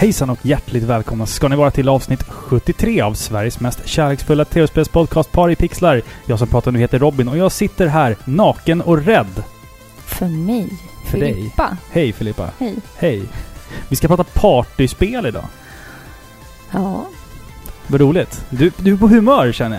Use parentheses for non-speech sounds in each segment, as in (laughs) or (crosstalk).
Hejsan och hjärtligt välkomna ska ni vara till avsnitt 73 av Sveriges mest kärleksfulla tv-spelspodcast Par i pixlar. Jag som pratar nu heter Robin och jag sitter här naken och rädd. För mig? För dig. Filippa? Hej Filippa. Hej. Hej. Vi ska prata partyspel idag. Ja. Vad roligt. Du, du är på humör känner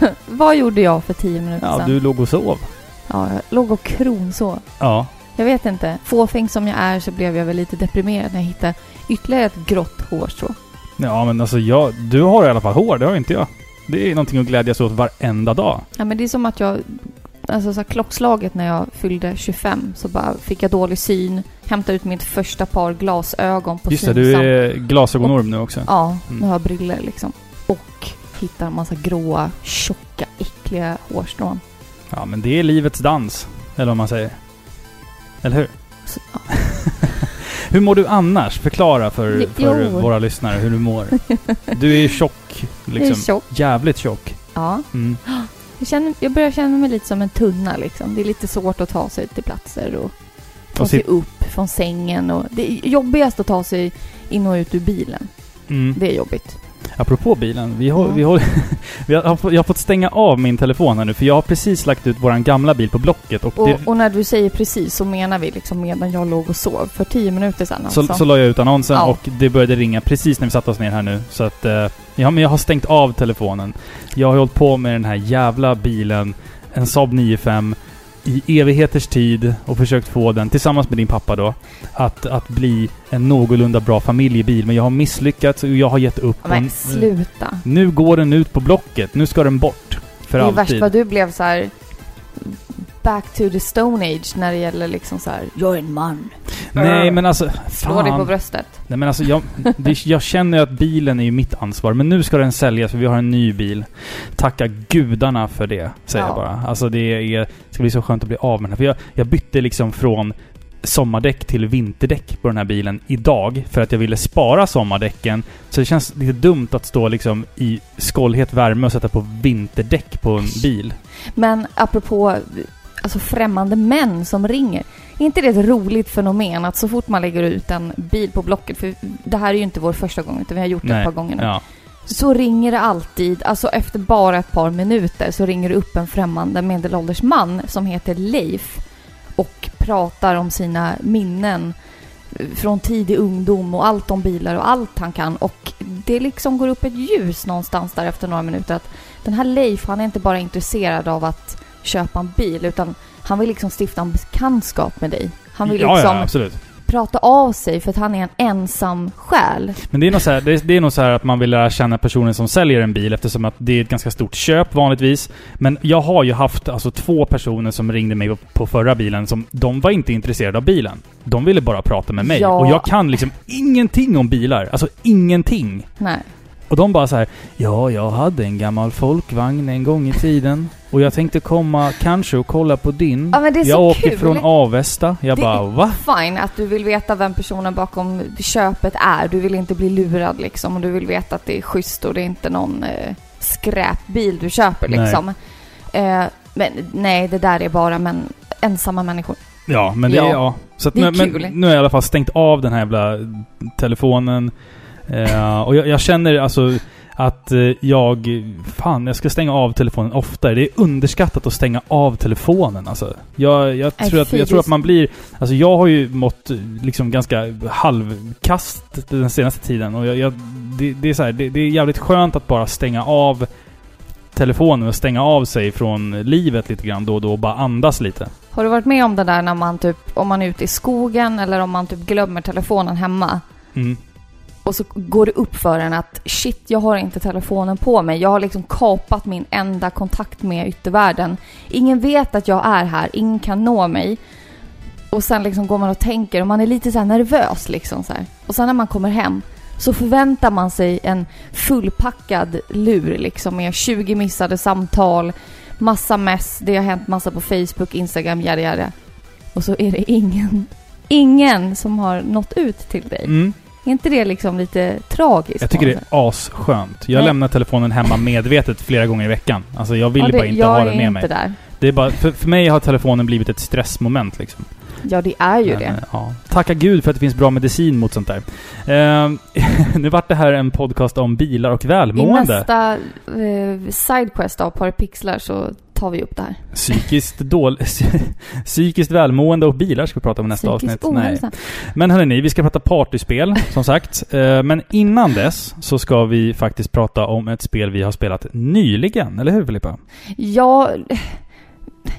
jag. (laughs) Vad gjorde jag för tio minuter Ja, sedan? du låg och sov. Ja, jag låg och kronsov. Ja. Jag vet inte. Fåfäng som jag är så blev jag väl lite deprimerad när jag hittade ytterligare ett grått hårstrå. Ja, men alltså jag, du har i alla fall hår, det har inte jag. Det är någonting att glädjas åt varenda dag. Ja, men det är som att jag... Alltså så här, klockslaget när jag fyllde 25 så bara fick jag dålig syn, hämtade ut mitt första par glasögon på Just det, du är glasögonorm nu också. Ja, Mm. nu har jag briller liksom. Och hittar en massa gråa, tjocka, äckliga hårstrån. Ja, men det är livets dans. Eller vad man säger. Eller hur? Så, ja. (laughs) Hur mår du annars? Förklara för, Jo. för våra lyssnare hur du mår. (laughs) Du är tjock. Liksom. Är tjock. Jävligt tjock. Ja. Mm. Jag, känner, jag börjar känna mig lite som en tunna liksom. Det är lite svårt att ta sig till platser och ta Och sig upp från sängen. Och det är jobbigast att ta sig in och ut ur bilen. Mm. Det är jobbigt. Apropå bilen. Vi har, Ja. vi har, (laughs) vi har, jag har fått stänga av min telefon här nu för jag har precis lagt ut våran gamla bil på Blocket och, Och, det, och när du säger precis så menar vi liksom medan jag låg och sov för tio minuter sedan så, alltså. så la jag ut annonsen Ja. och det började ringa precis när vi satte oss ner här nu. Så att, eh, ja men jag har stängt av telefonen. Jag har hållit på med den här jävla bilen, en Saab 95, i evigheters tid och försökt få den, tillsammans med din pappa då, att, att bli en någorlunda bra familjebil. Men jag har misslyckats och jag har gett upp. Men Och, sluta. Nu går den ut på Blocket. Nu ska den bort. För det är värst alltid. vad du blev så här back to the stone age när det gäller liksom så här. Jag är en man. Nej men alltså, Slå dig på fan. bröstet. Nej men alltså jag, det, jag känner ju att bilen är ju mitt ansvar. Men nu ska den säljas för vi har en ny bil. Tacka gudarna för det, säger Ja. jag bara. Alltså det är, det ska bli så skönt att bli av med den här. För jag, jag bytte liksom från sommardäck till vinterdäck på den här bilen idag. För att jag ville spara sommardäcken. Så det känns lite dumt att stå liksom i skållhet värme och sätta på vinterdäck på en bil. Men apropå alltså främmande män som ringer. Är inte det ett roligt fenomen att så fort man lägger ut en bil på Blocket, för det här är ju inte vår första gång utan vi har gjort det ett par gånger nu. Ja. Så ringer det alltid, alltså efter bara ett par minuter så ringer det upp en främmande medelålders man som heter Leif och pratar om sina minnen eh, från tidig ungdom och allt om bilar och allt han kan och det liksom går upp ett ljus någonstans där efter några minuter att den här Leif, han är inte bara intresserad av att köpa en bil utan han vill liksom stifta en bekantskap med dig. Han vill ja, liksom ja, absolut. prata av sig för att han är en ensam själ. Men det är nog så här, det är, det är nog så att man vill lära känna personen som säljer en bil eftersom att det är ett ganska stort köp vanligtvis. Men jag har ju haft alltså två personer som ringde mig på, på förra bilen som, de var inte intresserade av bilen. De ville bara prata med mig. Ja. Och jag kan liksom ingenting om bilar. Alltså ingenting. Nej. Och de bara så här, ja, jag hade en gammal folkvagn en gång i tiden. Och jag tänkte komma kanske och kolla på din. Ja, men det är jag så åker kul. från Avesta. Jag Det bara, va? Fine att du vill veta vem personen bakom köpet är. Du vill inte bli lurad liksom. Och du vill veta att det är schysst och det är inte någon eh, skräpbil du köper Nej. liksom. Eh, men nej, det där är bara men ensamma människor. Ja, men det Ja. är... Ja. Så att Det är nu, men kul. nu har jag i alla fall stängt av den här jävla telefonen. Eh, och jag, jag känner alltså att eh, jag... Fan, jag ska stänga av telefonen oftare. Det är underskattat att stänga av telefonen alltså. Jag, jag, Nej, tror, att, jag tror att man blir... Alltså jag har ju mått eh, liksom ganska halvkast den senaste tiden. Och jag, jag, det, det är så här, det, det är jävligt skönt att bara stänga av telefonen och stänga av sig från livet lite grann då och då och bara andas lite. Har du varit med om det där när man typ, om man är ute i skogen eller om man typ glömmer telefonen hemma? Mm. Och så går det upp för en att shit, jag har inte telefonen på mig. Jag har liksom kapat min enda kontakt med yttervärlden. Ingen vet att jag är här, ingen kan nå mig. Och sen liksom går man och tänker och man är lite så här nervös liksom så här. Och sen när man kommer hem så förväntar man sig en fullpackad lur liksom med 20 missade samtal, massa mess, det har hänt massa på Facebook, Instagram, yada. Och så är det ingen, ingen som har nått ut till dig. Mm. Är inte det liksom lite tragiskt? Jag tycker det är asskönt. Jag Nej. lämnar telefonen hemma (laughs) medvetet flera gånger i veckan. Alltså jag vill Ja, det- bara inte ha den med mig. där. Det är bara, för, för mig har telefonen blivit ett stressmoment liksom. Ja, det är ju Men, det. eh, Ja. Tacka gud för att det finns bra medicin mot sånt där. Eh, (laughs) nu vart det här en podcast om bilar och I välmående. nästa eh, sidequest av Par Pixlar så tar vi upp det här. Psykiskt, dål (laughs) psykiskt välmående och bilar ska vi prata om i nästa Psykisk avsnitt. Nej. Men hörni, vi ska prata partyspel, (laughs) som sagt. Eh, Men innan dess så ska vi faktiskt prata om ett spel vi har spelat nyligen. Eller hur Filippa? Ja,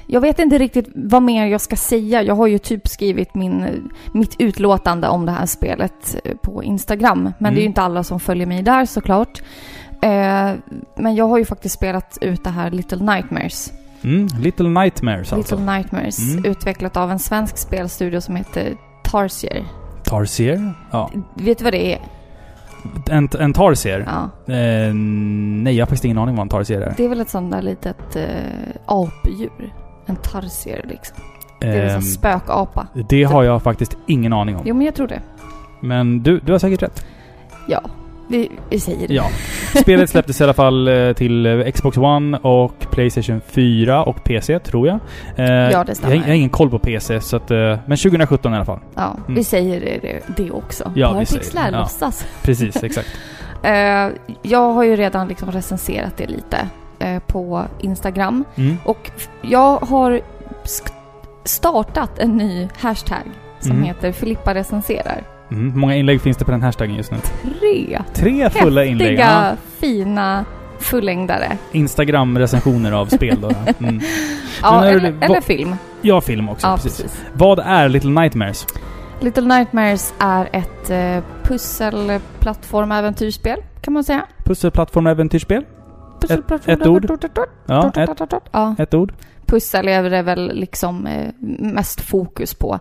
jag vet inte riktigt vad mer jag ska säga. Jag har ju typ skrivit min, mitt utlåtande om det här spelet på Instagram. Men Mm. det är ju inte alla som följer mig där såklart. Eh, men jag har ju faktiskt spelat ut det här Little Nightmares. Mm, Little Nightmares alltså. Little Nightmares, Mm. utvecklat av en svensk spelstudio som heter Tarsier. Tarsier? Ja. Vet du vad det är? En, en tarsier? Ja. Eh, nej, jag har faktiskt ingen aning vad en tarsier är. Det är väl ett sånt där litet eh, apdjur. En tarsier liksom. Det är Ehm, en spökapa. det har jag faktiskt ingen aning om. Jo, men jag tror det. Men du, du har säkert rätt. Ja, vi, vi säger det. Ja. Spelet släpptes i alla fall eh, till eh, Xbox One och Playstation 4 och PC, tror jag. Eh, Ja, det jag, stämmer. har- jag har ingen koll på PC, så att, eh, men 2017 i alla fall. Ja, Mm. vi säger det, det, också. Ja, Bara vi säger pixlar. Ja. låtsas. Precis, (laughs) exakt. Eh, jag har ju redan liksom recenserat det lite eh, på Instagram. Mm. Och jag har startat en ny hashtag som Mm. heter Filippa recenserar. Mm. Hur många inlägg finns det på den hashtaggen just nu? Tre Tre fulla inlägg. Ja. häftiga, fina fullängdare. Instagram-recensioner av spel då. (laughs) Mm. Ja, eller, vad- eller film. Ja, film också. Ja, precis. precis. Vad är Little Nightmares? Little Nightmares är ett eh, pusselplattform-äventyrsspel, kan man säga. Pusselplattform-äventyrsspel? Pusselplattform- ett ord? Ja, ett, Ja, ett ord. pussel är det väl liksom eh, mest fokus på.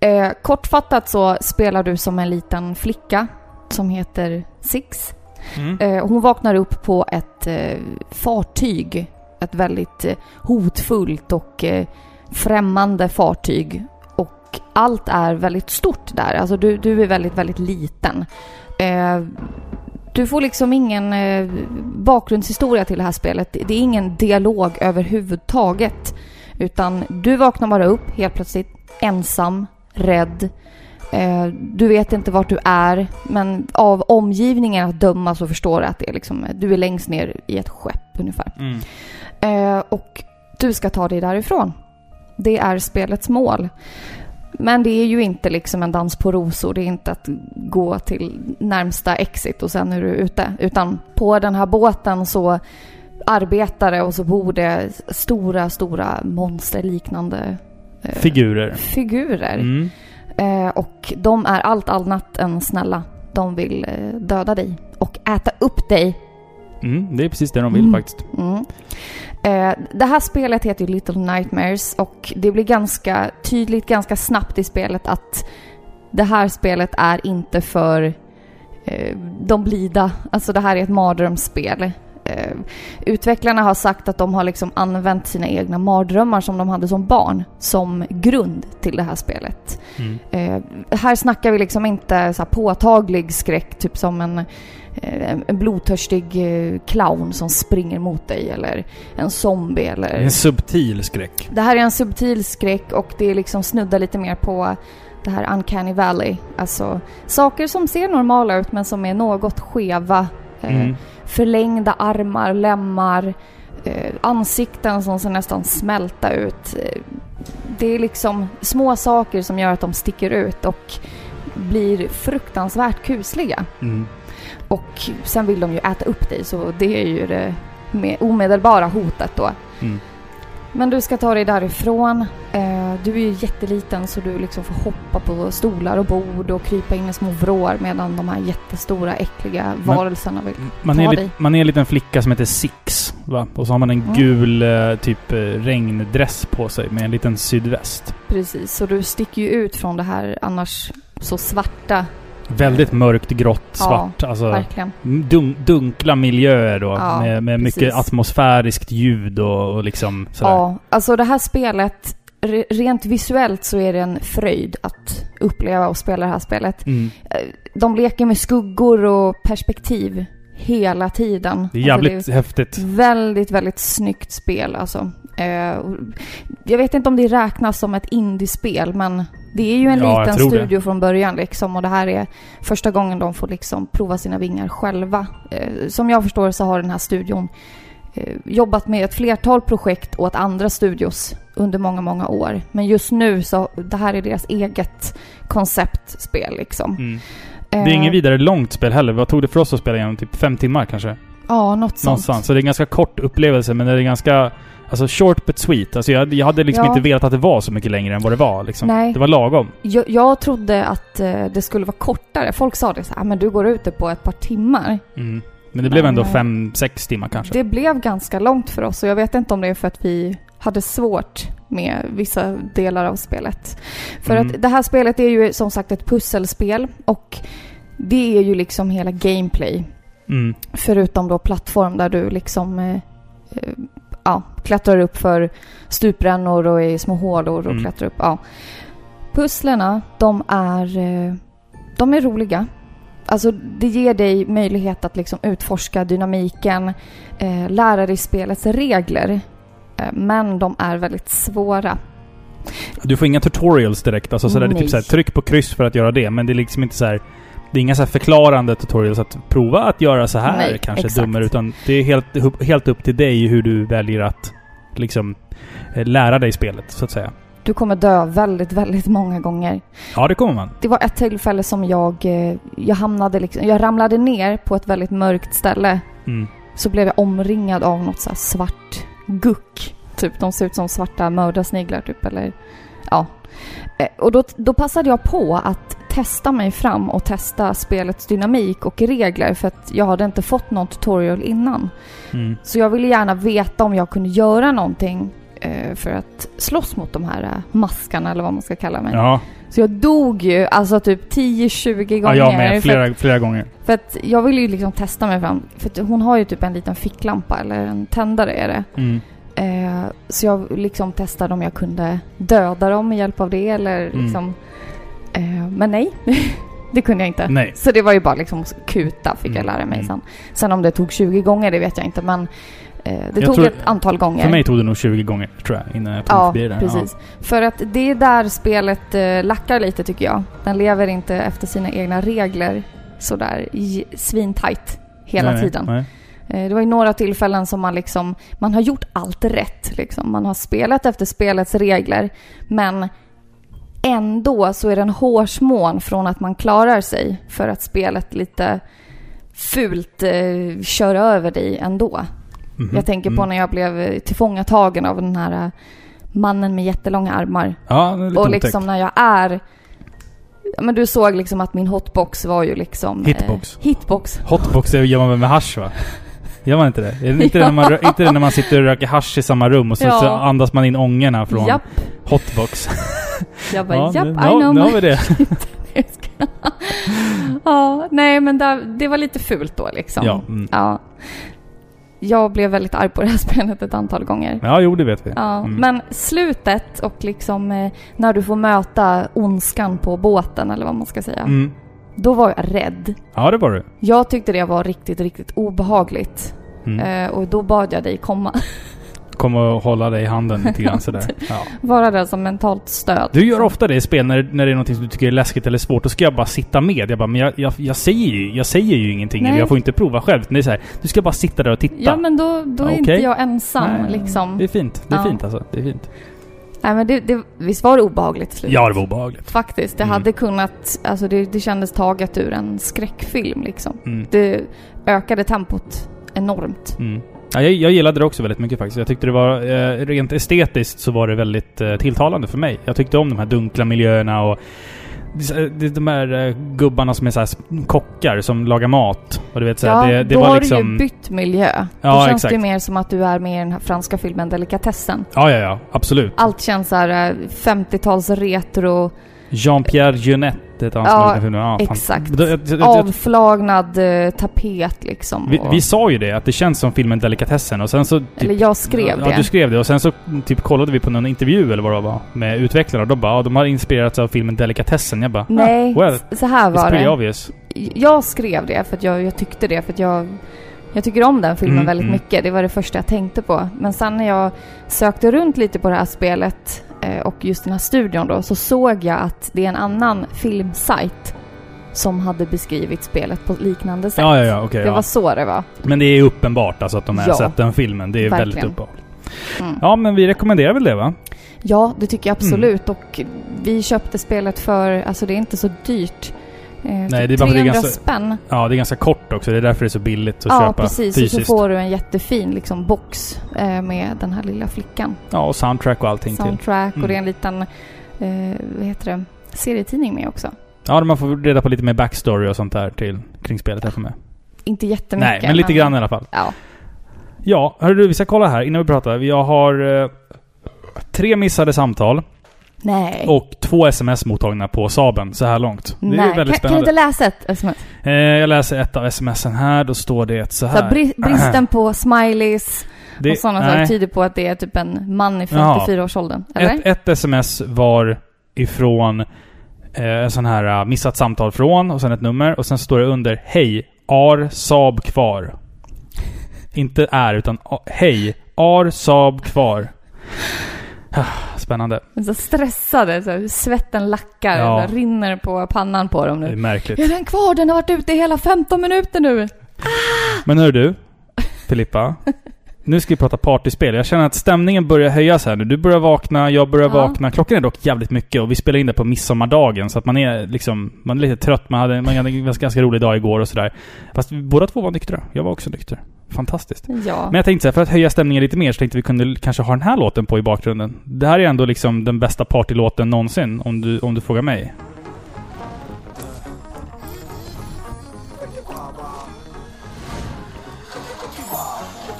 Eh, kortfattat så spelar du som en liten flicka som heter Six. Mm. Eh, hon vaknar upp på ett eh, fartyg. Ett väldigt eh, hotfullt och eh, främmande fartyg. Och allt är väldigt stort där. Alltså du, du är väldigt, väldigt liten. Eh, du får liksom ingen bakgrundshistoria till det här spelet. Det är ingen dialog överhuvudtaget. Utan du vaknar bara upp helt plötsligt ensam, rädd. Eh, du vet inte vart du är, men av omgivningen att döma så förstår du att det är liksom, du är längst ner i ett skepp ungefär. Mm. Eh, och du ska ta dig därifrån. Det är spelets mål. Men det är ju inte liksom en dans på rosor. Det är inte att gå till närmsta exit och sen är du ute. Utan på den här båten så arbetar det och så bor det stora, stora monsterliknande Figurer. figurer. Mm. Eh, och de är allt annat än snälla. De vill eh, döda dig och äta upp dig. Mm. Det är precis det de vill Mm. faktiskt. Mm. Eh, det här spelet heter ju Little Nightmares och det blir ganska tydligt ganska snabbt i spelet att det här spelet är inte för eh, de blida. Alltså det här är ett mardrömsspel. Eh, utvecklarna har sagt att de har liksom använt sina egna mardrömmar som de hade som barn som grund till det här spelet. Mm. Eh, här snackar vi liksom inte så påtaglig skräck, typ som en, eh, en blodtörstig eh, clown som springer mot dig eller en zombie eller... En subtil skräck. Det här är en subtil skräck och det är liksom snuddar lite mer på det här Uncanny Valley. Alltså saker som ser normala ut men som är något skeva. Eh, Mm. Förlängda armar, lemmar, eh, ansikten som ser nästan smälta ut. Eh, det är liksom små saker som gör att de sticker ut och blir fruktansvärt kusliga. Mm. Och sen vill de ju äta upp dig så det är ju det med omedelbara hotet då. Mm. Men du ska ta dig därifrån. Eh, du är ju jätteliten så du liksom får hoppa på stolar och bord och krypa in i små vrår medan de här jättestora äckliga varelserna vill Man, Ta är, dig. man är en liten flicka som heter Six. Va? Och så har man en Mm. gul eh, typ eh, regndress på sig med en liten sydväst. Precis, så du sticker ju ut från det här annars så svarta, Väldigt mörkt, grått, Ja, svart. alltså verkligen. dun dunkla miljöer då. Ja, med med mycket atmosfäriskt ljud och, och liksom sådär. Ja, alltså det här spelet, re- rent visuellt så är det en fröjd att uppleva och spela det här spelet. Mm. De leker med skuggor och perspektiv hela tiden. Det är Alltså, jävligt häftigt. Väldigt, väldigt snyggt spel alltså. Eh, jag vet inte om det räknas som ett indiespel, men det är ju en Ja, liten tror det. studio från början liksom och det här är första gången de får liksom prova sina vingar själva. Eh, som jag förstår så har den här studion eh, jobbat med ett flertal projekt åt andra studios under många, många år. Men just nu så, det här är deras eget konceptspel liksom. Mm. Det är inget vidare långt spel heller. Vad tog det för oss att spela igenom? Typ fem timmar kanske? Ja, något sånt. Någonstans. Så det är en ganska kort upplevelse, men det är ganska... Alltså short but sweet. Alltså jag, jag hade liksom Ja. inte velat att det var så mycket längre än vad det var. Liksom. Nej. Det var lagom. Jag, jag trodde att eh, det skulle vara kortare. Folk sa det så här, men du går ute på ett par timmar. Mm. Men det blev Men, ändå fem, sex timmar kanske. Det blev ganska långt för oss och jag vet inte om det är för att vi hade svårt med vissa delar av spelet. För Mm. att det här spelet är ju som sagt ett pusselspel och det är ju liksom hela gameplay. Mm. Förutom då plattform där du liksom eh, eh, ja, klättrar upp för stuprännor och i små hålor och Mm. klättrar upp. Ja. Pusslerna, de är, eh, de är roliga. Alltså det ger dig möjlighet att liksom utforska dynamiken, eh, lära dig spelets regler. Eh, men de är väldigt svåra. Du får inga tutorials direkt. Alltså sådär, det är typ såhär, tryck på kryss för att göra det. Men det är liksom inte så här. Det är inga så här förklarande tutorials att prova att göra så här Nej, kanske exakt. dummare. Utan det är helt, helt upp till dig hur du väljer att liksom eh, lära dig spelet, så att säga. Du kommer dö väldigt, väldigt många gånger. Ja, det kommer man. Det var ett tillfälle som jag, eh, jag hamnade liksom, jag ramlade ner på ett väldigt mörkt ställe. Mm. Så blev jag omringad av något så svart guck. Typ, de ser ut som svarta mördarsniglar typ, eller ja. Eh, Och då, då passade jag på att testa mig fram och testa spelets dynamik och regler för att jag hade inte fått någon tutorial innan. Mm. Så jag ville gärna veta om jag kunde göra någonting eh, för att slåss mot de här eh, maskarna eller vad man ska kalla mig. Ja, Så jag dog ju alltså typ 10-20 ja, gånger. jag med. för att- Flera, flera gånger. för att jag ville ju liksom testa mig fram. För att hon har ju typ en liten ficklampa eller en tändare är det. Mm. Eh, så jag liksom testade om jag kunde döda dem med hjälp av det eller Mm. liksom... Eh, men nej, (laughs) det kunde jag inte. Nej. Så det var ju bara liksom kuta fick jag Mm, lära mig mm. sen. Sen om det tog 20 gånger det vet jag inte men eh, det Jag tog tror- ett antal gånger. För mig tog det nog 20 gånger, tror jag, innan jag tog Ja, förbi det. precis. För att det är där spelet eh, lackar lite tycker jag. Den lever inte efter sina egna regler sådär svintajt hela Nej, tiden. Nej. Det var ju några tillfällen som man liksom, man har gjort allt rätt liksom. Man har spelat efter spelets regler, men ändå så är det en hårsmån från att man klarar sig för att spelet lite fult eh, kör över dig ändå. Mhm. Jag tänker på Mm. när jag blev eh, tillfångatagen av den här eh, mannen med jättelånga armar. Ja, Och otäckt. liksom när jag är... Ja, men du såg liksom att min hotbox var ju liksom... Hitbox. Eh, hitbox. Hotbox är- gör man väl med hasch va? Gör man inte det? Är det inte, det när man, inte det när man sitter och röker hasch i samma rum och så, Ja. så andas man in ångorna från Japp. hotbox? Jag bara, japp, nu, I know nu har vi det. (laughs) (laughs) ja, nej men där, det var lite fult då liksom. Ja, mm. Ja. Jag blev väldigt arg på det här (laughs) spelet ett antal gånger. ja, jo det vet vi. Ja, Mm. men slutet och liksom eh, när du får möta ondskan på båten eller vad man ska säga. Mm. Då var jag rädd. Ja, det var du. Jag tyckte det var riktigt, riktigt obehagligt. Mm. Eh, och då bad jag dig komma. Kom och hålla dig i handen lite grann sådär. (laughs) Ja. Vara där som mentalt stöd. Du gör ofta det i spel när, när det är något som du tycker är läskigt eller svårt. Då ska jag bara sitta med. Jag bara, men jag, jag, jag, säger, ju, jag säger ju ingenting. Nej. Eller jag får inte prova själv. Det är så här, du ska bara sitta där och titta. Ja men då, då är Ja, inte okej. jag ensam Nej, liksom. Det är fint. Det är Ja. fint alltså. Det är fint. Nej men det, det, visst var det obehagligt till slut? Ja, det var obehagligt. Faktiskt. Det Mm. hade kunnat, alltså det, det kändes taget ur en skräckfilm liksom. Mm. Det ökade tempot enormt. Mm. Ja, jag, jag gillade det också väldigt mycket faktiskt. Jag tyckte det var... Eh, rent estetiskt så var det väldigt eh, tilltalande för mig. Jag tyckte om de här dunkla miljöerna och... det- det- De här eh, gubbarna som är så här s- kockar som lagar mat. Och du vet så här, ja, det, det då var har liksom... du ju bytt miljö. Ja, då känns exakt. det mer som att du är med i den här franska filmen Delikatessen. Ja, ja, ja. Absolut. Allt känns så här eh, 50-tals retro, Jean-Pierre Jeunet Ja, som gjorde den filmen. Ja, fan. exakt. Det- det- det- avflagnad eh, tapet liksom. Vi, och, vi sa ju det, att det känns som filmen Delikatessen och sen så... Typ, eller jag skrev ja, det. du skrev det och sen så typ kollade vi på någon intervju eller vad det var med utvecklarna och de bara ja, de har inspirerats av filmen Delikatessen. Jag bara Nej, ah, well, så här var det. obvious. Jag skrev det för att jag, jag tyckte det för att jag Jag tycker om den filmen Mm, väldigt mm. mycket. Det var det första jag tänkte på. Men sen när jag sökte runt lite på det här spelet och just den här studion då så såg jag att det är en annan filmsajt som hade beskrivit spelet på liknande sätt. Ja, ja, ja, okej. Det ja. var så det var. Men det är uppenbart alltså att de har Ja. sett den filmen. Det är väldigt Verkligen. uppenbart. Mm. Ja, men vi rekommenderar väl det va? Ja, det tycker jag Mm. absolut. Och vi köpte spelet för, alltså det är inte så dyrt. Eh, Nej, det är bara för det är 300 ganska- spän. Ja, det är ganska kort också. Det är därför det är så billigt att Ja, köpa precis. fysiskt. Och så får du en jättefin liksom, box eh, med den här lilla flickan. Ja, och soundtrack och allting till. Soundtrack Mm. och det är en liten, eh, vad heter det, serietidning med också. Ja, man får reda på lite mer backstory och sånt där till, kring spelet här för mig. Inte jättemycket. Nej, men lite grann i alla fall. Ja. Ja, hörru du, vi ska kolla här innan vi pratar. Jag har eh, tre missade samtal Nej. och två sms mottagna på Saben så här långt. Det är väldigt kan, kan du spännande. inte läsa ett sms? Eh, jag läser ett av smsen här. Då står det så Så här. här, bri- bristen på smileys Det- och sådana saker tyder på att det är typ en man i Jaha. 54-årsåldern. Eller? Ett, ett sms var ifrån eh, en sån här uh, missat samtal från och sen ett nummer och sen står det under Hej! Ar Saab kvar. Inte är utan Hej! Ar Saab kvar. Ah, Spännande. Så stressade, så svetten lackar, Ja. så rinner på pannan på dem Det är nu. märkligt. Är den kvar? Den har varit ute i hela 15 minuter nu! Men hör du, Filippa. Nu ska vi prata partyspel. Jag känner att stämningen börjar höjas här nu. Du börjar vakna, jag börjar Ja. vakna. Klockan är dock jävligt mycket och vi spelar in det på midsommardagen så att man är liksom... Man är lite trött. Man hade, man hade en ganska, rolig dag igår och sådär. Fast vi, båda två var nyktra. Jag var också nykter. Fantastiskt. Ja. Men jag tänkte så här, för att höja stämningen lite mer så tänkte vi kunde kanske ha den här låten på i bakgrunden. Det här är ändå liksom den bästa partylåten någonsin, om du, om du frågar mig.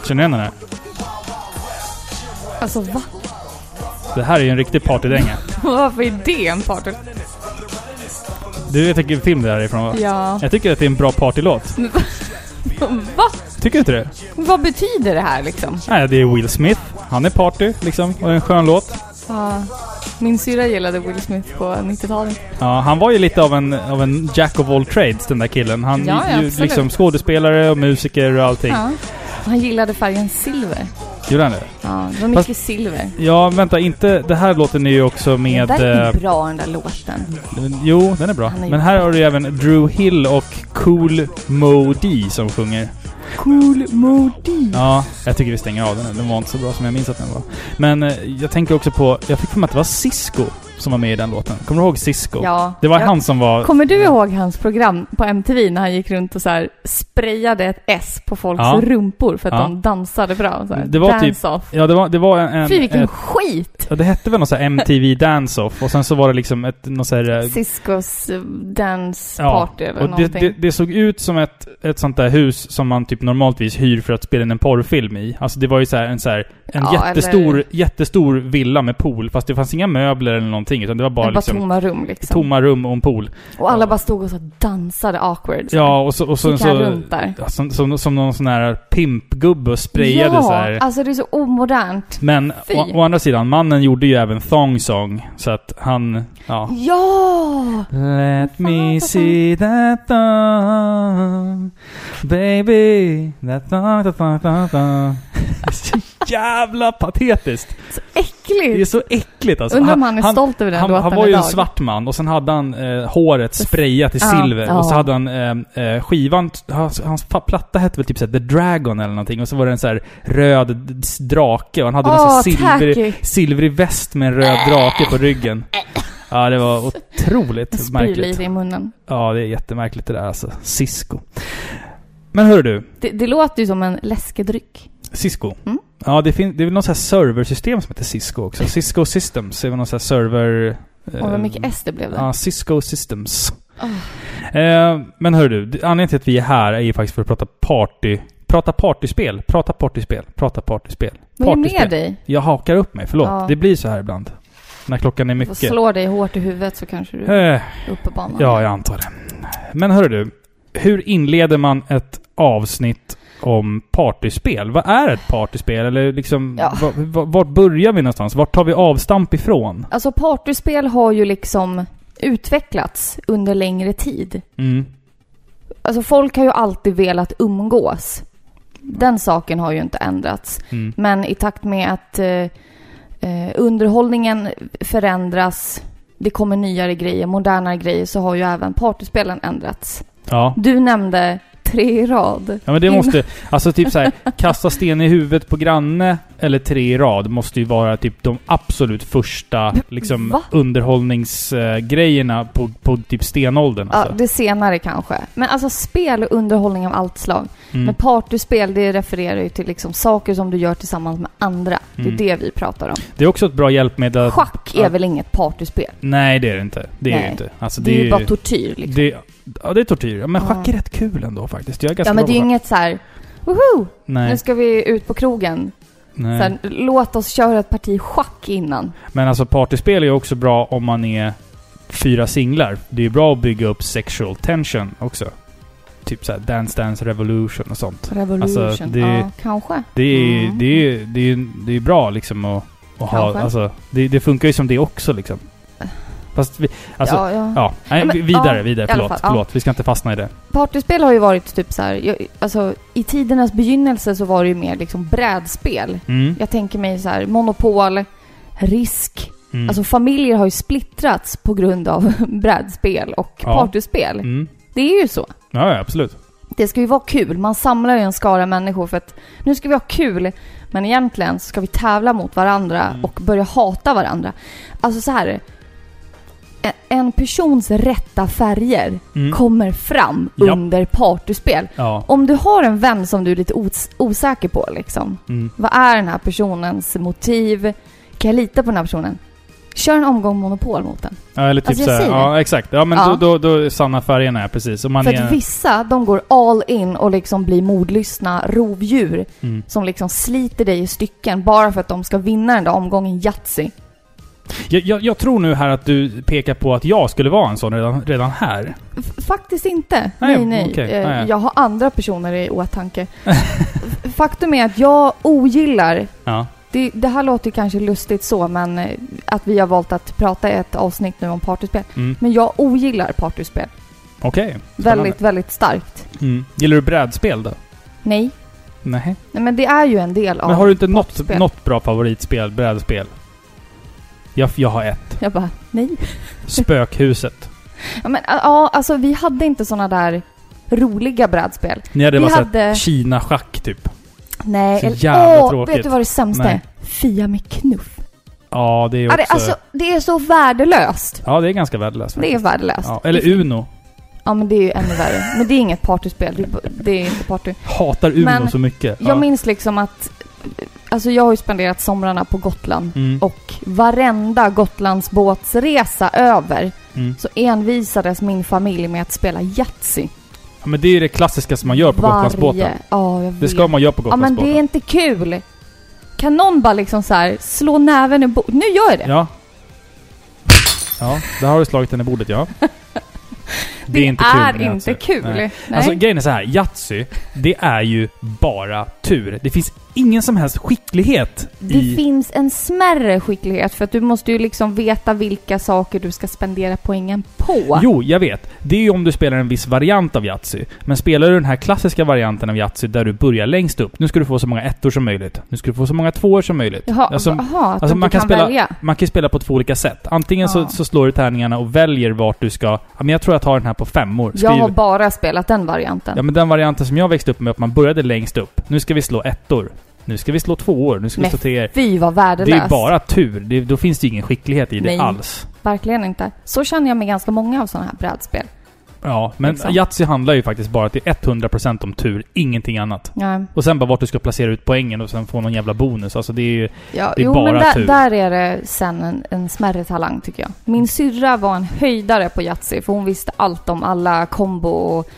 Känner du igen den här? Alltså va? Det här är ju en riktig partydänga. (laughs) Varför är det en party? Du vet vilken film det här är ifrån va? Ja. Jag tycker att det är en bra partylåt. (laughs) Va? Tycker du inte det? Vad betyder det här liksom? Nej, det är Will Smith. Han är party liksom. Och en skön låt. Ja. Min syrra gillade Will Smith på 90-talet. Ja, han var ju lite av en, av en jack of all trades, den där killen. Han Ja, ja, ju liksom skådespelare och musiker och allting. Ja. Han gillade färgen silver. Gjorde han det? Ja, det var mycket silver. Ja, vänta, inte... Det här låten är ju också med... Den där är eh, bra den där låten. jo, den är bra. Är Men här har du även Drew Hill och Cool Mo D som sjunger. Cool Modi. Ja, jag tycker vi stänger av den. Den var inte så bra som jag minns att den var. Men eh, jag tänker också på... Jag fick för mig att det var Cisco som var med i den låten. Kommer du ihåg Cisco? Ja. Det var ja. han som var... Kommer du ihåg hans program på MTV när han gick runt och så här sprayade ett S på folks Ja. rumpor för att Ja. de dansade bra? Så här. Det var Dance typ- off. Ja, det var, det var en... en Fy vilken ett, skit! ja, det hette väl något så här MTV Dance-Off och sen så var det liksom ett... Något så här, eh, Ciscos eh, dance party eller och det, någonting. det, det såg ut som ett, ett sånt där hus som man typ normaltvis hyr för att spela in en porrfilm i. Alltså det var ju så här en så här, en jättestor, eller- jättestor villa med pool. Fast det fanns inga möbler eller någonting. Utan det var bara, det var liksom tomma rum liksom. tomma rum och en pool. Och alla Ja. bara stod och så dansade awkward. så. Ja, och så... Och så, så runt där. som, som, som någon sån här pimpgubbe och sprayade ja, så här. alltså det är så omodernt. Men å, å andra sidan, mannen gjorde ju även Thong Song. Så att han... Ja. Ja! Let me see that thong Baby That thong, that thong, that thong Så (laughs) jävla patetiskt! Så Det är äckligt! så äckligt alltså. Undrar om han är stolt över den han, låten han var ju idag. en svart man och sen hade han eh, håret sprayat i silver. ja. Och så hade han eh, eh, skivan, hans, platta hette väl typ såhär The Dragon eller någonting. Och så var det en så här röd drake och han hade Åh, en silvrig, silvrig väst med en röd drake på ryggen. Ja, det var otroligt Jag märkligt. lite i munnen. Ja, det är jättemärkligt det där alltså. Cisco. Men hör du, Det, det låter ju som en läskedryck. Cisco. Mm. Ja, det, fin- det är väl något så här serversystem som heter Cisco också. Cisco Systems är väl någon så här server... Och vad eh, mycket S det blev där. Ja, Cisco Systems. Åh. Eh, men hör du, anledningen till att vi är här är ju faktiskt för att prata party... Prata partyspel. Prata partyspel. Prata partyspel. Vad är med dig? Jag hakar upp mig, förlåt. Ja. Det blir så här ibland. När klockan är mycket. slå dig hårt i huvudet så kanske du är Eh, uppe på banan. ja, jag antar det. Men hör du, hur inleder man ett avsnitt om partyspel? Vad är ett partyspel? Eller liksom, Ja. va- va- vart börjar vi någonstans? Vart tar vi avstamp ifrån? Alltså partyspel har ju liksom utvecklats under längre tid. Mm. Alltså folk har ju alltid velat umgås. Den saken har ju inte ändrats. Mm. Men i takt med att eh, eh, underhållningen förändras, det kommer nyare grejer, modernare grejer, så har ju även partyspelen ändrats. Ja. Du nämnde tre i rad. Ja men det måste, alltså typ så här, kasta sten i huvudet på granne eller tre i rad måste ju vara typ de absolut första liksom Va? underhållningsgrejerna på, på typ stenåldern Ja, alltså. det senare kanske. Men alltså spel och underhållning av allt slag. Mm. Men partyspel, det refererar ju till liksom saker som du gör tillsammans med andra. Det är Mm. det vi pratar om. Det är också ett bra hjälpmedel att... Schack är ja. väl inget partyspel? Nej det är det inte. Det är det Nej. inte. Alltså, Det är ju bara tortyr liksom. det, Ja det är tortyr. Men schack är rätt kul ändå faktiskt. Jag är ganska Ja men det är ju inget så här. Woho! Nej. Nu ska vi ut på krogen. nej. Sen, låt oss köra ett parti schack innan. Men alltså partyspel är ju också bra om man är fyra singlar. Det är ju bra att bygga upp sexual tension också. Typ såhär Dance Dance Revolution och sånt. Revolution. Alltså, det- ja, kanske. Det är, Mm. det är, det är, det är bra liksom att, att ha... Alltså, det, det funkar ju som det också liksom. Fast vi... Alltså, ja. ja, ja. nej, men- vidare, ja, vidare. Förlåt, fall, förlåt. Vi ska inte fastna i det. Partyspel har ju varit typ så här. Jag, alltså i tidernas begynnelse så var det ju mer liksom brädspel. Mm. Jag tänker mig så här Monopol, Risk. Mm. Alltså familjer har ju splittrats på grund av (laughs) brädspel och Ja. partyspel. mm. Det är ju så. Ja, ja, absolut. Det ska ju vara kul. Man samlar ju en skara människor för att nu ska vi ha kul. Men egentligen så ska vi tävla mot varandra Mm. och börja hata varandra. Alltså så här. En- persons rätta färger Mm. kommer fram Ja. under partyspel. Ja. Om du har en vän som du är lite os- osäker på liksom. Mm. Vad är den här personens motiv? Kan jag lita på den här personen? Kör en omgång Monopol mot den. Ja, eller typ Alltså, säger Ja, exakt. Ja, men Ja. Då, då, då är sanna färgerna, ja, precis. Man För är... att vissa, de går all in och liksom blir mordlystna rovdjur. Mm. som liksom sliter dig i stycken bara för att de ska vinna den där omgången Yatzy. Jag, jag, jag tror nu här att du pekar på att jag skulle vara en sån redan, redan här. F- Faktiskt inte. Nej, Nej, nej. okej. Eh, Nej. Jag har andra personer i åtanke. (laughs) Faktum är att jag ogillar, Ja. det, det här låter kanske lustigt så, men eh, att vi har valt att prata i ett avsnitt nu om partyspel. Mm. Men jag ogillar partyspel. Okej. Väldigt, väldigt starkt. Mm. Gillar du brädspel då? Nej. Nej. Nej, men det är ju en del av Men har du inte något, något bra favoritspel, brädspel? Jag, jag har ett. Jag bara, nej. Spökhuset. (laughs) Ja, men ja, alltså vi hade inte såna där roliga brädspel. Ni hade Vi bara hade-. Kina-schack typ. Nej, Så eller- jävla åh, tråkigt. vet du vad det sämsta Nej. är? Fia med knuff. Ja, det är också... alltså, det är så värdelöst. Ja, det är ganska värdelöst. Det är faktiskt. värdelöst. Ja, eller Uno. Ja, men det är ju ännu värre. Men det är inget partyspel. Det är, det är inte party. Hatar Uno Men så mycket. Jag ja. minns liksom att... Alltså jag har ju spenderat somrarna på Gotland. Mm. Och varenda Gotlandsbåtsresa över Mm. så envisades min familj med att spela Yatzy. Ja, men det är det klassiska som man gör på Gotlandsbåten. Ja, jag vet. Det ska man göra på Ja, men Gotlandsbåten. det är inte kul. Kan någon bara liksom så här slå näven i bordet? Nu gör jag det! Ja. Ja, där har du slagit den i bordet, ja. (laughs) Det, är inte kul. inte Yatzy. kul. Nej. Nej. Alltså grejen är så här, Yatzy, det är ju bara tur. Det finns ingen som helst skicklighet Det i... finns en smärre skicklighet för att du måste ju liksom veta vilka saker du ska spendera poängen på. Jo, jag vet. Det är ju om du spelar en viss variant av Yatzy. Men spelar du den här klassiska varianten av Yatzy där du börjar längst upp. Nu ska du få så många ettor som möjligt. Nu ska du få så många tvåor som möjligt. Jaha, Alltså, aha, alltså man kan kan spela- välja. Man kan spela på två olika sätt. Antingen så, Ja. så slår du tärningarna och väljer vart du ska... Ja, men jag tror jag tar den här på femmor. Jag Skriv- har bara spelat den varianten. Ja men den varianten som jag växte upp med, att man började längst upp. Nu ska vi slå ettor. Nu ska vi slå tvåor. Nu ska vi Nej, slå treor. Fy vad Det värdelöst. är bara tur. Det, då finns det ingen skicklighet i det Nej. alls. Verkligen inte. Så känner jag med ganska många av sådana här brädspel. Ja, men Liksom. Yatzy handlar ju faktiskt bara till 100% om tur, ingenting annat. Ja, Och sen bara vart du ska placera ut poängen och sen få någon jävla bonus. Alltså det är ju... ja Det är jo bara men där, tur. där är det sen en, en smärre talang tycker jag. Min syrra var en höjdare på Yatzy för hon visste allt om alla kombo och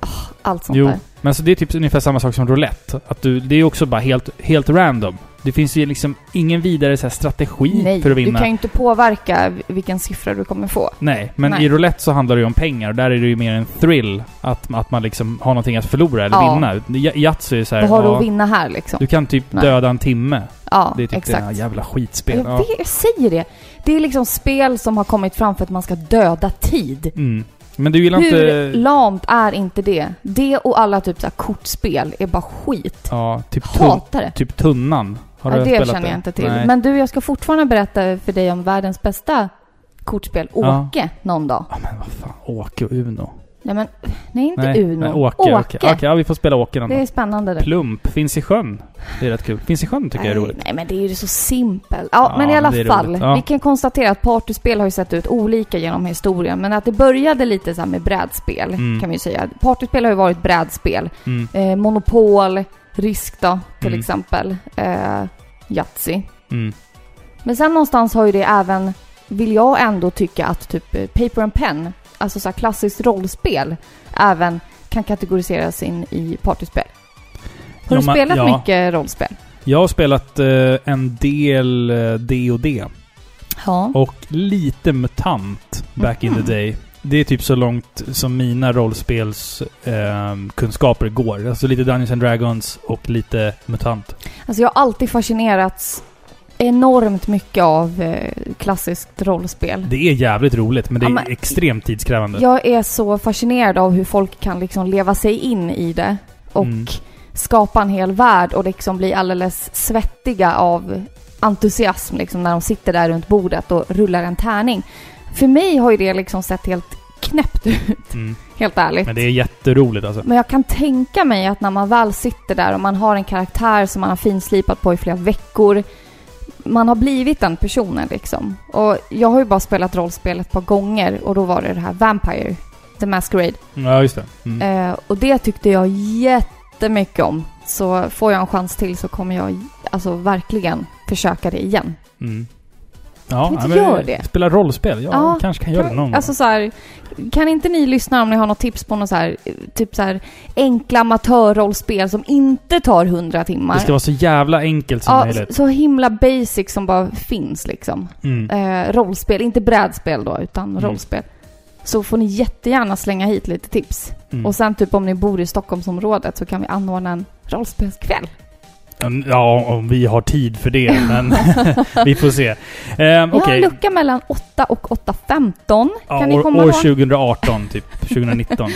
ah, allt sånt Jo, där. men så det är typ ungefär samma sak som roulette. Att du, det är också bara helt, helt random. Det finns ju liksom ingen vidare så strategi Nej, för att du vinna. kan ju inte påverka vilken siffra du kommer få. Nej, men Nej. i roulette så handlar det ju om pengar och där är det ju mer en thrill. Att, att man liksom har någonting att förlora eller Ja. vinna. Yatzy är så här, Vad har du att vinna här liksom? Du kan typ Nej. döda en timme. ja, Det är typ exakt. det jävla skitspel. Jag, Ja. vet, jag säger det. Det är liksom spel som har kommit fram för att man ska döda tid. Mm. Men du gillar Hur inte... lamt är inte det? Det och alla typ så kortspel är bara skit. Ja, typ, Hatar det. typ Tunnan. Har Ja, du det känner jag inte till. Nej. Men du, jag ska fortfarande berätta för dig om världens bästa kortspel, Ja. Åke, någon dag. Ja, men vad fan. Åke och Uno. Nej men, nej inte nej, Uno. Nej, Åke. Åke. Åke. Okej, ja, vi får spela Åke någon Det är spännande det. Plump. Finns i sjön. Det är rätt kul. Finns i sjön tycker jag är nej, roligt. nej men det är ju så simpelt. Ja, Ja, men i alla det fall. Ja. Vi kan konstatera att partyspel har ju sett ut olika genom historien. Men att det började lite så med brädspel, Mm. kan vi ju säga. Partyspel har ju varit brädspel. Mm. Eh, Monopol, Risk då, till Mm. exempel. Eh, Yatzy. Mm. Men sen någonstans har ju det även, vill jag ändå tycka att typ eh, Paper and Pen, alltså så här klassiskt rollspel, även kan kategoriseras in i partyspel. Har Ja, du spelat ja. mycket rollspel? Jag har spelat eh, en del eh, D&D Ja. och lite MUTANT back in Mhm. the day. Det är typ så långt som mina rollspels eh, går. Alltså lite Dungeons and Dragons och lite MUTANT. Alltså jag har alltid fascinerats enormt mycket av eh, klassiskt rollspel. Det är jävligt roligt men det är Ja, men- extremt tidskrävande. Jag är så fascinerad av hur folk kan liksom leva sig in i det och Mm. skapa en hel värld och liksom bli alldeles svettiga av entusiasm liksom när de sitter där runt bordet och rullar en tärning. För mig har ju det liksom sett helt knäppt ut, Mm. helt ärligt. Men det är jätteroligt alltså. Men jag kan tänka mig att när man väl sitter där och man har en karaktär som man har finslipat på i flera veckor. Man har blivit den personen liksom. Och jag har ju bara spelat rollspel ett par gånger och då var det det här Vampire, The Masquerade. Ja, just det. Mm. Eh, och det tyckte jag jättemycket om. Så får jag en chans till så kommer jag alltså verkligen försöka det igen. Mm. Ja, Kan inte göra det? Spela rollspel? Ja, Ja, kanske kan göra det någon Alltså gång. så här, kan inte ni lyssna om ni har något tips på något så här, typ så här enkla amatörrollspel som inte tar hundra timmar? Det ska vara så jävla enkelt som Ja, möjligt. så himla basic som bara finns liksom. Mm. Eh, rollspel, inte brädspel då, utan Mm. rollspel. Så får ni jättegärna slänga hit lite tips. Mm. Och sen typ om ni bor i Stockholmsområdet så kan vi anordna en rollspelskväll. Ja, om vi har tid för det, (laughs) men (laughs) vi får se. Ehm, Vi har en lucka mellan 8 och 8.15. Ja, kan ni år, komma år då? 2018, typ. (laughs) 2019.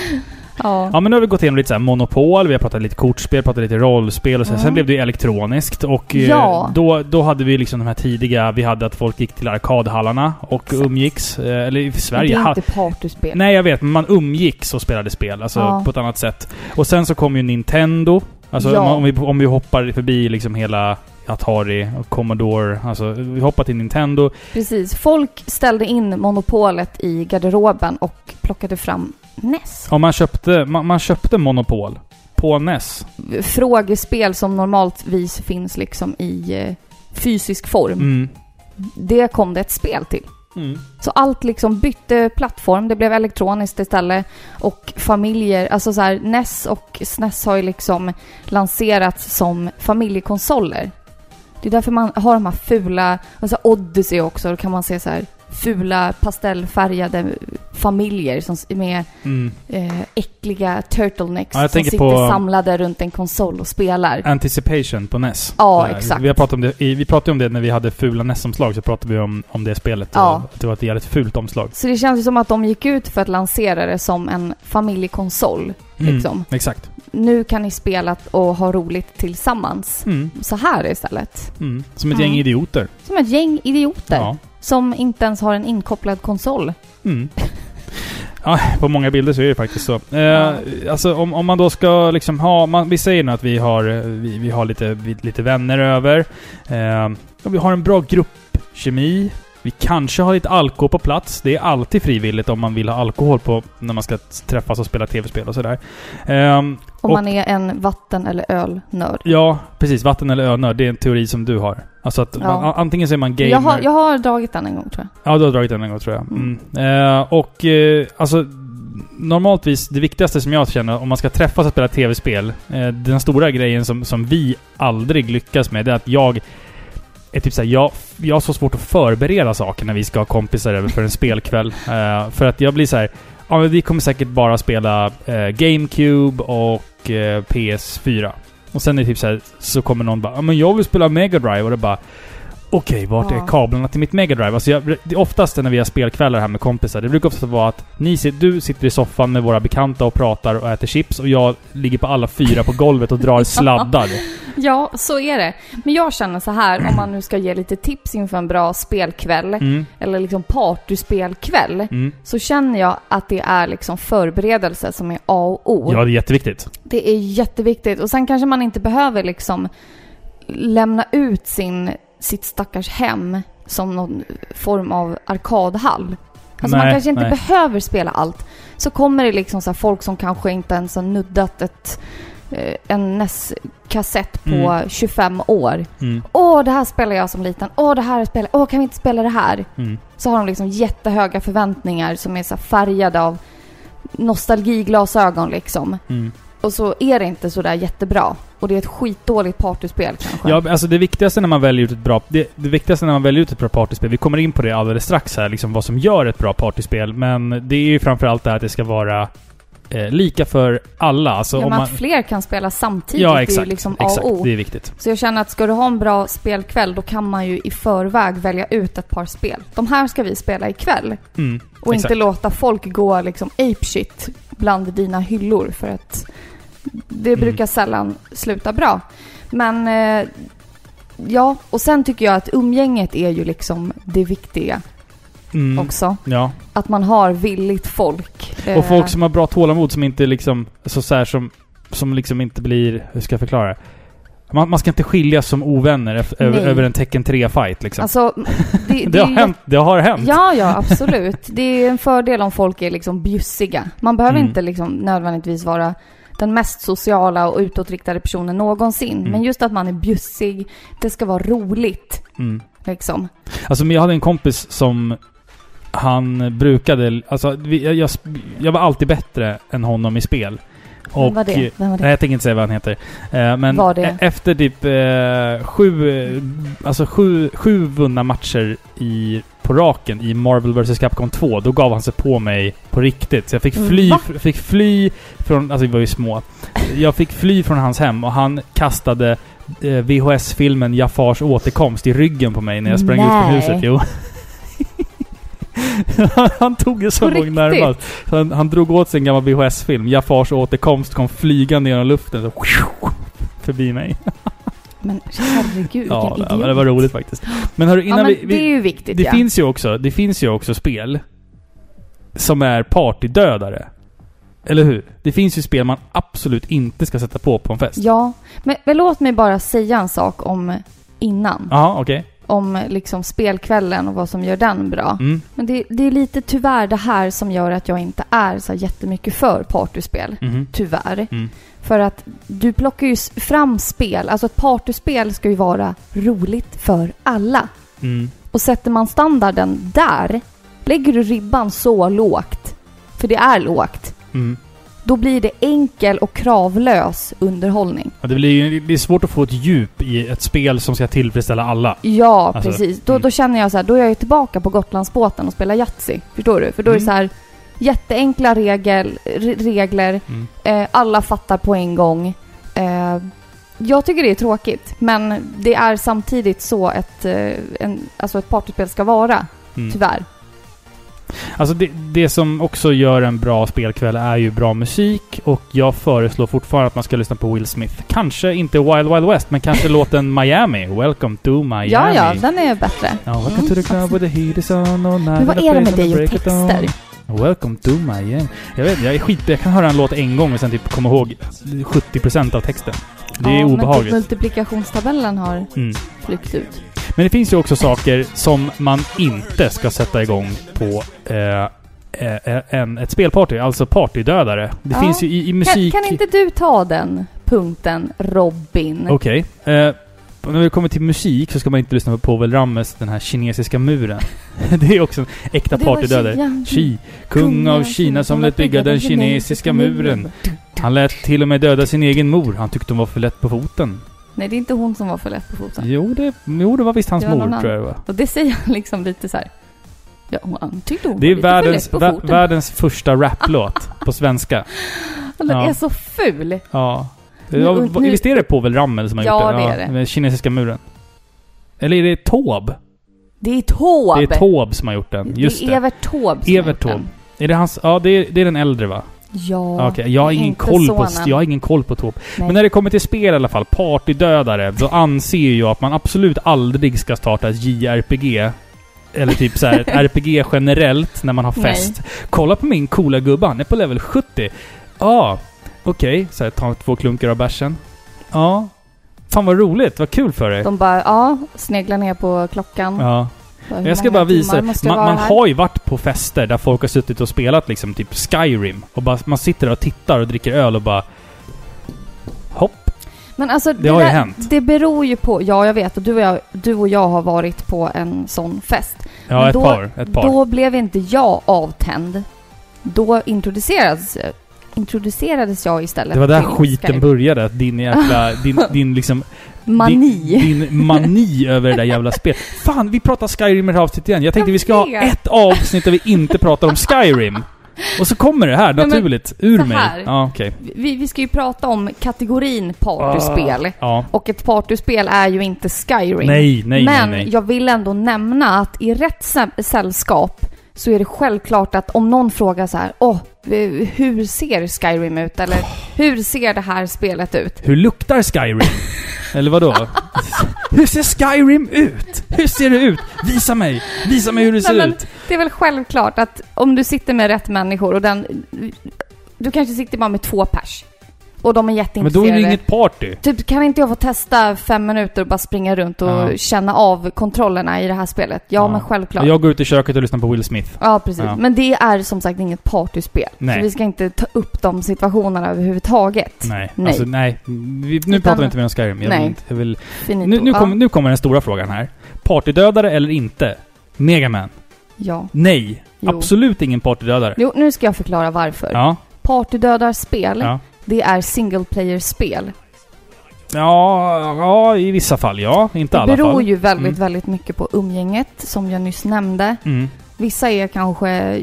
Ja. Ja, men nu har vi gått igenom lite så Monopol, vi har pratat lite kortspel, pratat lite rollspel och så. Mm. sen blev det ju elektroniskt. Och eh, Ja. då, då hade vi liksom de här tidiga, vi hade att folk gick till arkadhallarna och Exakt. umgicks. Eh, eller i Sverige... det är inte partyspel. Nej, jag vet, men man umgicks och spelade spel. Alltså Ja. på ett annat sätt. Och sen så kom ju Nintendo. Alltså Ja. om, vi, om vi hoppar förbi liksom hela Atari och Commodore. Alltså vi hoppar till Nintendo. Precis. Folk ställde in monopolet i garderoben och plockade fram NES. Ja, man köpte, man, man köpte Monopol på NES. Frågespel som normaltvis finns liksom i eh, fysisk form. Mm. Det kom det ett spel till. Mm. Så allt liksom bytte plattform. Det blev elektroniskt istället. Och familjer, alltså så här, NES och SNES har ju liksom lanserats som familjekonsoler. Det är därför man har de här fula, alltså Odyssey också, då kan man se så här fula pastellfärgade familjer som med Mm. eh, äckliga turtlenecks Ja, som sitter samlade runt en konsol och spelar. Anticipation på NES. Ja, Eh, exakt. Vi, har pratat om det, vi pratade om det när vi hade fula NES-omslag, så pratade vi om, om det spelet. Ja. Och att det var ett jävligt fult omslag. Så det känns ju som att de gick ut för att lansera det som en familjekonsol. Mm. Liksom. Exakt. Nu kan ni spela och ha roligt tillsammans. Mm. Så här istället. Mm. Som ett gäng idioter. Som ett gäng idioter. Ja. Som inte ens har en inkopplad konsol. Mm. Ja, på många bilder så är det faktiskt så. Eh, Ja. Alltså om, om man då ska liksom ha... Man, vi säger nu att vi har, eh, vi, vi har lite, vi, lite vänner över. Eh, och vi har en bra gruppkemi. Vi kanske har lite alkohol på plats. Det är alltid frivilligt om man vill ha alkohol på när man ska träffas och spela tv-spel och sådär. Ehm, Om Och- man är en vatten eller ölnörd. ja, precis. Vatten eller önörd, det är en teori som du har. Alltså att Ja. man, antingen så är man gamer... Jag har, jag har dragit den en gång tror jag. Ja, du har dragit den en gång tror jag. Mm. Eh, och eh, alltså... Normaltvis, det viktigaste som jag känner om man ska träffas och spela tv-spel, eh, den stora grejen som, som vi aldrig lyckas med, det är att jag är typ såhär, jag, jag har så svårt att förbereda saker när vi ska ha kompisar över för en spelkväll. (laughs) Eh, för att jag blir så här. ja men vi kommer säkert bara spela eh, GameCube och eh, PS4. Och sen är det typ så här, så kommer någon bara, ja men jag vill spela Mega Drive och det bara okej, vart Ja. är kablarna till mitt Mega Drive? Alltså jag, det oftast när vi har spelkvällar här med kompisar, det brukar ofta vara att ni, du sitter i soffan med våra bekanta och pratar och äter chips och jag ligger på alla fyra på golvet och drar (laughs) sladdar. Ja, så är det. Men jag känner så här, om man nu ska ge lite tips inför en bra spelkväll, Mm, eller liksom partyspelkväll, mm. så känner jag att det är liksom förberedelse som är A och O. Ja, det är jätteviktigt. Det är jätteviktigt. Och sen kanske man inte behöver liksom lämna ut sin, sitt stackars hem som någon form av arkadhall. Alltså man Nej, kanske inte nej. behöver spela allt. Så kommer det liksom så folk som kanske inte ens har nuddat ett, eh, en NES-kassett på Mm. 25 år. Mm, Åh, det här spelade jag som liten. Åh, det här spelar Åh, kan vi inte spela det här? mm. så har de liksom jättehöga förväntningar som är så färgade av nostalgiglasögon liksom. Mm. Och så är det inte så där jättebra. Och det är ett skitdåligt partyspel kanske. Ja, alltså det viktigaste när man väljer ut ett bra... Det, det viktigaste när man väljer ut ett bra partyspel, vi kommer in på det alldeles strax här, liksom vad som gör ett bra partyspel. Men det är ju framförallt det här att det ska vara eh, lika för alla. Alltså ja, om man... att fler kan spela samtidigt Ja, är exakt. ju liksom A och O. Det är viktigt. Så jag känner att ska du ha en bra spelkväll, då kan man ju i förväg välja ut ett par spel. De här ska vi spela ikväll. Mm, Och exakt. inte låta folk gå liksom apeshit bland dina hyllor för att det Mm. brukar sällan sluta bra. Men eh, ja, och sen tycker jag att umgänget är ju liksom det viktiga Mm, också. Ja. Att man har villigt folk. Och Eh, folk som har bra tålamod som inte liksom... Så, så här, som, som liksom inte blir... Hur ska jag förklara? Man, man ska inte skiljas som ovänner över, över en Tecken 3-fight liksom. Alltså, det, (laughs) det, har är ju hänt. Det har hänt. Ja, ja, absolut. Det är en fördel om folk är liksom bjussiga. Man behöver Mm. inte liksom nödvändigtvis vara den mest sociala och utåtriktade personen någonsin. Mm. Men just att man är bjussig, det ska vara roligt. Mm. Liksom. Alltså, men jag hade en kompis som... Han brukade... Alltså, jag, jag, jag var alltid bättre än honom i spel. Vem var det? Vem var det? Nej, jag tänker inte säga vad han heter. Eh, men Var det? e- efter typ eh, sju, eh, alltså sju, sju vunna matcher i, på raken i Marvel vs Capcom 2, då gav han sig på mig på riktigt. Så jag fick fly, Va? fick fly från, alltså vi var ju små. Jag fick fly från hans hem och han kastade eh, VHS-filmen Jafars återkomst i ryggen på mig när jag sprang ut från Nej. huset. Jo. (laughs) han tog ju så långt närmast. Han, han drog åt sig en gammal VHS-film. Jafars återkomst kom flygande genom luften. Så, (laughs) förbi mig. Men herregud, Ja, vilken ja, idiot. men det var roligt faktiskt. Men hörru, innan ja, men vi... vi det är ju viktigt det ja. finns ju också, det finns ju också spel som är partydödare. Eller hur? Det finns ju spel man absolut inte ska sätta på på en fest. Ja, men, men låt mig bara säga en sak om innan. Ja, okej. Om liksom spelkvällen och vad som gör den bra. Mm. Men det, det är lite tyvärr det här som gör att jag inte är så jättemycket för partyspel. Mhm. Tyvärr. Mm. För att du plockar ju fram spel. Alltså ett partyspel ska ju vara roligt för alla. Mm. Och sätter man standarden där, lägger du ribban så lågt, för det är lågt, Mm. då blir det enkel och kravlös underhållning. Ja, det, blir ju, det är svårt att få ett djup i ett spel som ska tillfredsställa alla. Ja, Alltså, precis. Då, mm. då känner jag så här, då är jag ju tillbaka på Gotlandsbåten och spelar Yatzy. Förstår du? För då är det Mm. så här jätteenkla regel, re- regler, Mm. eh, alla fattar på en gång. Eh, jag tycker det är tråkigt, men det är samtidigt så ett, eh, en, alltså ett partyspel ska vara, Mm. tyvärr. Alltså det, det som också gör en bra spelkväll är ju bra musik och jag föreslår fortfarande att man ska lyssna på Will Smith. Kanske inte Wild Wild West, men kanske (laughs) låten Miami. Welcome to Miami. Ja, ja, den är bättre. Ja, welcome Mm, to the club where the heat is on all night. Men vad är det med dig och texter? Welcome to Miami. Jag vet, jag är skit... Jag kan höra en låt en gång och sen typ komma ihåg 70% av texten. Det är ja, Men typ obehagligt. multiplikationstabellen har Mm. flykt ut. Men det finns ju också saker som man inte ska sätta igång på eh, eh, en, ett spelparty. Alltså partydödare. Det Ja. finns ju i, i Kan, musik... kan inte du ta den punkten, Robin? Okej. Eh, när det kommer till musik så ska man inte lyssna på Povel Rammes Den här kinesiska muren. (laughs) det är också en äkta partydödare. Xi- Xi, kung av Kina som lät bygga den kinesiska muren. Han lät till och med döda sin egen mor. Han tyckte hon var för lätt på foten. Nej, det är inte hon som var för lätt på foten. Jo, det, jo, det var visst hans var mor, tror jag det var. Och det säger han liksom lite så här. Ja, hon tyckte hon Det var är lite världens, för lätt på foten. världens första raplåt på svenska. (laughs) Den ja. är så ful. Ja. Nu- Ja, nu- Visst är det Povel Ramel som har Ja, gjort det? det är det. Med kinesiska muren. Eller är det Taube? Det är Taube! Det är Taube som har gjort den. Just det det. är Evert Taube som Evert den. Taube. Är det hans... Ja, det är, det är den äldre va? Ja. Okej, jag har ingen koll på... sonen. Jag har ingen koll på. Nej. Men när det kommer till spel i alla fall, partydödare, då (laughs) anser jag att man absolut aldrig ska starta ett JRPG. Eller typ så här ett (laughs) RPG generellt när man har Nej. fest. Kolla på min coola gubbe, han är på level 70. Ja, okej. Så här, ta två klunkar av bärsen. Ja. Fan vad roligt, vad kul för dig. De bara, ja, sneglar ner på klockan. Ja. Hur Jag ska många bara visa. timmar måste Man, vara man här? har ju varit på fester där folk har suttit och spelat liksom typ Skyrim. Och bara, man sitter där och tittar och dricker öl och bara... Hopp. Men alltså, Det har ju hänt. Det beror ju på, ja jag vet, och du och jag, du och jag har varit på en sån fest. Ja, Men ett då- par. Ett par. Då blev inte jag avtänd. Då introducerades, introducerades jag istället det var där skiten Skyrim. började. Din jävla... (laughs) din, din liksom... Mani. Din, din mani över det där jävla spelet. Fan, vi pratar Skyrim i det här avsnittet igen. Jag tänkte Jag vi ska ha ett avsnitt där vi inte pratar om Skyrim. Och så kommer det här Nej, men naturligt ur mig. Ja, okej. Vi, vi ska ju prata om kategorin partyspel. Ja. Och ett partyspel är ju inte Skyrim. Nej, nej, Men nej, nej. jag vill ändå nämna att i rätt sä- sällskap så är det självklart att om någon frågar så här, åh, eh, hur ser Skyrim ut? Eller hur ser det här spelet ut? Hur luktar Skyrim? (laughs) Eller vadå? hur ser Skyrim ut? Hur ser det ut? Visa mig! Visa mig hur det ser Nej, ut! Det är väl självklart att om du sitter med rätt människor och den... Du kanske sitter bara med två pers. Och de är Men då jätteintresserade. är det inget party. Typ, kan inte jag få testa fem minuter och bara springa runt och Ja. känna av kontrollerna i det här spelet? Ja, men självklart. Jag går ut i köket och lyssnar på Will Smith. Ja, precis. Ja. Men det är som sagt inget partyspel. Nej. Så vi ska inte ta upp de situationerna överhuvudtaget. Nej. Nej. Alltså nej. Vi, nu Utan- pratar vi inte mer om Skyrim. Jag Nej. vill inte, jag vill, Finito. nu, nu, ja. kommer, nu kommer den stora frågan här. Partydödare eller inte? Megaman? ja. Nej. Jo. Absolut ingen partydödare. Jo, nu ska jag förklara varför. Ja. Partydödarspel, Ja. Det är single player-spel. Ja, ja, i vissa fall ja. Inte Det alla beror fall. ju väldigt, Mm. väldigt mycket på umgänget, som jag nyss nämnde. Mm. Vissa är kanske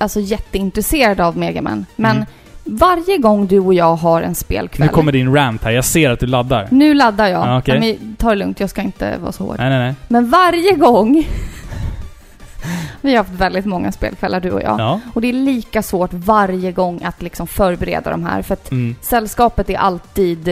alltså, jätteintresserade av Megaman. Men Mm. varje gång du och jag har en spelkväll... Nu kommer din rant här. Jag ser att du laddar. Nu laddar jag. Ja, okej. Nej, men ta det lugnt, jag ska inte vara så hård. Nej, nej, nej. Men varje gång... (laughs) Vi har haft väldigt många spelkvällar du och jag. Ja. Och det är lika svårt varje gång att liksom förbereda de här. För att Mm. sällskapet är alltid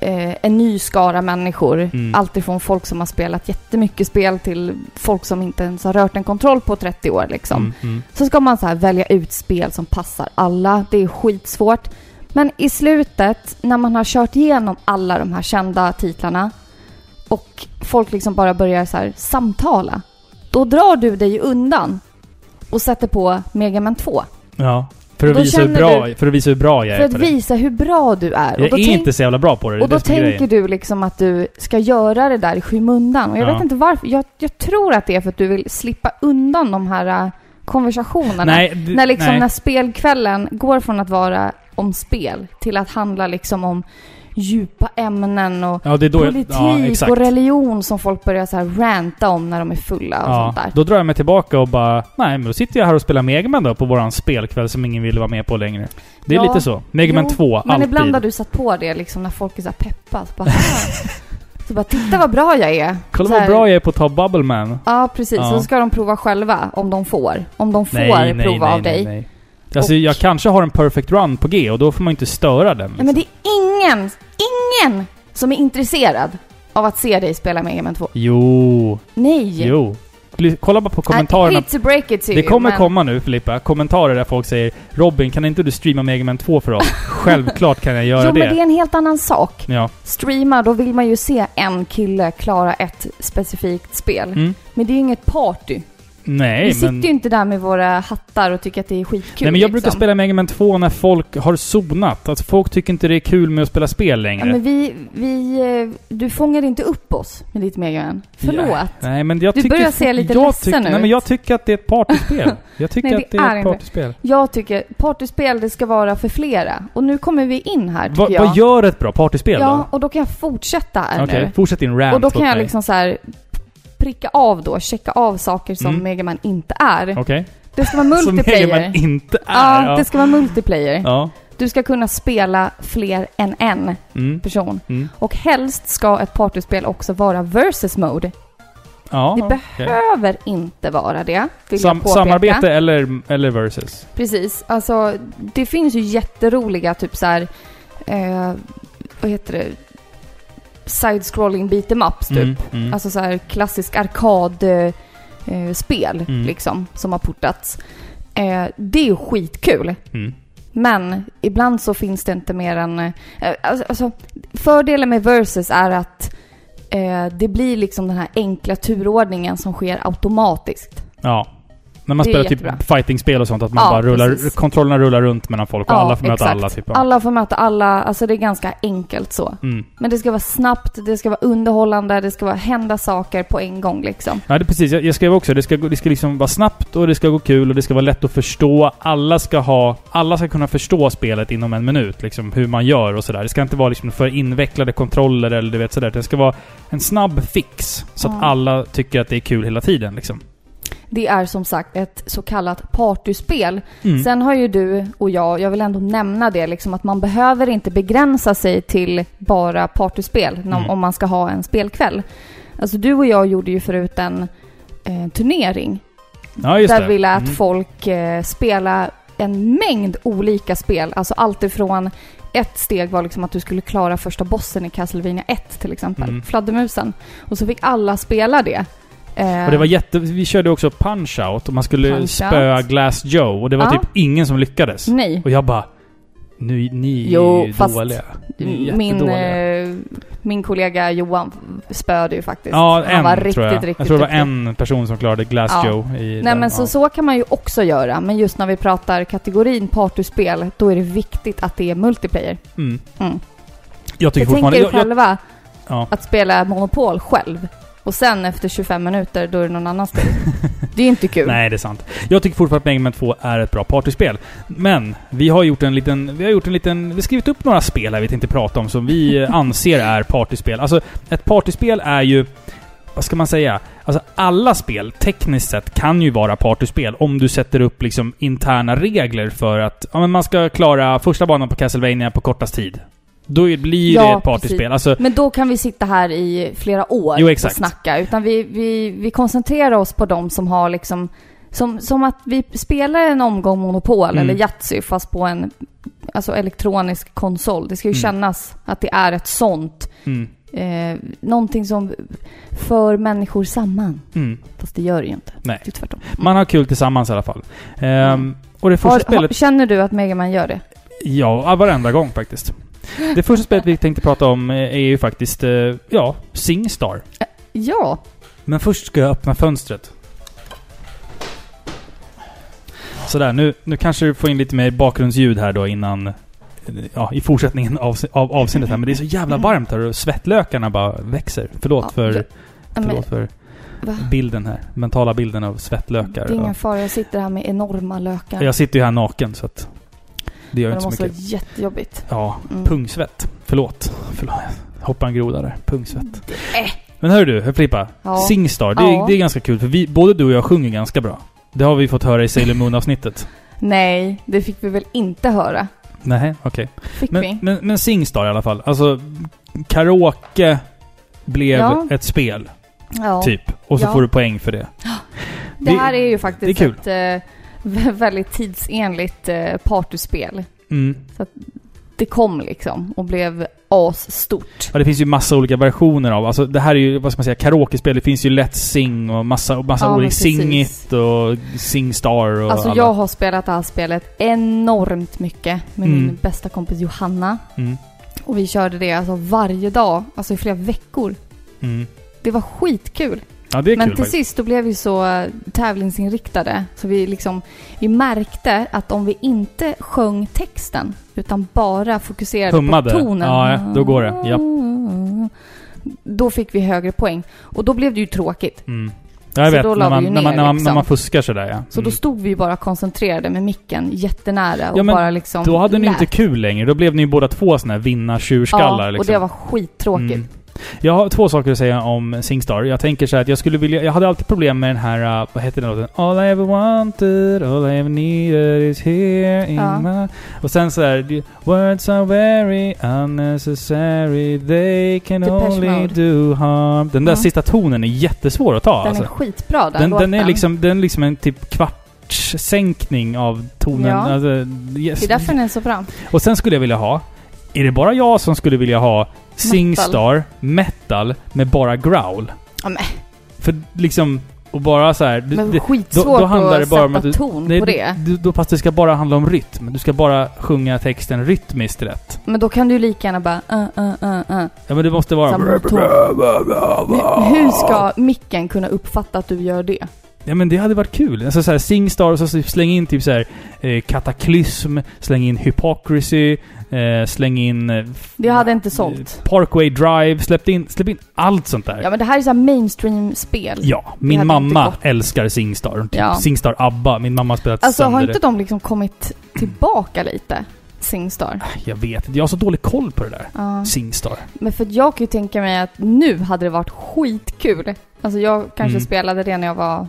eh, en ny skara människor. Mm. Alltifrån folk som har spelat jättemycket spel till folk som inte ens har rört en kontroll på 30 år liksom. Mm. Mm. Så ska man så välja ut spel som passar alla. Det är skitsvårt. Men i slutet, när man har kört igenom alla de här kända titlarna och folk liksom bara börjar så samtala. Då drar du dig undan och sätter på Mega Man 2. Ja. För att, då visa hur bra, för att visa hur bra jag För är att på det. visa hur bra du är. Jag är då tänk- inte så jävla bra på det. och då det är tänker du liksom att du ska göra det där i skymundan. Och jag Ja. vet inte varför. Jag, jag tror att det är för att du vill slippa undan de här äh, konversationerna. Nej, d- när liksom nej. när spelkvällen går från att vara om spel till att handla liksom om djupa ämnen och Ja, jag, politik ja, och religion som folk börjar så här ranta om när de är fulla och Ja, sånt där. då drar jag mig tillbaka och bara... Nej, men då sitter jag här och spelar Megaman då på våran spelkväll som ingen ville vara med på längre. Det är lite så. Megaman jo, 2, Men alltid. ibland har du satt på det liksom när folk är så här peppa. Så bara, så bara, titta vad bra jag är. Kolla vad bra jag är på att ta Bubble Man. Ja, precis. Ja. Så ska de prova själva, om de får. Om de får Nej, nej, prova nej, av dig. Alltså Och- jag kanske har en perfect run på G och då får man inte störa den. Nej, men det är ingen, ingen som är intresserad av att se dig spela Mega Man 2. Jo, Nej! jo. Kolla bara på kommentarerna. hate to break it to Det you, kommer men- komma nu Filippa, kommentarer där folk säger Robin, kan inte du streama Mega Man 2 för oss? (laughs) Självklart kan jag göra Jo, det. men det är en helt annan sak. Ja. Streama, då vill man ju se en kille klara ett specifikt spel. Mm. Men det är ju inget party. Nej, Vi sitter men... ju inte där med våra hattar och tycker att det är skitkul. Nej men jag brukar liksom. spela Mega Man 2 när folk har zonat. Alltså folk tycker inte det är kul med att spela spel längre. Ja, men vi, vi, eh, du fångar inte upp oss med ditt Mega Man. Förlåt. Ja, nej men jag Du tycker... börjar se lite jag ledsen ut. Nej men jag tycker att det är ett partyspel. (laughs) Jag tycker Nej, det att det är, är ett inte. partyspel. Jag tycker partyspel, det ska vara för flera. Och nu kommer vi in här, tycker Va, jag. vad gör ett bra partyspel Ja, då? och då kan jag fortsätta här Okej, nu. fortsätt din rant Och då kan jag mig. liksom så här pricka av då, checka av saker som Mm. Mega Man inte är. Okej. Det ska vara (laughs) Som Mega multiplayer. Man inte är. Ja, Ja. det ska vara multiplayer. ja. Du ska kunna spela fler än en Mm. person. Mm. Och helst ska ett partyspel också vara versus mode. Ja, Det behöver inte vara det, Sam, jag samarbete eller, eller versus? Precis. Alltså, det finns ju jätteroliga typ så här, eh, vad heter det? Side-scrolling beat em ups typ. Mm, mm. Alltså så här klassisk arkadspel eh, Mm. liksom, som har portats. Eh, det är ju skitkul. Mm. Men ibland så finns det inte mer än... Eh, alltså, alltså, fördelen med Versus är att eh, det blir liksom den här enkla turordningen som sker automatiskt. Ja. När man spelar jättebra. typ fightingspel och sånt, att man Ja, bara rullar, precis. kontrollerna rullar runt mellan folk och Ja, alla får möta exakt. alla. Typ. Ja. Alla får möta alla, alltså det är ganska enkelt så. Mm. Men det ska vara snabbt, det ska vara underhållande, det ska vara hända saker på en gång liksom. Ja, det precis. Jag, jag skrev också det ska, det ska liksom vara snabbt och det ska gå kul och det ska vara lätt att förstå. Alla ska ha... Alla ska kunna förstå spelet inom en minut, liksom hur man gör och sådär. Det ska inte vara liksom för invecklade kontroller eller du vet sådär. Det ska vara en snabb fix så att alla tycker att det är kul hela tiden liksom. Det är som sagt ett så kallat partyspel. Mm. Sen har ju du och jag, jag vill ändå nämna det, liksom att man behöver inte begränsa sig till bara partyspel Mm. om man ska ha en spelkväll. Alltså du och jag gjorde ju förut en eh, turnering ja, där det. vi lät Mm. folk eh, spela en mängd olika spel. Alltså allt ifrån ett steg var liksom att du skulle klara första bossen i Castlevania 1 till exempel, Mm. fladdermusen. Och så fick alla spela det. Eh, Och det var jätte... Vi körde också Punch-Out och man skulle Punch-Out. spöa Glass Joe och det var Ja. typ ingen som lyckades. Nej. Och jag bara... Nu, ni Jo, är ju fast dåliga. Ni är Min, eh, min kollega Johan spöade ju faktiskt. Ja, Han en var riktigt, tror jag. riktigt jag tror det var en person som klarade Glass Ja. Joe i Nej den, men så, ja. så kan man ju också göra. Men just när vi pratar kategorin partyspel, då är det viktigt att det är multiplayer. Mm. Mm. Jag tycker tänk fortfarande... er Jag, jag, själva ja. att spela Monopol själv. Och sen efter 25 minuter, då är det någon annans tur. det är inte kul. (laughs) Nej, det är sant. Jag tycker fortfarande att Mega Man 2 är ett bra partyspel. Men vi har gjort en liten... Vi har gjort en liten... Vi har skrivit upp några spel här vi tänkte prata om som vi (laughs) anser är partyspel. Alltså, ett partyspel är ju... Vad ska man säga? Alltså alla spel, tekniskt sett, kan ju vara partyspel om du sätter upp liksom interna regler för att ja, men man ska klara första banan på Castlevania på kortast tid. Då blir Ja, det ett partyspel. precis. Alltså, Men då kan vi sitta här i flera år Jo, och snacka. Utan vi, vi, vi koncentrerar oss på de som har liksom... Som, som att vi spelar en omgång Monopol Mm. eller Yatzy fast på en alltså elektronisk konsol. Det ska ju Mm. kännas att det är ett sånt. mm, Eh, någonting som för människor samman. mm. Fast det gör det ju inte. Nej. Det är tvärtom. Man har kul tillsammans i alla fall. Ehm. Och det första Har, spelet... har, känner du att Mega Man gör det? Ja, varenda gång faktiskt. Det första spelet vi tänkte prata om eh, är ju faktiskt, eh, ja, Singstar. Ja. Men först ska jag öppna fönstret. Sådär, nu, nu kanske du får in lite mer bakgrundsljud här då innan... Ja, i fortsättningen av, av avseendet här. Men det är så jävla varmt här och svettlökarna bara växer. Förlåt Ja, för, Men, förlåt för va? bilden här. Mentala bilden av Det svettlökar. är ingen Ja. fara, jag sitter här med enorma lökar. Jag sitter ju här naken så att... Det gör Men inte det så måste mycket. vara jättejobbigt. Ja, Mm. pungsvett. Förlåt. Förlåt. Hoppa en groda där. Pungsvett. Äh. Men hör du, Flippa. Ja. Singstar, det, Ja. är, det är ganska kul för vi, både du och jag sjunger ganska bra. Det har vi fått höra i Sailor Moon-avsnittet. Nej, det fick vi väl inte höra. Nej, okej. Fick Men, vi? men, men Singstar i alla fall. Alltså, karaoke blev Ja. ett spel, Ja. typ. Och så Ja. får du poäng för det. Det här är ju faktiskt det är kul. ett eh, (laughs) väldigt tidsenligt eh, partyspel. Mm. Det kom liksom och blev asstort. Ja, det finns ju massa olika versioner av. Alltså det här är ju, vad ska man säga, karaokespel. Det finns ju Let's Sing och massa, massa Ja, olika. Sing It och Singstar och Alltså alla. jag har spelat det här spelet enormt mycket med Mm. min bästa kompis Johanna. Mm. Och vi körde det alltså varje dag, alltså i flera veckor. Mm. Det var skitkul. Ja, det är Men kul till faktiskt. sist då blev vi så eh, tävlingsinriktade. Så vi liksom, vi märkte att om vi inte sjöng texten utan bara fokuserade Hummade. på tonen. Ja, ja, då går det. Japp. Då fick vi högre poäng. Och då blev det ju tråkigt. Mm. Ja, jag Så vet. då När man, vi ju när, man, ner, när, man, när liksom. man fuskar sådär ja. Så Mm. då stod vi ju bara koncentrerade med micken jättenära och Ja, men bara liksom Då hade ni lät. inte kul längre. Då blev ni ju båda två såna här vinnartjurskallar Ja, och liksom. det var skittråkigt. Mm. Jag har två saker att säga om Singstar. Jag tänker så här att jag skulle vilja... Jag hade alltid problem med den här... Uh, vad heter den låten? All I ever wanted, all I ever needed is here in Ja. my... Och sen så här... Words are very unnecessary, they can Depeche only Mode. do harm. Den där Mm. sista tonen är jättesvår att ta Den alltså. är skitbra den, Den, låten. den är liksom, den är liksom en typ kvartssänkning av tonen. Ja. Alltså, yes. Det är därför den är så bra. Och sen skulle jag vilja ha... Är det bara jag som skulle vilja ha Singstar metal med bara growl? Ja, men, För liksom... Och bara så här... men det- skitsvårt då- då handlar att det bara om sätta att du- ton nej, på det. Du, då, fast det ska bara handla om rytm. Du ska bara sjunga texten rytmiskt rätt. Men då kan du lika gärna bara uh, uh, uh, uh. Ja men det måste vara... Samma ton. Men Hur ska micken kunna uppfatta att du gör det? Ja men det hade varit kul. Alltså så här, Singstar och så släng in typ så här eh, Kataklysm, släng in Hypocrisy, eh, släng in... Eh, Det hade inte sålt. Parkway Drive, släpp in, släpp in allt sånt där. Ja men det här är så här mainstream-spel. Ja, min mamma älskar Singstar. Typ Ja. Singstar ABBA. Min mamma har spelat Alltså har sönder inte de liksom kommit tillbaka lite? Singstar. Jag vet inte. Jag har så dålig koll på det där. Ja. Singstar. Men för jag kan ju tänka mig att nu hade det varit skitkul. Alltså jag kanske Mm. spelade det när jag var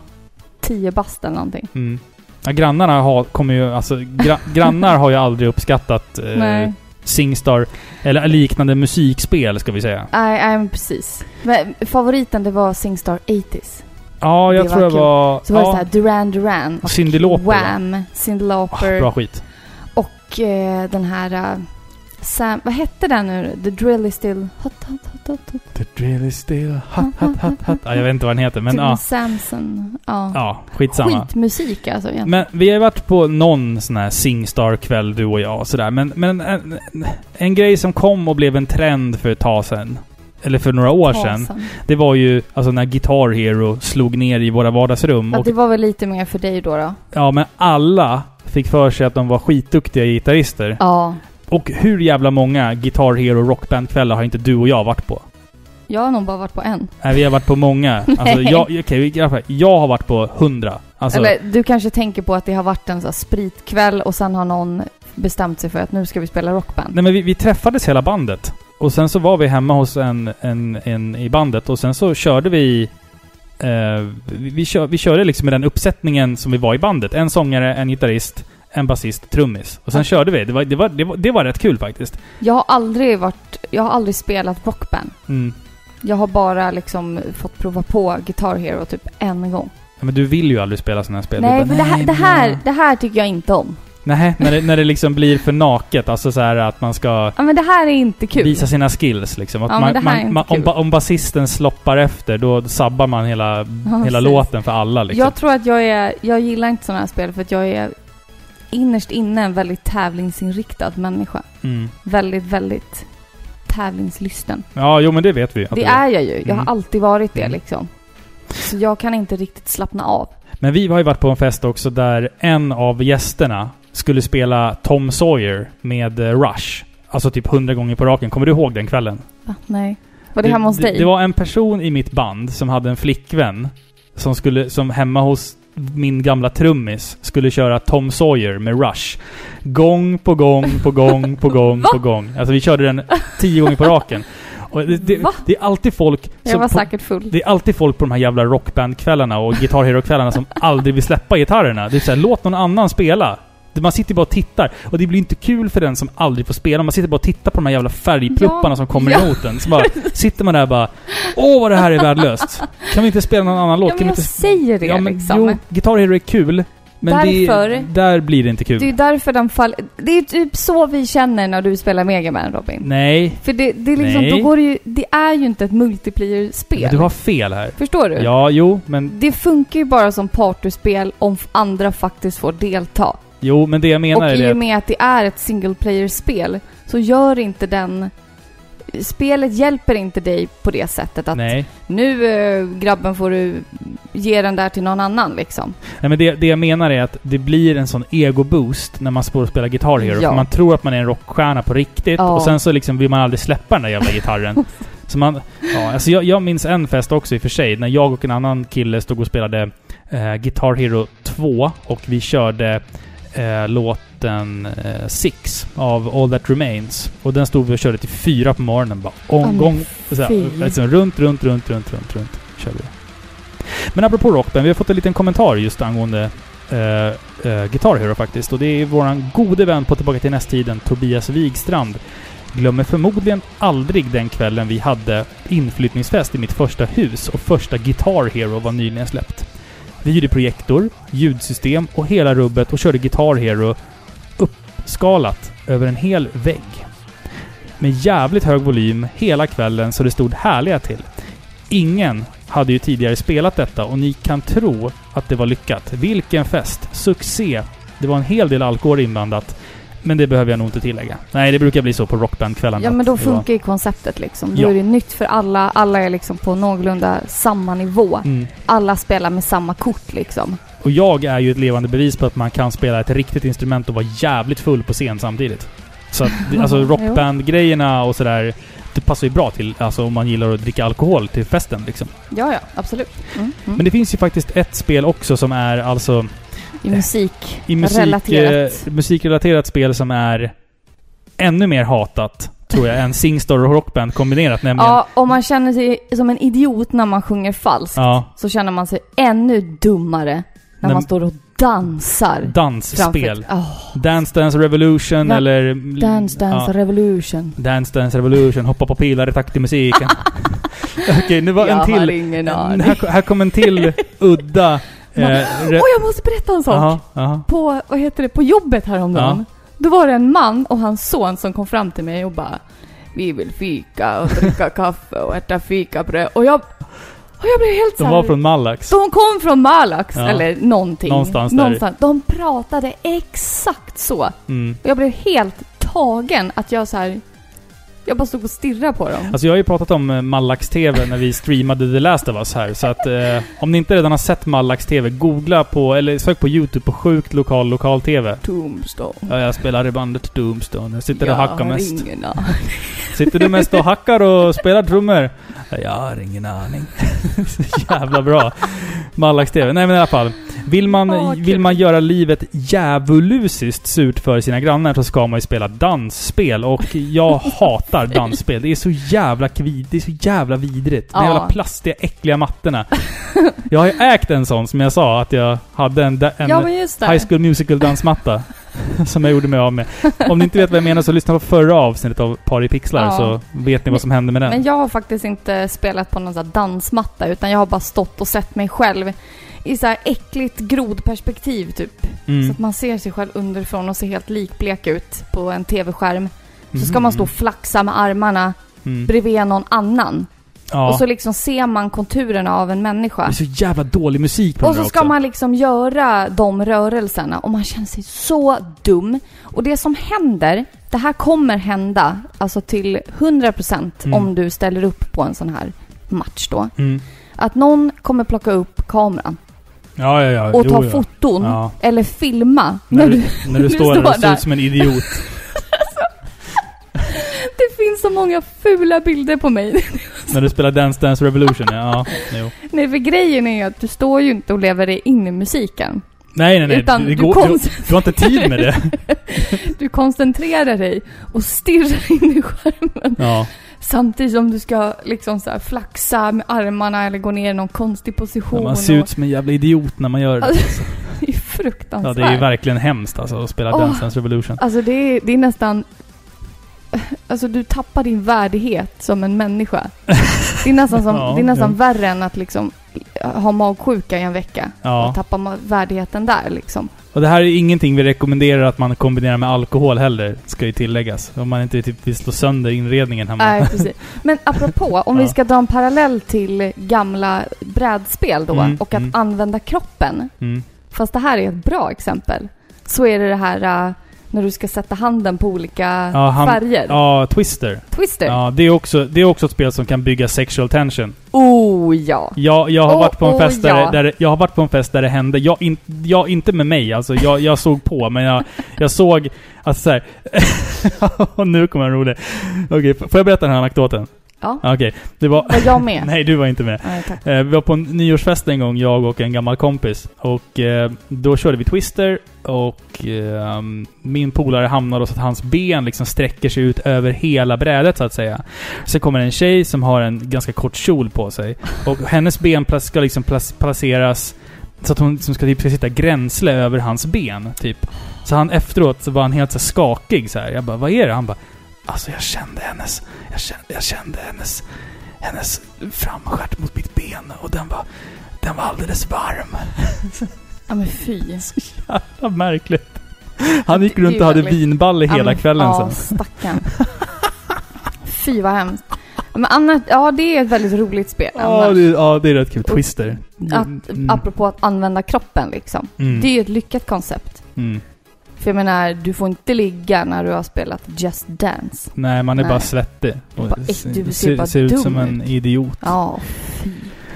10 bast eller någonting. Mm. Ja, grannarna har, kommer ju... Alltså, gra, (laughs) grannar har ju aldrig uppskattat eh. Singstar. Eller liknande musikspel, ska vi säga. Nej, men precis. Men favoriten det var Singstar 80s. Ja, jag Det tror var jag kul. var... Så var ja, det så här Duran Duran Cyndi Lauper? Wham, Cyndi Lauper bra skit. och eh, den här eh, Sam, vad hette den nu? The Drill is still hot, hot, hot, hot, hot. The drill is still hot, hot, hot, hot. (laughs) Ja, jag vet inte vad den heter, men ja. Samson. Ja. Ja, skitsamma. Skitmusik alltså egentligen. Men vi har ju varit på någon sån här Singstar-kväll, du och jag. och Sådär. Men, men en, en grej som kom och blev en trend för ett tag sedan, eller för några år sedan, det var ju alltså när Guitar Hero slog ner i våra vardagsrum. Ja, Och, det var väl lite mer för dig då då? ja, men alla fick för sig att de var skitduktiga gitarrister. Ja. Och hur jävla många Guitar Hero Rockband-kvällar har inte du och jag varit på? Jag har nog bara varit på en. Nej, vi har varit på många. Alltså, (laughs) jag, okej, jag, har varit på hundra. Alltså, Eller du kanske tänker på att det har varit en så spritkväll och sen har någon bestämt sig för att nu ska vi spela rockband. Nej men vi, vi träffades hela bandet. Och sen så var vi hemma hos en, en, en i bandet och sen så körde vi... Eh, vi, vi, kör, vi körde liksom med den uppsättningen som vi var i bandet. En sångare, en gitarrist, en basist, trummis. Och sen körde vi. Det var, det, var, det, var, det var rätt kul faktiskt. Jag har aldrig varit... Jag har aldrig spelat rockband. Mm. Jag har bara liksom fått prova på Guitar Hero typ en gång. Ja, men du vill ju aldrig spela sådana här spel. Nej, bara, men det här, det, här, det här tycker jag inte om. Nej, när det, (laughs) när det liksom blir för naket. Alltså så här att man ska Ja, men det här är inte kul. visa sina skills liksom. Att Ja, man, man, man, om, om basisten sloppar efter, då sabbar man hela, Ja, hela precis. låten för alla liksom. Jag tror att jag är... Jag gillar inte sådana här spel för att jag är innerst inne en väldigt tävlingsinriktad människa. Mm. Väldigt, väldigt tävlingslysten. Ja, jo men det vet vi. Det du är jag ju. Jag Mm. har alltid varit det Mm. liksom. Så jag kan inte riktigt slappna av. Men vi har ju varit på en fest också där en av gästerna skulle spela Tom Sawyer med eh, Rush. Alltså typ hundra gånger på raken. Kommer du ihåg den kvällen? Va? Nej. Var det, hemma hos det, dig? Det var en person i mitt band som hade en flickvän som skulle, som hemma hos min gamla trummis skulle köra Tom Sawyer med Rush. Gång på gång på gång på gång (laughs) på gång. Alltså vi körde den tio gånger på raken. Det, det, det är alltid folk jag var på, säkert full. det är alltid folk på de här jävla rockbandkvällarna och Guitar Hero-kvällarna som (laughs) aldrig vill släppa gitarrerna. Det är såhär, låt någon annan spela. Man sitter bara och tittar. Och det blir inte kul för den som aldrig får spela. Man sitter bara och tittar på de här jävla färgplupparna Ja, som kommer ja. emot en. Så bara sitter man där och bara Åh vad det här är värdelöst. Kan vi inte spela någon annan låt? Ja, men jag inte... säger det ja, men, liksom. Jo, Guitar Hero är kul. Men Därför- det, där blir det inte kul. Det är därför de faller... Det är typ så vi känner när du spelar Mega Man Robin. Nej, För det, det är liksom, Nej. då går det ju... Det är ju inte ett multiplayer-spel. men du har fel här. Förstår du? Ja, jo, men, Det funkar ju bara som partyspel om andra faktiskt får delta. Jo, men det jag menar och är i det och med att det är ett single player-spel så gör inte den... Spelet hjälper inte dig på det sättet att Nej. nu eh, grabben får du ge den där till någon annan liksom. Nej men det, det jag menar är att det blir en sån ego-boost när man får spela Guitar Hero. Ja. För man tror att man är en rockstjärna på riktigt Ja. och sen så liksom vill man aldrig släppa den där jävla gitarren. (laughs) så man... Ja, alltså jag, jag minns en fest också i och för sig, när jag och en annan kille stod och spelade eh, Guitar Hero 2 och vi körde eh, låt låten eh, Six av All That Remains. Och den stod vi och körde till fyra på morgonen bara. Omgång... Ja, så här, fy. liksom, runt, runt, runt, runt, runt, runt. Körde vi. Men apropå Rockband, vi har fått en liten kommentar just angående eh, eh, Guitar Hero faktiskt. Och det är våran gode vän på Tillbaka till nästtiden, Tobias Wigstrand. Glömmer förmodligen aldrig den kvällen vi hade inflyttningsfest i mitt första hus och första Guitar Hero var nyligen släppt. Vi hyrde projektor, ljudsystem och hela rubbet och körde Guitar Hero uppskalat över en hel vägg. Med jävligt hög volym hela kvällen så det stod härliga till. Ingen hade ju tidigare spelat detta och ni kan tro att det var lyckat. Vilken fest! Succé! Det var en hel del alkohol inblandat. Men det behöver jag nog inte tillägga. Nej, det brukar bli så på rockbandkvällarna. Ja men då funkar ju konceptet liksom. Då Ja. är det nytt för alla. Alla är liksom på någorlunda samma nivå. Mm. Alla spelar med samma kort liksom. Och jag är ju ett levande bevis på att man kan spela ett riktigt instrument och vara jävligt full på scen samtidigt. Så att, alltså (laughs) rockband-grejerna och sådär, det passar ju bra till, alltså om man gillar att dricka alkohol till festen liksom. Ja, ja, absolut. Mm, mm. Men det finns ju faktiskt ett spel också som är alltså I musik, i musik, relaterat. eh, musikrelaterat spel som är ännu mer hatat, tror jag, än Singstar och Rockband kombinerat. Nämligen... Ja, om man känner sig som en idiot när man sjunger falskt Ja, så känner man sig ännu dummare när Nej, man står och dansar. dansspel. Oh, Dance Dance Revolution Ja, eller... Dance Dance ja, Revolution. Dance Dance Revolution, hoppa på pilar i takt till musiken. (laughs) Okej, nu var Jag en har till. ingen En- aning. Här, här kom en till (laughs) udda... eh, Åh, re- jag måste berätta en sak! Jaha, jaha. På, vad heter det, på jobbet häromdagen. Då var det en man och hans son som kom fram till mig och bara Vi vill fika och dricka (laughs) kaffe och äta fikabröd. Och jag, och jag blev helt De så var från Malax. De kom från Malax, Ja. eller någonting. Någonstans där. De pratade exakt så. Mm. Och jag blev helt tagen att jag så här. Jag bara stod och stirrade på dem. Alltså jag har ju pratat om eh, Malax-TV när vi streamade The Last of Us här. Så att eh, om ni inte redan har sett Malax-TV, googla på, eller sök på YouTube på sjukt lokal lokal-TV. Tombstone. Ja, jag spelar i bandet Tombstone. Jag sitter och hackar mest. ingen aning. Sitter du mest och hackar och spelar trummor? Ja, Jag har ingen aning. (laughs) Jävla bra. Malax-TV. Nej men i alla fall. Vill man, kul. vill man göra livet djävulusiskt surt för sina grannar så ska man ju spela dansspel. Och jag hatar dansspel. Det är så jävla kvid, det är så jävla vidrigt. De Ja. jävla plastiga, äckliga mattorna. (laughs) Jag har ju ägt en sån som jag sa att jag hade en, en Ja. High School Musical dansmatta. (laughs) som jag gjorde mig av med. Om ni inte vet vad jag menar så lyssna på förra avsnittet av Par i pixlar Ja. så vet ni vad som hände med den. Men jag har faktiskt inte spelat på någon sån dansmatta utan jag har bara stått och sett mig själv i så här äckligt grodperspektiv typ. Så Mm. att man ser sig själv underifrån och ser helt likblek ut på en TV-skärm. Så ska man stå och flaxa med armarna Mm. bredvid någon annan. Ja. Och så liksom ser man konturerna av en det människa. är så jävla dålig musik på Och så där ska också. man liksom göra de rörelserna och man känner sig så dum. Och det som händer, det här kommer hända, alltså till 100% Mm. om du ställer upp på en sån här match då. Mm. Att någon kommer plocka upp kameran Ja, ja, ja. och Jo, ta ja. foton eller filma När, när du, du, när du (laughs) står där och står ser där. ut som en idiot. Det finns så många fula bilder på mig. (laughs) när du spelar Dance Dance Revolution. Ja, jo. Nej, för grejen är ju att du står ju inte och lever dig in i musiken. Nej, nej, nej. Utan det du går, du, du har inte tid med det. (laughs) Du koncentrerar dig och stirrar in i skärmen. Ja. Samtidigt som du ska liksom så flaxa med armarna eller gå ner i någon konstig position. Man ser och- ut som en jävla idiot när man gör det. Alltså, (laughs) det är Ja, fruktansvärt. det är ju verkligen hemskt alltså att spela Åh. Dance Dance Revolution. Alltså det är, det är nästan... Alltså du tappar din värdighet som en människa. (laughs) Det är nästan, som, Ja, det är nästan ja. värre än att liksom ha magsjuka i en vecka. Ja. Och tappa värdigheten där liksom. Och det här är ingenting vi rekommenderar att man kombinerar med alkohol heller, ska ju tilläggas. Om man inte typ vill slå sönder inredningen hemma. Nej, precis. Men apropå, om (laughs) Ja. vi ska dra en parallell till gamla brädspel då Mm, och att mm. använda kroppen. Mm. Fast det här är ett bra exempel. Så är det det här äh, när du ska sätta handen på olika Ja, han- färger. Ja, Twister. Twister. Ja, det är, också, det är också ett spel som kan bygga sexual tension. Oh ja. Jag, jag har Åh, varit på en åh, fest där, ja. där Jag har varit på en fest där det hände. Jag, in, jag inte med mig, alltså. Jag, jag såg på, men jag, jag såg att så här. (laughs) och nu kommer en rolig. Okej, f- får jag berätta den här anekdoten? Ja, Okej, det var... var jag med? (laughs) Nej, du var inte med. Nej, tack. Eh, vi var på en nyårsfest en gång, jag och en gammal kompis. Och eh, då körde vi Twister och eh, min polare hamnade så att hans ben liksom sträcker sig ut över hela brädet så att säga. Sen kommer en tjej som har en ganska kort kjol på sig. Och hennes ben pla- ska liksom plas- placeras så att hon liksom ska, typ, ska sitta gränsle över hans ben, typ. Så han efteråt så var han helt så här skakig så här. Jag bara, vad är det? Han bara, alltså jag kände hennes, jag kände, jag kände hennes, hennes framstjärt mot mitt ben och den var, den var alldeles varm. Ja men fy. (laughs) Jävla märkligt. Han gick runt och hade väldigt- vinball hela Ja, kvällen ja, sen. stackarn. (laughs) Fy vad hemskt. Men annars, ja det är ett väldigt roligt spel Ja, det, ja, det är rätt kul. Twister. Att, Mm. Apropå att använda kroppen liksom. Mm. Det är ju ett lyckat koncept. Mm. För jag menar, du får inte ligga när du har spelat Just Dance. Nej, man är Nej. bara svettig. Och Bara äck- du ser ser, bara ser ut som en idiot. Ja, fy.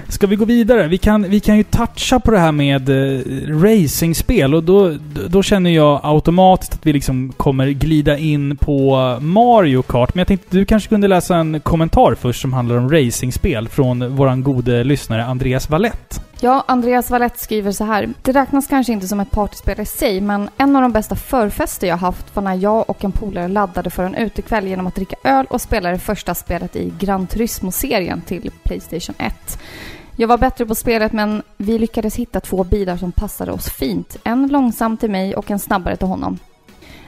Ska vi gå vidare? Vi kan, vi kan ju toucha på det här med eh, racingspel och då, då känner jag automatiskt att vi liksom kommer glida in på Mario Kart. Men jag tänkte du kanske kunde läsa en kommentar först som handlar om racingspel från våran gode lyssnare Andreas Wallett. Ja, Andreas Wallett skriver så här. Det räknas kanske inte som ett partyspel i sig, men en av de bästa förfester jag haft var när jag och en polare laddade för en utekväll genom att dricka öl och spela det första spelet i Gran Turismo-serien till Playstation 1. Jag var bättre på spelet men vi lyckades hitta två bilar som passade oss fint. En långsam till mig och en snabbare till honom.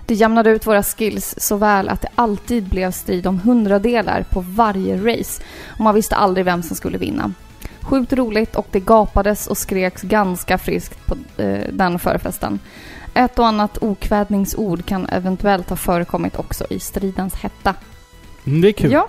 Det jämnade ut våra skills så väl att det alltid blev strid om hundradelar på varje race och man visste aldrig vem som skulle vinna. Sjukt roligt och det gapades och skreks ganska friskt på eh, den förfesten. Ett och annat okvädningsord kan eventuellt ha förekommit också i stridens hetta. Mm, det är kul. Ja,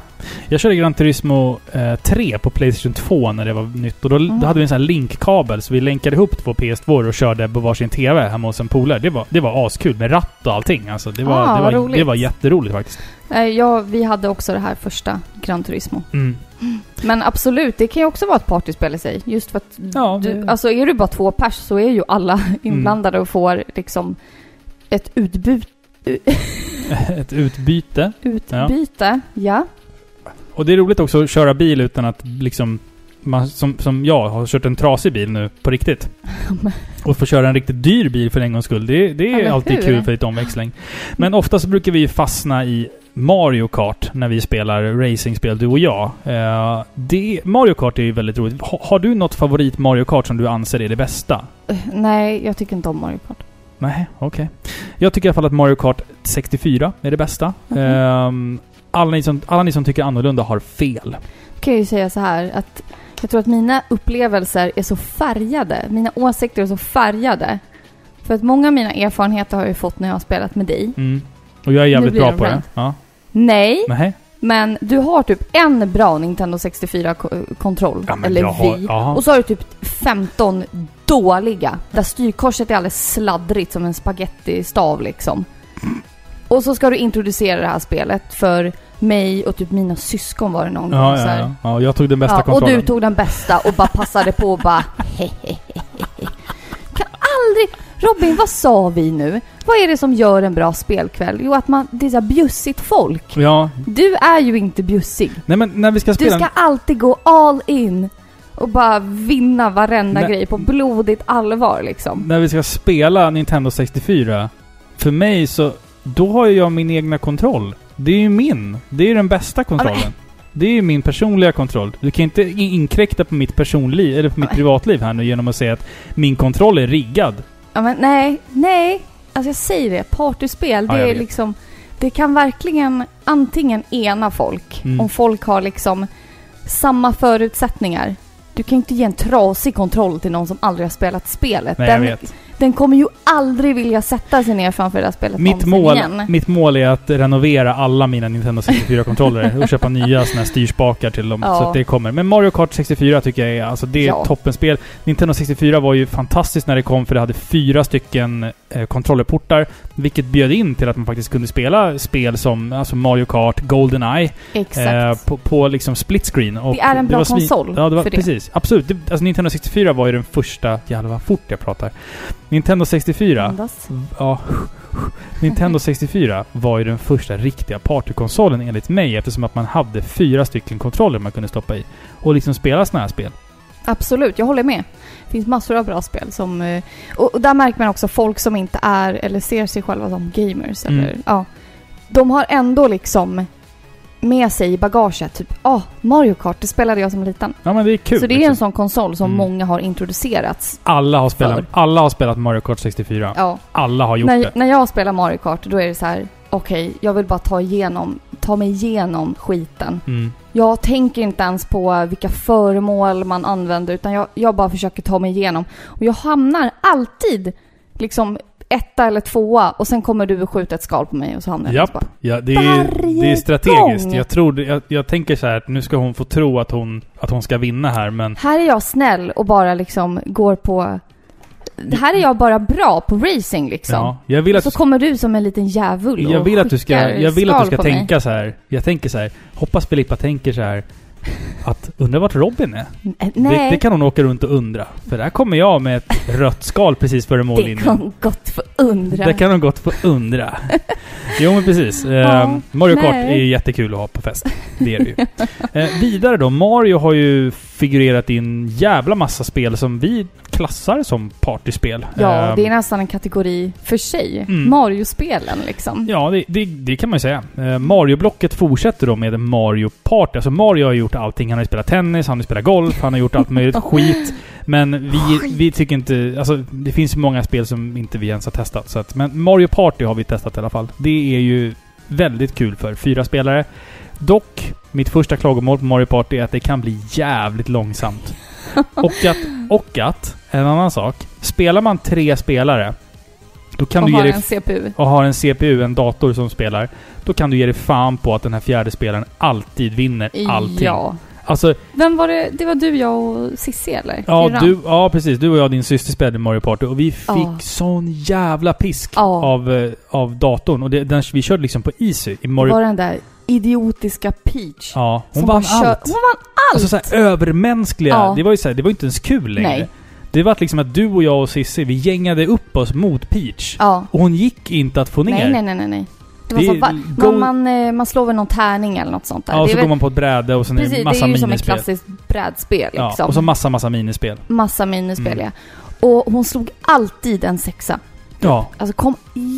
Jag körde Gran Turismo eh, 3 på Playstation 2 när det var nytt. Och då, Mm. då hade vi en sån här linkkabel, så vi länkade ihop två PS2 och körde på varsin TV hemma hos en polare. Det var, det var askul med ratt och allting. Alltså, det, var, Ah, det, var, roligt. det var jätteroligt faktiskt. eh, ja, vi hade också det här första Gran Turismo. Mm. Men absolut, det kan ju också vara ett partyspel i sig. Just för att Ja, du, det- Mm. alltså är du bara två pers så är ju alla (laughs) inblandade och får liksom ett utbyte. (laughs) Ett utbyte. (laughs) Utbyte, ja. Och det är roligt också att köra bil utan att liksom... Man, som, som jag har kört en trasig bil nu, på riktigt. (laughs) Och få köra en riktigt dyr bil för en gångs skull. Det, det Ja, är men alltid hur? kul för lite omväxling. Men oftast brukar vi fastna i Mario Kart när vi spelar racingspel, du och jag. Eh, det, Mario Kart är ju väldigt roligt. Ha, har du något favorit Mario Kart som du anser är det bästa? Nej, jag tycker inte om Mario Kart. Nej, okej. Jag tycker i alla fall att Mario Kart 64 är det bästa. Mhm. Ehm, alla, ni som, alla ni som tycker annorlunda har fel. kan jag ju säga så här att jag tror att mina upplevelser är så färgade. Mina åsikter är så färgade. För att många av mina erfarenheter har jag ju fått när jag har spelat med dig. Mm. Och jag är jävligt bra på det. Ja. Nej, Nej. men du har typ en bra Nintendo 64-kontroll. Ja, eller har- vi. Och så har du typ 15 dåliga. Där styrkorset är alldeles sladdrigt som en spagettistav liksom. Och så ska du introducera det här spelet för mig och typ mina syskon var det någon gång. Ja, så ja, här. ja. ja, jag tog den bästa Ja, och kontrollen. du tog den bästa och bara passade på och bara (laughs) Kan aldrig... Robin, vad sa vi nu? Vad är det som gör en bra spelkväll? Jo, att man... Det är så här bjussigt folk. Ja. Du är ju inte bjussig. Nej men när vi ska Du spela... ska alltid gå all in och bara vinna varenda Nej. grej på blodigt allvar liksom. När vi ska spela Nintendo 64. För mig så... Då har ju jag min egna kontroll. Det är ju min. Det är ju den bästa kontrollen. Det är ju min personliga kontroll. Du kan inte in- inkräkta på mitt personliv, eller på mitt Nej. privatliv här nu genom att säga att min kontroll är riggad. Ja, men nej, nej. Alltså jag säger det, partyspel, Ja, det är liksom... Det kan verkligen antingen ena folk, Mm. om folk har liksom samma förutsättningar. Du kan ju inte ge en trasig kontroll till någon som aldrig har spelat spelet. Nej, jag den, vet. Den kommer ju aldrig vilja sätta sig ner framför det här spelet Mitt mål, igen. mitt mål är att renovera alla mina Nintendo 64-kontroller och köpa nya såna här styrspakar till dem. Ja. Så att det kommer. Men Mario Kart 64 tycker jag är, alltså det är Ja. toppenspel. Nintendo 64 var ju fantastiskt när det kom för det hade fyra stycken eh, kontrollerportar. Vilket bjöd in till att man faktiskt kunde spela spel som alltså Mario Kart, Goldeneye eh, på, på liksom split screen. Och Det är en bra konsol Ja, det var, för det. precis. Absolut. Det, alltså Nintendo 64 var ju den första... Jävlar vad fort jag pratar. Nintendo 64. Andas. Ja. (laughs) Nintendo 64 var ju den första riktiga partykonsolen enligt mig eftersom att man hade fyra stycken kontroller man kunde stoppa i. Och liksom spela såna här spel. Absolut, jag håller med. Det finns massor av bra spel som... eh, Och, och där märker man också folk som inte är eller ser sig själva som gamers. Mm. Eller, ja, de har ändå liksom med sig i bagaget typ ah, Mario Kart, det spelade jag som liten. Ja men det är kul. Så det är en liksom. sån konsol som Mm. många har introducerats. alla, har spelat, för. alla har spelat Mario Kart 64. Ja. Alla har gjort När, det. när jag spelar Mario Kart då är det så här: okej, jag vill bara ta igenom, ta mig igenom skiten. Mm. Jag tänker inte ens på vilka föremål man använder utan jag, jag bara försöker ta mig igenom. Och jag hamnar alltid liksom etta eller tvåa och sen kommer du och skjuter ett skal på mig och så hamnar jag Japp. Ja, det är, det är strategiskt. gång. Jag, tror, jag, jag tänker så här att nu ska hon få tro att hon, att hon ska vinna här men... Här är jag snäll och bara liksom går på... Här är jag bara bra på racing liksom. Ja, jag vill att så kommer du som en liten djävul Jag och vill att du ska, jag vill att du ska på mig. tänka så här. Jag tänker så här. Hoppas Filippa tänker så här. Att undra vart Robin är? Eh, Det, det kan hon åka runt och undra. För där kommer jag med ett (laughs) rött skal precis före det mållinjen. kan gott få undra. Det kan hon gott få undra. (laughs) jo men precis. Eh, Ja, Mario Kart nej. är jättekul att ha på fest. Det är det ju. eh, vidare då. Mario har ju figurerat i en jävla massa spel som vi klassar som partyspel. Ja, Eh, det är nästan en kategori för sig. Mm. Mario-spelen liksom. Ja, det, det, det kan man ju säga. Eh, Mario-blocket fortsätter då med Mario Party. Alltså Mario har gjort allting. Han har ju spelat tennis, han har spelat golf, han har gjort allt möjligt (laughs) skit. Men vi, vi tycker inte... Alltså det finns ju många spel som inte vi ens har testat. Så att, men Mario Party har vi testat i alla fall. Det är ju väldigt kul för fyra spelare. Dock, mitt första klagomål på Mario Party är att det kan bli jävligt långsamt. (laughs) Och att, och att, en annan sak. Spelar man tre spelare, då kan och du ge har dig en CPU. och har en CPU, en dator som spelar, då kan du ge dig fan på att den här fjärde spelaren alltid vinner allting. Ja. Alltså, Vem var det? Det var du, jag och Cissi eller? ja, du, ja precis. Du och jag och din syster spelade Mario Party och vi fick Ja. sån jävla pisk Ja. av, eh, av datorn. Och det, den, vi körde liksom på Easy i Mario... var den där idiotiska Peach. Ja, hon vann kör- allt. Hon vann allt! Alltså såhär övermänskliga. Ja. Det var ju såhär, det var inte ens kul längre. Nej. Det var liksom att du och jag och Sissi, vi gängade upp oss mot Peach. Ja. Och hon gick inte att få ner. Nej, nej, nej, nej, nej. Det var Det så, är- va, go- man, man, eh, man slår väl någon tärning eller något sånt där. Ja, det och är så väl, går man på ett bräde och sen är precis, det det massa är ju som ett minispel. klassiskt brädspel Ja, liksom. och så massa, massa minispel. Massa minispel, Mm. ja. Och hon slog alltid en sexa. Ja, Alltså kom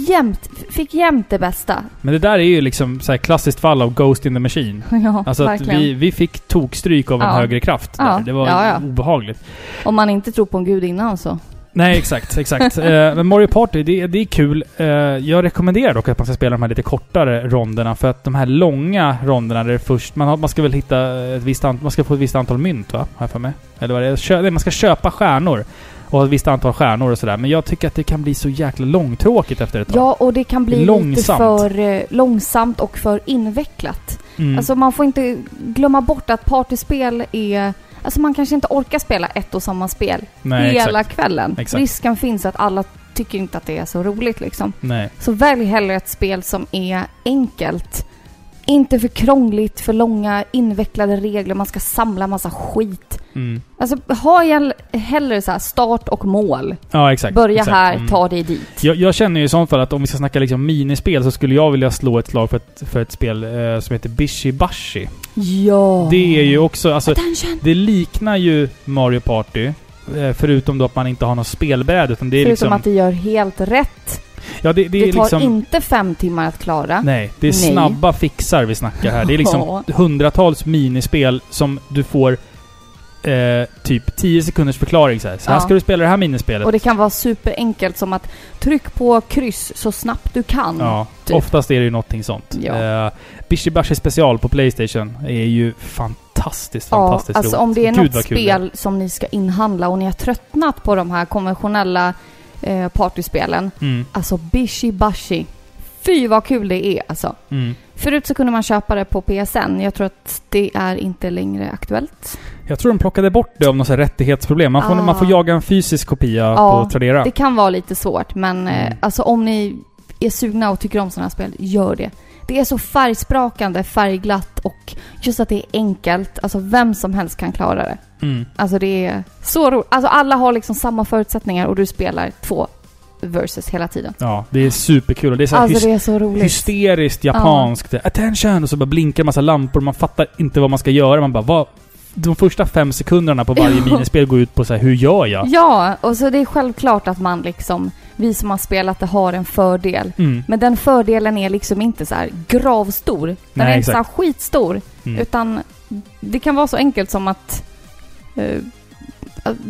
jämt, fick jämt det bästa. men det där är ju liksom så här klassiskt fall av Ghost in the Machine. (laughs) ja, Alltså att verkligen. vi, vi fick tokstryk av en Ja. högre kraft Ja. Det var Ja, obehagligt. Om man inte tror på en gud innan så. Nej, exakt, exakt. (laughs) Eh, men Mario Party, det, det är kul. Eh, jag rekommenderar dock att man ska spela de här lite kortare ronderna. För att de här långa ronderna, där det först... Man, har, man ska väl hitta ett visst antal... Man ska få ett visst antal mynt, va? Har jag för mig? Eller vad det är? Kö, nej, man ska köpa stjärnor. Och ett visst antal stjärnor och sådär. Men jag tycker att det kan bli så jäkla långtråkigt efter ett tag. Ja, och det kan bli lite Långsamt. för eh, långsamt och för invecklat. Mm. Alltså man får inte glömma bort att partyspel är... Alltså man kanske inte orkar spela ett och samma spel nej, hela exakt. kvällen. Exakt. Risken finns att alla tycker inte att det är så roligt liksom. Nej. Så välj hellre ett spel som är enkelt. Inte för krångligt, för långa invecklade regler, man ska samla massa skit. Mm. Alltså ha hell- hellre så start och mål. Ja, exakt. Börja exakt. här, Mm. ta dig dit. Jag, jag känner ju i sånt fall att om vi ska snacka liksom minispel så skulle jag vilja slå ett slag för ett, för ett spel eh, som heter Bishi Bashi. Ja. Det är ju också... Alltså, Attention! det liknar ju Mario Party. eh, Förutom då att man inte har något spelbräde utan det är Förutom liksom... att det gör helt rätt. Ja, det, det, Det, tar liksom... inte fem timmar att klara. Nej, det är Nej. snabba fixar vi snackar här. Det är liksom (laughs) hundratals minispel som du får eh, typ 10 sekunders förklaring så här. Så här Ja. ska du spela det här minispelet. Och det kan vara superenkelt som att tryck på kryss så snabbt du kan. Ja, typ. oftast är det ju någonting sånt. Ja. Eh, Bishi Bashi special på Playstation är ju fantastiskt, Ja, fantastiskt alltså roligt. om det är Gud, något spel som ni ska inhandla och ni har tröttnat på de här konventionella eh, partyspelen. Mm, Alltså Bishi Bashi. Fy vad kul det är alltså. mm. Förut så kunde man köpa det på PSN. Jag tror att det är inte längre aktuellt. Jag tror de plockade bort det av något rättighetsproblem. Man får, Ah. man får jaga en fysisk kopia Ja, på Tradera. Det kan vara lite svårt men eh, Mm. alltså om ni är sugna och tycker om sådana här spel, gör det. Det är så färgsprakande, färgglatt och just att det är enkelt. Alltså vem som helst kan klara det. Mm. Alltså det är så roligt. Alltså alla har liksom samma förutsättningar och du spelar två versus hela tiden. Ja, det är superkul. Och det är så Alltså det är så roligt. hysteriskt japanskt. Attention! Och så bara blinkar en massa lampor. Man fattar inte vad man ska göra. Man bara, vad? De första fem sekunderna på varje Ja. (laughs) minispel går ut på så här, hur gör jag? Ja, och så det är självklart att man liksom, vi som har spelat det har en fördel. Mm. Men den fördelen är liksom inte så här gravstor. Den Nej, är inte så skitstor. Mm. Utan det kan vara så enkelt som att eh,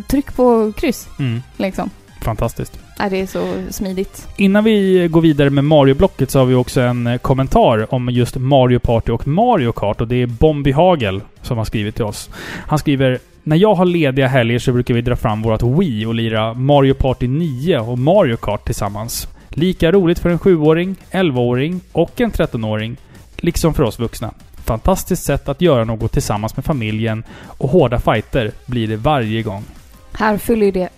tryck på kryss Mm. liksom. Fantastiskt. Nej, det är så smidigt. Innan vi går vidare med Mario-blocket så har vi också en eh, kommentar om just Mario Party och Mario Kart och det är Bombi Hagel som har skrivit till oss. Han skriver när jag har lediga helger så brukar vi dra fram vårt Wii och lira Mario Party 9 och Mario Kart tillsammans. Lika roligt för en 7-åring, 11-åring och en 13-åring, liksom för oss vuxna. Fantastiskt sätt att göra något tillsammans med familjen och hårda fighter blir det varje gång. Här fyller ju det,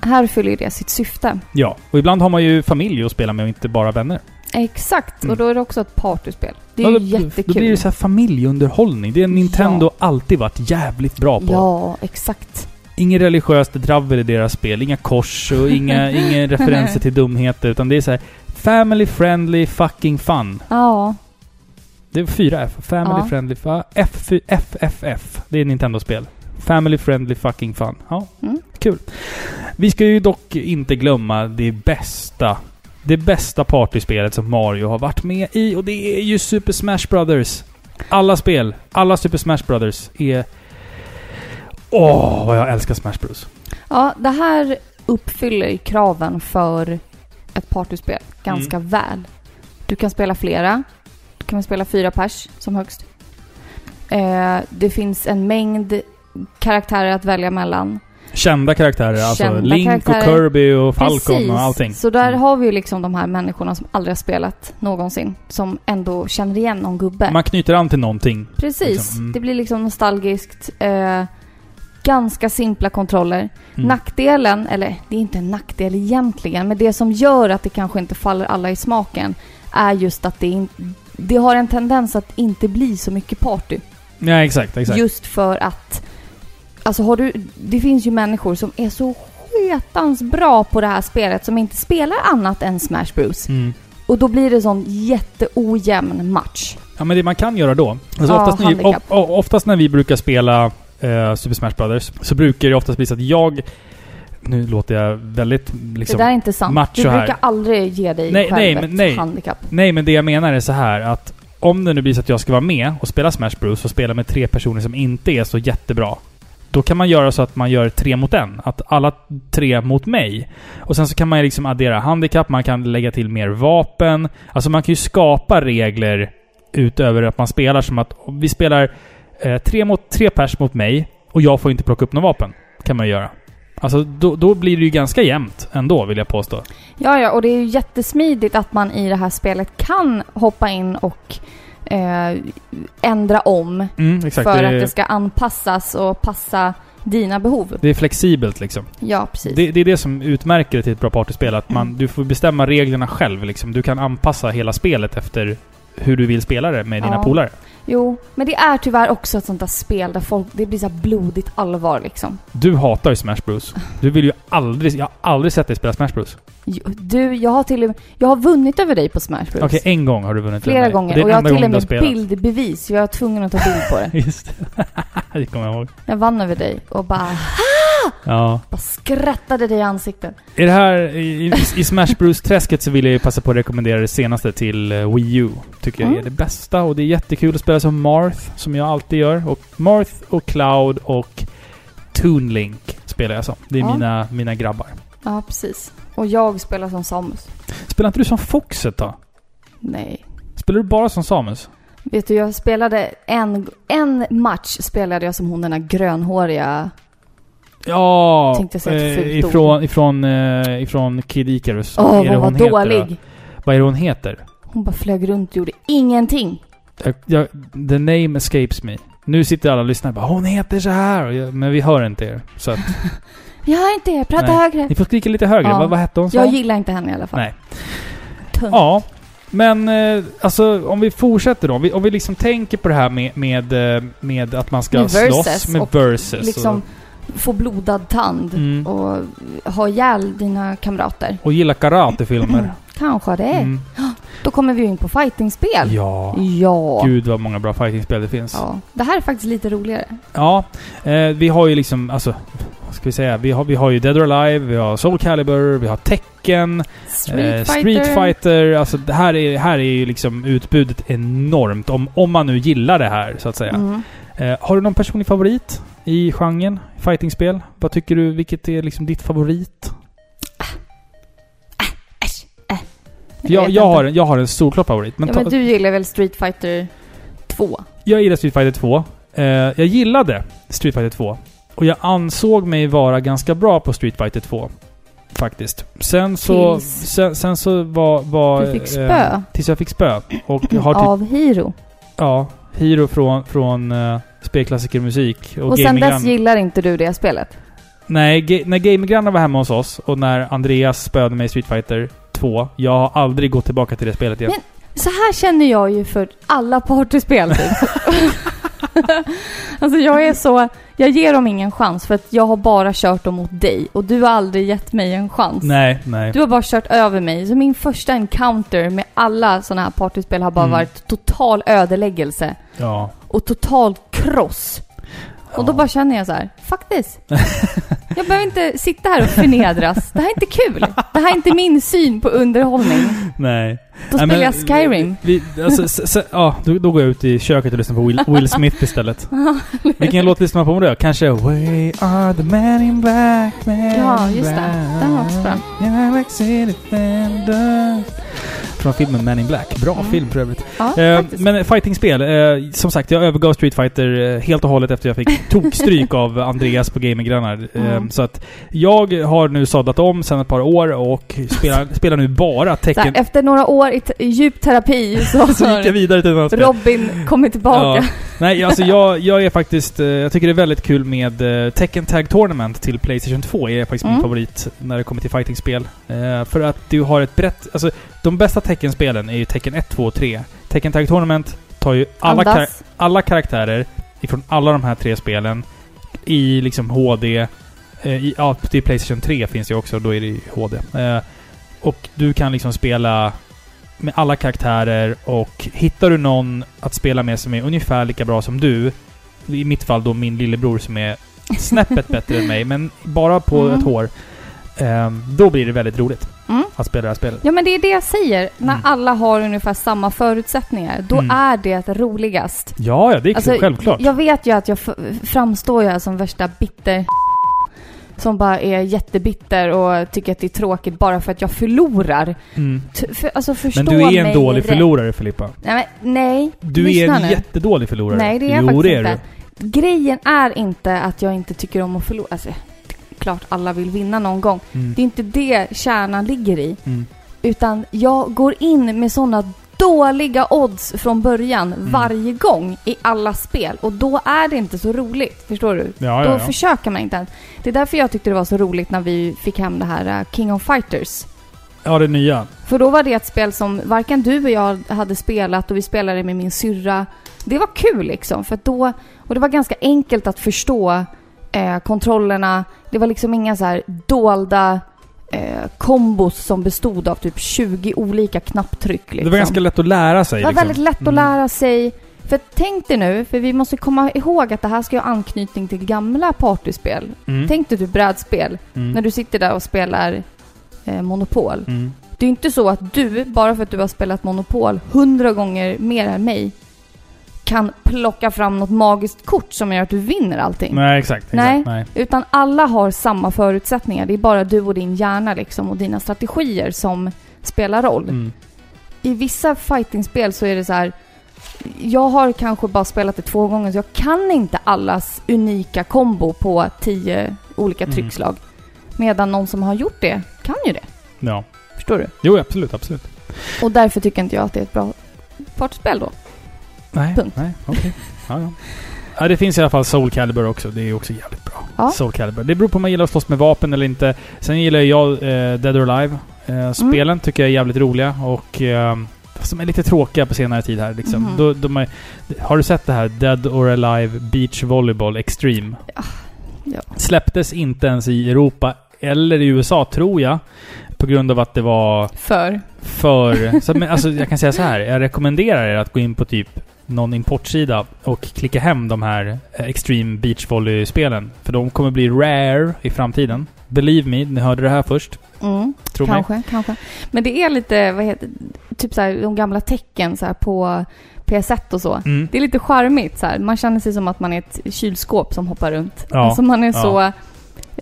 här fyller det sitt syfte. Ja, och ibland har man ju familj att spela med och inte bara vänner. Exakt, Mm. och då är det också ett partyspel. Det är Ja, ju då, jättekul. Då blir det så här familjeunderhållning. Det har Nintendo alltid varit jävligt bra på. Ja, exakt. Inget religiöst dravel i deras spel. Inga kors och (laughs) inga, inga referenser till dumheter. Utan det är så här family friendly fucking fun. Ja, Det är fyra F. Family Ja. friendly F, FFF. Det är Nintendo-spel. Family friendly fucking fun. Ja, Mm. Kul. Vi ska ju dock inte glömma det bästa. Det bästa partyspelet som Mario har varit med i och det är ju Super Smash Brothers. Alla spel, alla Super Smash Brothers är... Åh, vad jag älskar Smash Bros. ja det här uppfyller kraven för ett partyspel ganska Mm. väl. Du kan spela flera. Du kan spela fyra pers som högst. Eh, det finns en mängd karaktärer att välja mellan. Kända karaktärer, alltså Kända Link karaktärer. och Kirby och Falcon och allting. Så där Mm. har vi ju liksom de här människorna som aldrig har spelat någonsin. Som ändå känner igen någon gubbe. Man knyter an till någonting. Precis. liksom, mm. Det blir liksom nostalgiskt. Eh, ganska simpla kontroller. Mm. Nackdelen, eller det är inte en nackdel egentligen, men det som gör att det kanske inte faller alla i smaken är just att det, in, det har en tendens att inte bli så mycket party. Ja, exakt, exakt. Just för att, alltså har du, det finns ju människor som är så sketans bra på det här spelet som inte spelar annat än Smash Bros. Mm. Och då blir det sån jätteojämn match. Ja, men det man kan göra då. Alltså Ja, oftast, när vi, handikapp. o- o- oftast när vi brukar spela eh, Super Smash Brothers så brukar det oftast bli så att jag... Nu låter jag väldigt liksom... det där är inte sant. Du brukar här. aldrig ge dig Nej, själv nej, ett men nej. handikapp. Nej, men det jag menar är så här att om det nu blir så att jag ska vara med och spela Smash Bros och spela med tre personer som inte är så jättebra. Då kan man göra så att man gör tre mot en. Att alla tre mot mig. Och sen så kan man liksom addera handikapp, man kan lägga till mer vapen. Alltså man kan ju skapa regler utöver att man spelar som att vi spelar eh, tre, mot, tre pers mot mig och jag får inte plocka upp några vapen. Kan man göra. Alltså då, då blir det ju ganska jämnt ändå, vill jag påstå. Ja, ja, och det är ju jättesmidigt att man i det här spelet kan hoppa in och eh, ändra om Mm, exakt. för det, att det ska anpassas och passa dina behov. det är flexibelt liksom. Ja, precis. Det, det är det som utmärker det till ett bra partyspel. Att man, du får bestämma reglerna själv. Liksom. Du kan anpassa hela spelet efter hur du vill spela det med dina Ja. polare. Jo, men det är tyvärr också ett sånt där spel där folk, det blir så blodigt allvar liksom. Du hatar ju Smash Bros. Du vill ju aldrig... Jag har aldrig sett dig spela Smash Bros. Jo, Du, jag har till och med, jag har vunnit över dig på Smash Bros. Okej, en gång har du vunnit över Flera mig. gånger. Och den jag har till och med bildbevis. Jag var tvungen att ta bild på det. (laughs) Just det. (laughs) det kommer jag ihåg. Jag vann över dig och bara, Ja. bara skrattade dig i ansiktet. I det här... I, i, Smash Bros-träsket så vill jag ju passa på att rekommendera det senaste till eh, Wii U. Tycker jag Mm. är det bästa och det är jättekul att spela som Marth, som jag alltid gör. Och Marth och Cloud och Toon Link spelar jag som. Det är Ja. mina, mina grabbar. Ja, precis. Och jag spelar som Samus. Spelar inte du som Foxet då? Nej. Spelar du bara som Samus? Vet du, jag spelade en, en match spelade jag som hon den där grönhåriga. Ja, eh, ifrån, ifrån, eh, ifrån Kid Icarus. Åh, det hon var heter, dålig. då? Vad är det hon heter? Hon bara flög runt och gjorde ingenting. Jag, jag, the name escapes me. Nu sitter alla och lyssnar och bara 'Hon heter så här och jag, Men vi hör inte er. Så att, (laughs) Jag hör inte er, prata Nej. högre. ni får skrika lite högre. Ja. Vad, vad hette hon? sa? Jag gillar inte henne i alla fall. Nej. Tung. Ja. Men eh, alltså om vi fortsätter då. Om vi, om vi liksom tänker på det här med, med, eh, med att man ska slåss med och versus. Liksom, få blodad tand Mm. och ha ihjäl dina kamrater. Och gillar karatefilmer. (laughs) Kanske det. Mm. (gasps) Då kommer vi in på fightingspel. Ja. Ja. Gud vad många bra fightingspel det finns. ja. Det här är faktiskt lite roligare. Ja, eh, vi har ju liksom, alltså, vad ska vi säga? Vi har, vi har ju Dead or Alive, vi har Soul Calibur, vi har Tecken, Street eh, Fighter. Street Fighter. Alltså det här är, här är ju liksom utbudet enormt. Om, om man nu gillar det här, så att säga. Mm. Eh, har du någon personlig favorit i genren fightingspel? Vad tycker du, vilket är liksom ditt favorit? Äh. Jag, vet jag, inte. har, en- jag har en solklar favorit. Men ja, ta, men du gillar väl Street Fighter 2? Jag gillar Street Fighter 2. Eh, jag gillade Street Fighter 2. Och jag ansåg mig vara ganska bra på Street Fighter 2. Faktiskt. Sen så... Tills- Sen, sen så var... var Du fick spö. Eh, tills jag fick spö. Och har typ... Av Hiro. Ja. Hiro från, från uh, spelklassikermusik. Och, Och sen dess gillar inte du det spelet? Nej, när Gaminggrannar var hemma hos oss och när Andreas spöade mig i Street Fighter 2. Jag har aldrig gått tillbaka till det spelet igen. Men- Så här känner jag ju för alla partyspel typ. (laughs) alltså jag är så... Jag ger dem ingen chans för att jag har bara kört dem mot dig och du har aldrig gett mig en chans. Nej, nej. Du har bara kört över mig. Så min första encounter med alla sådana här partyspel har bara Mm. varit total ödeläggelse Ja. och total kross. Och då bara känner jag så här, fuck this. Jag behöver inte sitta här och förnedras. Det här är inte kul. Det här är inte min syn på underhållning. Nej. Då spelar men jag Skyrim. Vi, alltså, s- s- ja, då, då går jag ut i köket och lyssnar på Will, Will Smith istället. Vilken låt lyssnar man på det? Kanske We are the man in black, man Ja, just det. Den var också bra. Yeah. Från filmen Man in Black. Bra Mm. film för övrigt. Ja, Eh, men fightingspel. Eh, som sagt, jag övergav Street Fighter eh, helt och hållet efter jag fick (laughs) tokstryk av Andreas på Gaminggrannar. Eh, Mm. Så att jag har nu sadlat om sedan ett par år och spelar, spelar nu bara tecken. efter några år i, t- i djup terapi så (laughs) Så gick jag har vidare till spel. Robin kommit tillbaka. Ja. Nej, alltså jag, jag är faktiskt... eh, Jag tycker det är väldigt kul med eh, Tekken Tag Tournament till Playstation 2. är faktiskt min Mm. favorit när det kommer till fightingspel. Eh, för att du har ett brett... Alltså, de bästa Tekken-spelen är ju Tekken 1, 2 och 3. Tekken Tag Tournament tar ju alla, kar alla karaktärer ifrån alla de här tre spelen i liksom HD. Eh, i, ja, till Playstation 3 finns det också, då är det HD. Eh, och du kan liksom spela med alla karaktärer och hittar du någon att spela med som är ungefär lika bra som du, i mitt fall då min lillebror som är snäppet (laughs) bättre än mig, men bara på Mm. ett hår, eh, då blir det väldigt roligt Mm. att spela det här spelet. Ja men det är det jag säger. När Mm. alla har ungefär samma förutsättningar, då Mm. är det roligast. Ja, ja, det är Alltså, självklart. Jag vet ju att jag framstår ju här som värsta bitter som bara är jättebitter och tycker att det är tråkigt bara för att jag förlorar. Mm. För, alltså förstå Men du är en dålig rätt. förlorare Filippa. Nej, men, nej. Du är lyssna en nu. jättedålig förlorare. Nej, det är jag jo, faktiskt det är inte. Grejen är inte att jag inte tycker om att förlora. Alltså, klart alla vill vinna någon gång. du. Mm. Det är inte det kärnan ligger i. Mm. Utan jag går in med sådana dåliga odds från början Mm. varje gång i alla spel. Och då är det inte så roligt. Förstår du? Ja, Då ja, ja. försöker man inte ens. Det är därför jag tyckte det var så roligt när vi fick hem det här uh, King of Fighters. ja, det nya. För då var det ett spel som varken du och jag hade spelat och vi spelade med min syrra. Det var kul liksom, för då... Och det var ganska enkelt att förstå eh, kontrollerna. Det var liksom inga så här dolda eh, kombos som bestod av typ 20 olika knapptryck. Liksom. Det var ganska lätt att lära sig. Det var liksom. väldigt lätt att Mm. lära sig. För tänk dig nu, för vi måste komma ihåg att det här ska ju ha anknytning till gamla partyspel. Mm. Tänk dig typ brädspel, Mm. när du sitter där och spelar eh, Monopol. Mm. Det är inte så att du, bara för att du har spelat Monopol hundra gånger mer än mig, kan plocka fram något magiskt kort som gör att du vinner allting. Nej, exakt. exakt. Nej. Nej. Utan alla har samma förutsättningar. Det är bara du och din hjärna liksom och dina strategier som spelar roll. Mm. I vissa fightingspel så är det så här. Jag har kanske bara spelat det två gånger så jag kan inte allas unika kombo på tio olika Mm. tryckslag. Medan någon som har gjort det kan ju det. Ja. Förstår du? Jo, absolut, absolut. Och därför tycker inte jag att det är ett bra partyspel då. Nej, Punkt. nej, okej. Ja, ja. ja, det finns i alla fall Soul Calibur också. Det är också jävligt bra. Ja. Soul Calibur. Det beror på om man gillar att slåss med vapen eller inte. Sen gillar jag eh, Dead or Alive. Mm. Eh, spelen tycker jag är jävligt roliga och eh, som är lite tråkiga på senare tid här liksom. Mhm. Då, de är, har du sett det här? Dead or Alive Beach Volleyball Extreme? Ja. Släpptes inte ens i Europa eller i USA, tror jag. På grund av att det var För? för... Så, men, alltså, jag kan säga så här. Jag rekommenderar er att gå in på typ någon importsida och klicka hem de här eh, Extreme Beach Volley-spelen. För de kommer bli rare i framtiden. Believe me, ni hörde det här först. Mm, Tro mig. kanske, kanske. Men det är lite, vad heter typ så här, de gamla tecken så här på PS1 och så. Mm. Det är lite charmigt så här. Man känner sig som att man är ett kylskåp som hoppar runt. Ja, Alltså man är ja. så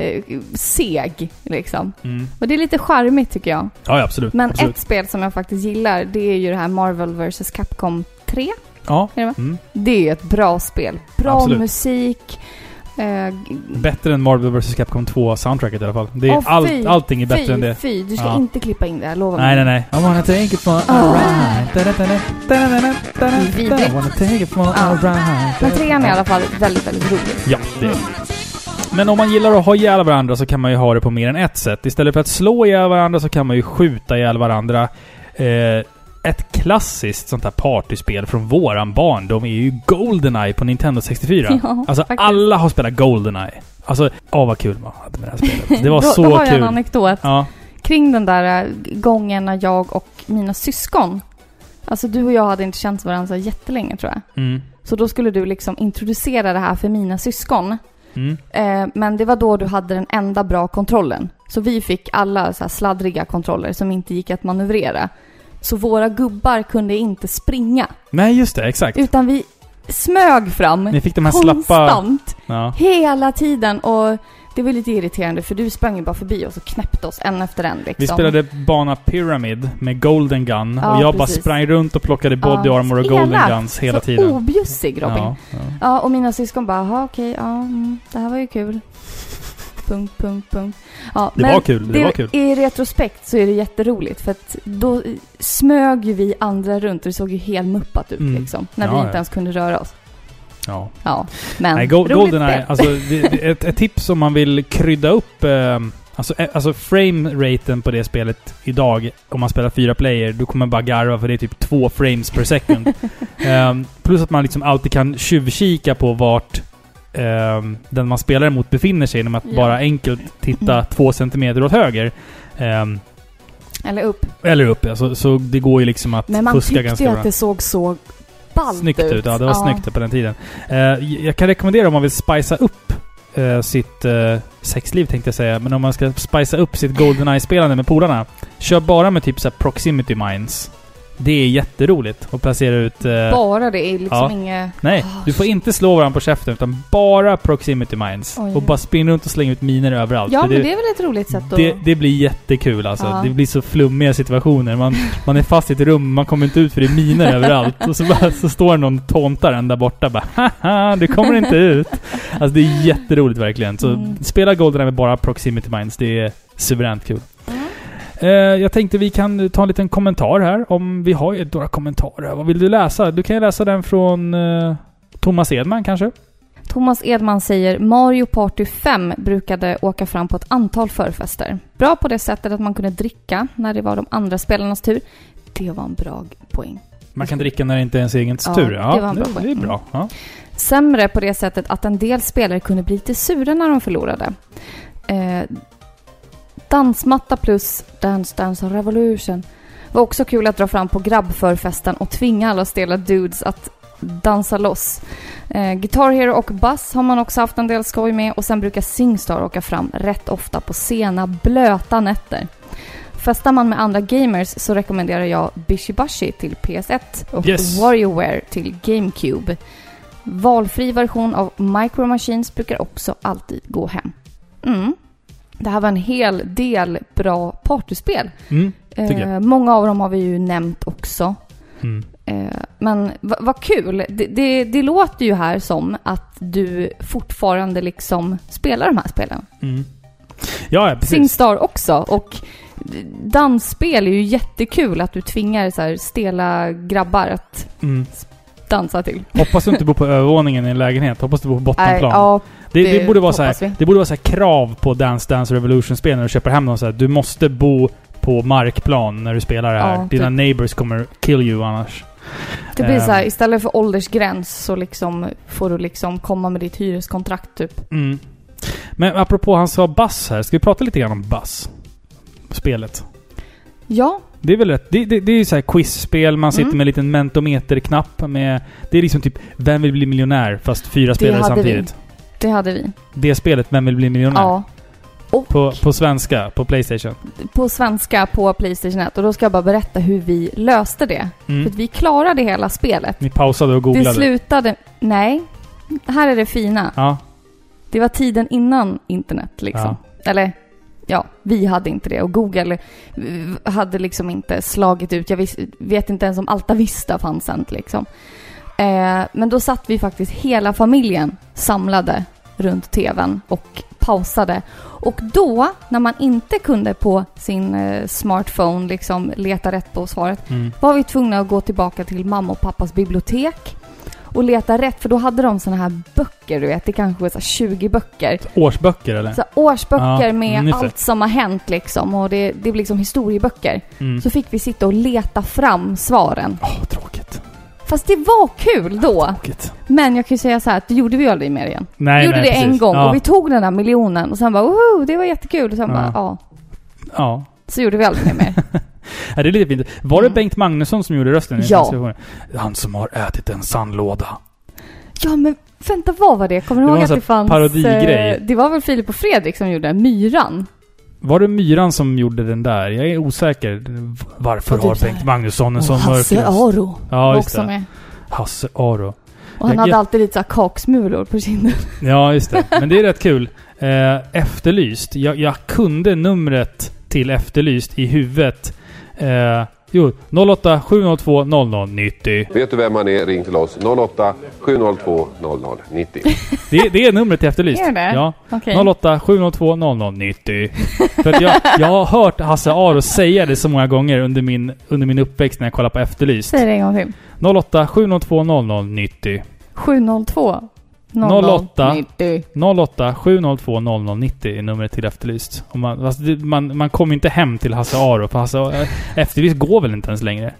eh, seg liksom. Mm. Och det är lite charmigt tycker jag. Ja, ja, absolut. Men absolut. ett spel som jag faktiskt gillar, det är ju det här Marvel vs Capcom 3. Ja. Är det? Mm. Det är ett bra spel. Bra Absolut. musik. Eh, Bättre än Marvel vs Capcom 2-soundtracket i alla fall. Det är Åh, fy, allt, allting är bättre fy, än det. Fy, du ska Ja. inte klippa in det, jag lovar. Nej, nej, nej. I wanna take it for a Ah. da-da-da. Vidrigt. I wanna take it for Ja. ride. Men trean är i alla fall väldigt, väldigt rolig. Ja, det är det. Men om man gillar att ha ihjäl varandra så kan man ju ha det på mer än ett sätt. Istället för att slå ihjäl varandra så kan man ju skjuta ihjäl varandra. Eh, ett klassiskt sånt här partyspel från våran barndom är ju Goldeneye på Nintendo 64. (laughs) Ja, alltså faktiskt. alla har spelat Goldeneye. Alltså, åh vad kul man hade med det här spelet. (laughs) Det var då, så då har jag en kul. anekdot Ja. kring den där eh, gången när jag och mina syskon, alltså du och jag hade inte känt varandra så jättelänge tror jag. Mm. Så då skulle du liksom introducera det här för mina syskon. Mm. Eh, men det var då du hade den enda bra kontrollen. Så vi fick alla så sladdriga kontroller som inte gick att manövrera. Så våra gubbar kunde inte springa. Nej, just det. Exakt. Utan vi smög fram Ni fick de här slappa... konstant Ja. hela tiden. Och det var lite irriterande för du sprang ju bara förbi oss och knäppte oss en efter en liksom. Vi spelade bana Pyramid med Golden Gun Ja, och jag bara precis. sprang runt och plockade Body Ja, Armor och. Golden Guns hela så tiden. objussig Robin. Ja. Ja, ja. och mina syskon bara, okej, ja, mm, det här var ju kul. Punkt, punkt, punkt. Ja, Det var kul, det var kul. I retrospekt så är det jätteroligt för att då smög ju vi andra runt och det såg ju helt muppat ut Mm. liksom. När Ja, vi ja. inte ens kunde röra oss. ja. Ja, men Nej, Go- Goldeneye, alltså det, det, ett, ett tips om man vill krydda upp eh, Alltså, eh, alltså frame-raten på det spelet idag, om man spelar fyra player, du kommer bara garva för det är typ två frames per second. (laughs) Ehm, plus att man liksom alltid kan tjuvkika på vart ehm, den man spelar emot befinner sig genom att Ja. bara enkelt titta Mm. två centimeter åt höger. Ehm, Eller upp. eller upp, alltså, så det går ju liksom att Men man fuska tyckte ganska ju bra. att det såg så ballt Snyggt ut. ut. Ja, det var snyggt på den tiden. Eh, jag kan rekommendera om man vill spicea upp eh, sitt eh, sexliv tänkte jag säga. Men om man ska spicea upp sitt Goldeneye-spelande med polarna. Kör bara med typ så proximity mines. Det är jätteroligt att placera ut... eh, Bara det är liksom ja. inget... nej, Ah, du får inte slå varandra på käften utan bara proximity mines. Oj. Och bara springa runt och slänga ut miner överallt. Ja, För men det är väl ett roligt sätt att... det, det blir jättekul alltså. Ja. Det blir så flummiga situationer. Man, man är fast i ett rum, man kommer inte ut för det är miner överallt. Och så, bara, så står någon tåntar en där borta bara Haha, du kommer inte ut. Alltså det är jätteroligt verkligen. Så Mm. spela Goldeneye med bara Proximity Minds. Det är suveränt kul. Eh, jag tänkte vi kan ta en liten kommentar här. Om vi har ju några kommentarer. Vad vill du läsa? Du kan ju läsa den från eh, Thomas Edman kanske? Thomas Edman säger Mario Party 5 brukade åka fram på ett antal förfester. Bra på det sättet att man kunde dricka när det var de andra spelarnas tur. Det var en bra poäng. Man kan dricka när det inte är ens egen Ja, tur. det var en bra det, det är bra. Ja. Sämre på det sättet att en del spelare kunde bli lite sura när de förlorade. Eh, dansmatta plus Dance Dance Revolution var också kul att dra fram på grabbförfesten och tvinga alla stela dudes att dansa loss. Eh, Guitar Hero och Buzz har man också haft en del skoj med och sen brukar Singstar åka fram rätt ofta på sena blöta nätter. Festar man med andra gamers så rekommenderar jag Bishibashi till PS1 och Yes. WarioWare till GameCube. Valfri version av Micro Machines brukar också alltid gå hem. Mm. Det här var en hel del bra partyspel. Mm. Eh, många av dem har vi ju nämnt också. Mm. Eh, men vad kul! Det, det, det låter ju här som att du fortfarande liksom spelar de här spelen. Mm. Ja, precis. Singstar också. Och dansspel är ju jättekul att du tvingar så här stela grabbar att Mm. dansa till. Hoppas du inte bor på (laughs) övervåningen i en lägenhet. Hoppas du bor på Nej, bottenplan. ja, det, det, det borde vara så här, det borde vara så krav på Dance Dance Revolution-spel när du köper hem dem. Så här, du måste bo på markplan när du spelar det här. Ja, Dina typ. neighbors kommer kill you annars. det blir så här, Ehm. istället för åldersgräns så liksom får du liksom komma med ditt hyreskontrakt typ. Mm. Men apropå han sa Bass här, ska vi prata lite grann om Bass? Spelet. Ja, Det är väl rätt. Det, det, det är ju så här quizspel, man sitter Mm. med en liten mentometerknapp med... Det är liksom typ Vem vill bli miljonär? Fast fyra Det spelare hade vi. Det hade vi. Det spelet, Vem vill bli miljonär? Ja. Och På, på svenska, på Playstation. på svenska på Playstation 1. Och då ska jag bara berätta hur vi löste det. För Mm. att vi klarade hela spelet. Ni pausade och Det googlade. slutade... Nej. Här är det fina. Ja. Det var tiden innan internet liksom. Eller, ja, vi hade inte det. Och Google eh, hade liksom inte slagit ut. Jag vet inte ens om Alta Vista fanns än liksom. Eh, men då satt vi faktiskt hela familjen samlade runt TVn och pausade. Och då, när man inte kunde på sin eh, smartphone liksom leta rätt på svaret, Mm. var vi tvungna att gå tillbaka till mamma och pappas bibliotek och leta rätt, för då hade de såna här böcker, du vet. Det kanske var så här 20 böcker. Årsböcker eller? Så årsböcker Ja, med ungefär. allt som har hänt liksom. Och det, det blir liksom historieböcker. Mm. Så fick vi sitta och leta fram svaren. Tråkigt. Fast det var kul då. Tråkigt. Men jag kan ju säga så här att det gjorde vi aldrig mer igen. Nej, vi gjorde nej, det en precis. gång Ja. och vi tog den där miljonen och sen bara woho, det var jättekul. Och sen Ja. bara ja. Ja. Så gjorde vi aldrig mer. (laughs) ja. Det är lite fint. Var det Mm. Bengt Magnusson som gjorde rösten Ja. Han som har ätit en sandlåda. ja men vänta, vad var det? Kommer du Det ihåg var att en det fanns... parodigrej. eh, Det var väl Filip och Fredrik som gjorde Myran? Var det Myran som gjorde den där? Jag är osäker. Varför har Bengt Magnusson en sån mörk Hasse? Aro Ja, var just också det. med. Hasse Aro. Och han Jag- hade jag- alltid lite så kaksmulor på kinden. (laughs) Ja, just det. Men det är rätt kul. Eh, efterlyst. Jag, jag kunde numret till Efterlyst i huvudet. Eh, jo, 08 702 00 90. Vet du vem man är? Ring till oss 08 702 00 90. Det, det är numret till Efterlyst. Är det? Ja. Okej. 08 702 00 90. För att jag, jag har hört Hasse Aro säga det så många gånger under min, under min uppväxt när jag kollar på Efterlyst. Säg det en gång till. 08 702 00 90. 702 08. 90. 08 702 00 90 är numret till Efterlyst. Och man, det- man, man kommer inte hem till Hasse Aro, för Hasse, eh, Efterlyst går väl inte ens längre?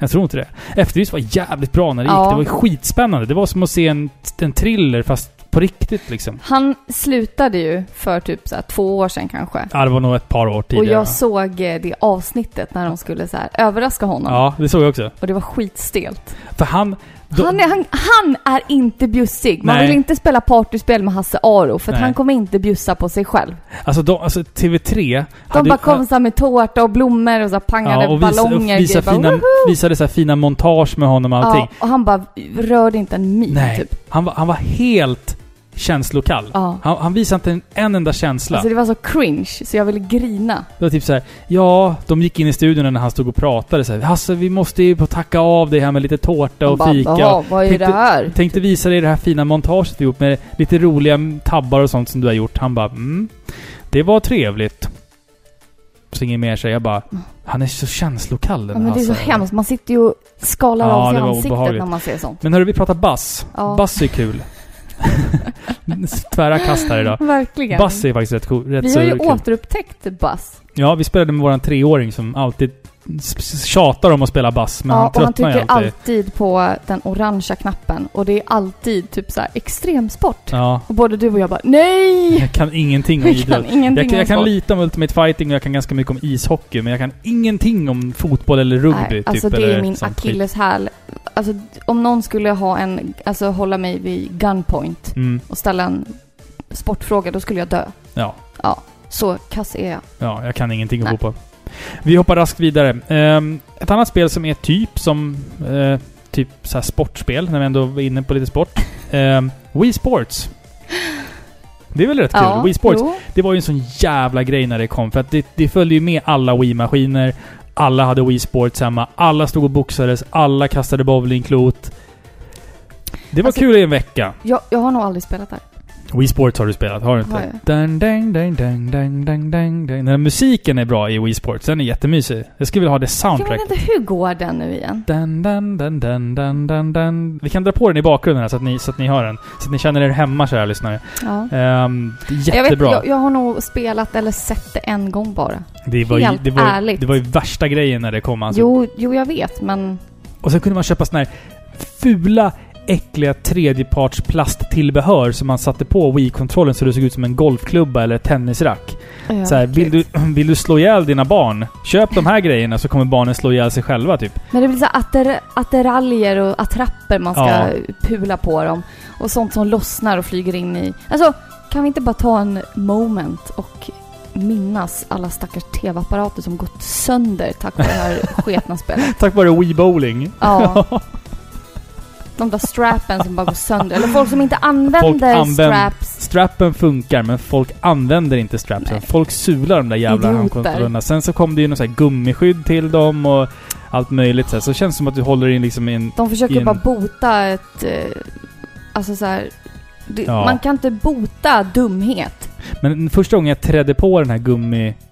Jag tror inte det. Efterlyst var jävligt bra när det Ja. gick. Det var skitspännande. Det var som att se en, en thriller fast på riktigt liksom. Han slutade ju för typ så två år sedan kanske. Ja, det var nog ett par år Och tidigare. jag såg eh, det avsnittet när de skulle så här överraska honom. Ja, det såg jag också. Och det var skitstelt. För han... då- Han är, han, han är inte bjussig. Man Nej. vill inte spela partyspel med Hasse Aro för att han kommer inte bjussa på sig själv. Alltså, de, alltså TV3... De hade- bara kom så med tårta och blommor och så pangade ja, och visa, och ballonger. visa fina, Bara, visade så fina montage med honom och allting. Ja, och han bara rörde inte en min Nej. typ. Han, var, han var helt känslokall. Ja. Han, han visade inte en, en enda känsla. Alltså det var så cringe så jag ville grina. Det var typ så här, ja, de gick in i studion när han stod och pratade så här, Hasse, vi måste ju tacka av dig här med lite tårta och bara, fika. "Jaha, vad är Tänkte- det här? Tänkte visa dig det här fina montaget vi gjort med lite roliga tabbar och sånt som du har gjort. Han bara, mm, det var trevligt. Så inget mer säger jag bara, han är så känslokall den Ja, men det är så Hasse. hemskt. Man sitter ju och skalar Ja, av sig ansiktet obehagligt. när man ser sånt. Men hörru, vi pratar bass. Ja. Bass är kul. (laughs) Tvära kast här idag. Verkligen. Bass är faktiskt rätt, cool, rätt Vi har ju kul. återupptäckt bass. Ja, vi spelade med våran treåring som alltid tjatar om att spela bass, men ja, han och han tröttnar trycker alltid. alltid på den orangea knappen. Och det är alltid typ så här extremsport. Ja, Och både du och jag bara NEJ! jag kan ingenting om (laughs) Jag idrott. kan ingenting Jag, kan- jag kan lite om Ultimate Fighting och jag kan ganska mycket om ishockey, men jag kan ingenting om fotboll eller rugby. Nej, alltså typ, det eller är min akilleshäl. Alltså om någon skulle ha en, alltså hålla mig vid gunpoint Mm, och ställa en sportfråga, då skulle jag dö. ja. Ja, så kass är jag. Ja, jag kan ingenting om fotboll. Vi hoppar raskt vidare. Ehm, ett annat spel som är typ som eh, typ så här sportspel, när vi ändå var inne på lite sport. Um, Wii Sports. Det är väl rätt kul? Wii Sports. jo. Det var ju en sån jävla grej när det kom, för att det, det följde ju med alla Wii-maskiner. Alla hade Wii Sports hemma. Alla stod och boxades. Alla kastade bowlingklot. Det var Alltså- kul i en vecka. Jag, jag har nog aldrig spelat där. Wii Sports har du spelat, har du inte? Har jag. Dun, dun, dun, dun, dun, dun. Den här musiken är bra i Wii Sports. Den är jättemysig. Jag skulle vilja ha det Jag vet inte, hur går den nu igen? Dun, dun, dun, dun, dun, dun, dun. Vi kan dra på den i bakgrunden här så att ni, så att ni hör den. Så att ni känner er hemma, kära lyssnare. Ja. Ehm, det är Jag, vet, jättebra. jag, jag har nog spelat eller sett det en gång bara. det, var ju, helt det, var, ärligt. det var ju värsta grejen när det kom. Alltså. Jo, jo, jag vet, men... Och sen kunde man köpa såna här fula äckliga tredjeparts plasttillbehör som man satte på Wii-kontrollen så det såg ut som en golfklubba eller tennisrack. Ja, Så här, vill, du, vill du slå ihjäl dina barn? Köp de här grejerna så kommer barnen slå ihjäl sig själva typ. Men det blir så här atter, attiraljer och attrapper man ska Ja. pula på dem. Och sånt som lossnar och flyger in i... Alltså, kan vi inte bara ta en moment och minnas alla stackars TV-apparater som gått sönder tack vare det här (laughs) sketna spelet? Tack vare Wii Bowling. Ja. (laughs) De där strappen som bara går sönder. Eller folk som inte använder använd- straps. Strappen funkar, men folk använder inte strapsen. Nej. Folk sular de där jävla handkontrollerna. Sen så kom det ju något så här gummiskydd till dem och allt möjligt. Så, här. så det känns som att du håller in liksom i en... De försöker en- bara bota ett... Eh, alltså så här, det, Ja. Man kan inte bota dumhet. Men första gången jag trädde på den här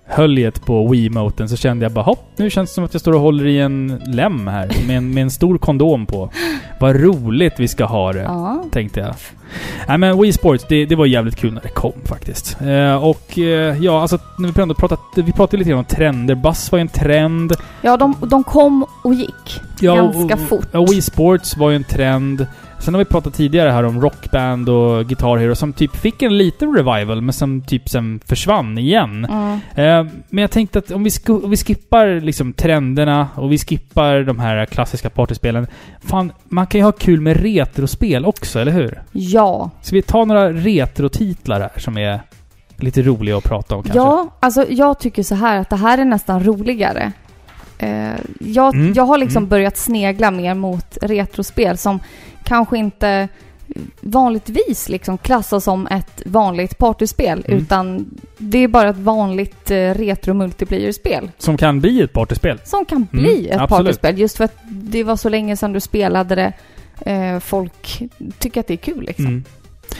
gummihöljet på Wiimoten så kände jag bara hopp, nu känns det som att jag står och håller i en lem här. Med en, med en stor kondom på. Vad roligt vi ska ha det. Ja. tänkte jag. Nej men Wii Sports, det, det var jävligt kul när det kom faktiskt. Eh, och eh, ja, alltså när vi ändå pratat, vi pratade lite grann om trender. Bass var ju en trend. Ja, de, de kom och gick. Ja, Ganska och, fort. Ja, Wii Sports var ju en trend. Sen har vi pratat tidigare här om Rockband och Guitar Hero som typ fick en liten revival men som typ sen försvann igen. Mm. Eh, men jag tänkte att om vi, sku- om vi skippar liksom trenderna och vi skippar de här klassiska partyspelen. Fan, man kan ju ha kul med retrospel också, eller hur? Ja. Så vi tar några retrotitlar här som är lite roliga att prata om kanske. Ja, alltså jag tycker så här att det här är nästan roligare. Eh, jag, Mm, jag har liksom mm. börjat snegla mer mot retrospel som kanske inte vanligtvis liksom klassas som ett vanligt partyspel Mm. utan det är bara ett vanligt eh, retro multiplayer-spel Som kan bli ett partyspel. som kan bli Mm, ett absolut. partyspel just för att det var så länge sedan du spelade det. Eh, folk tycker att det är kul liksom. Mm.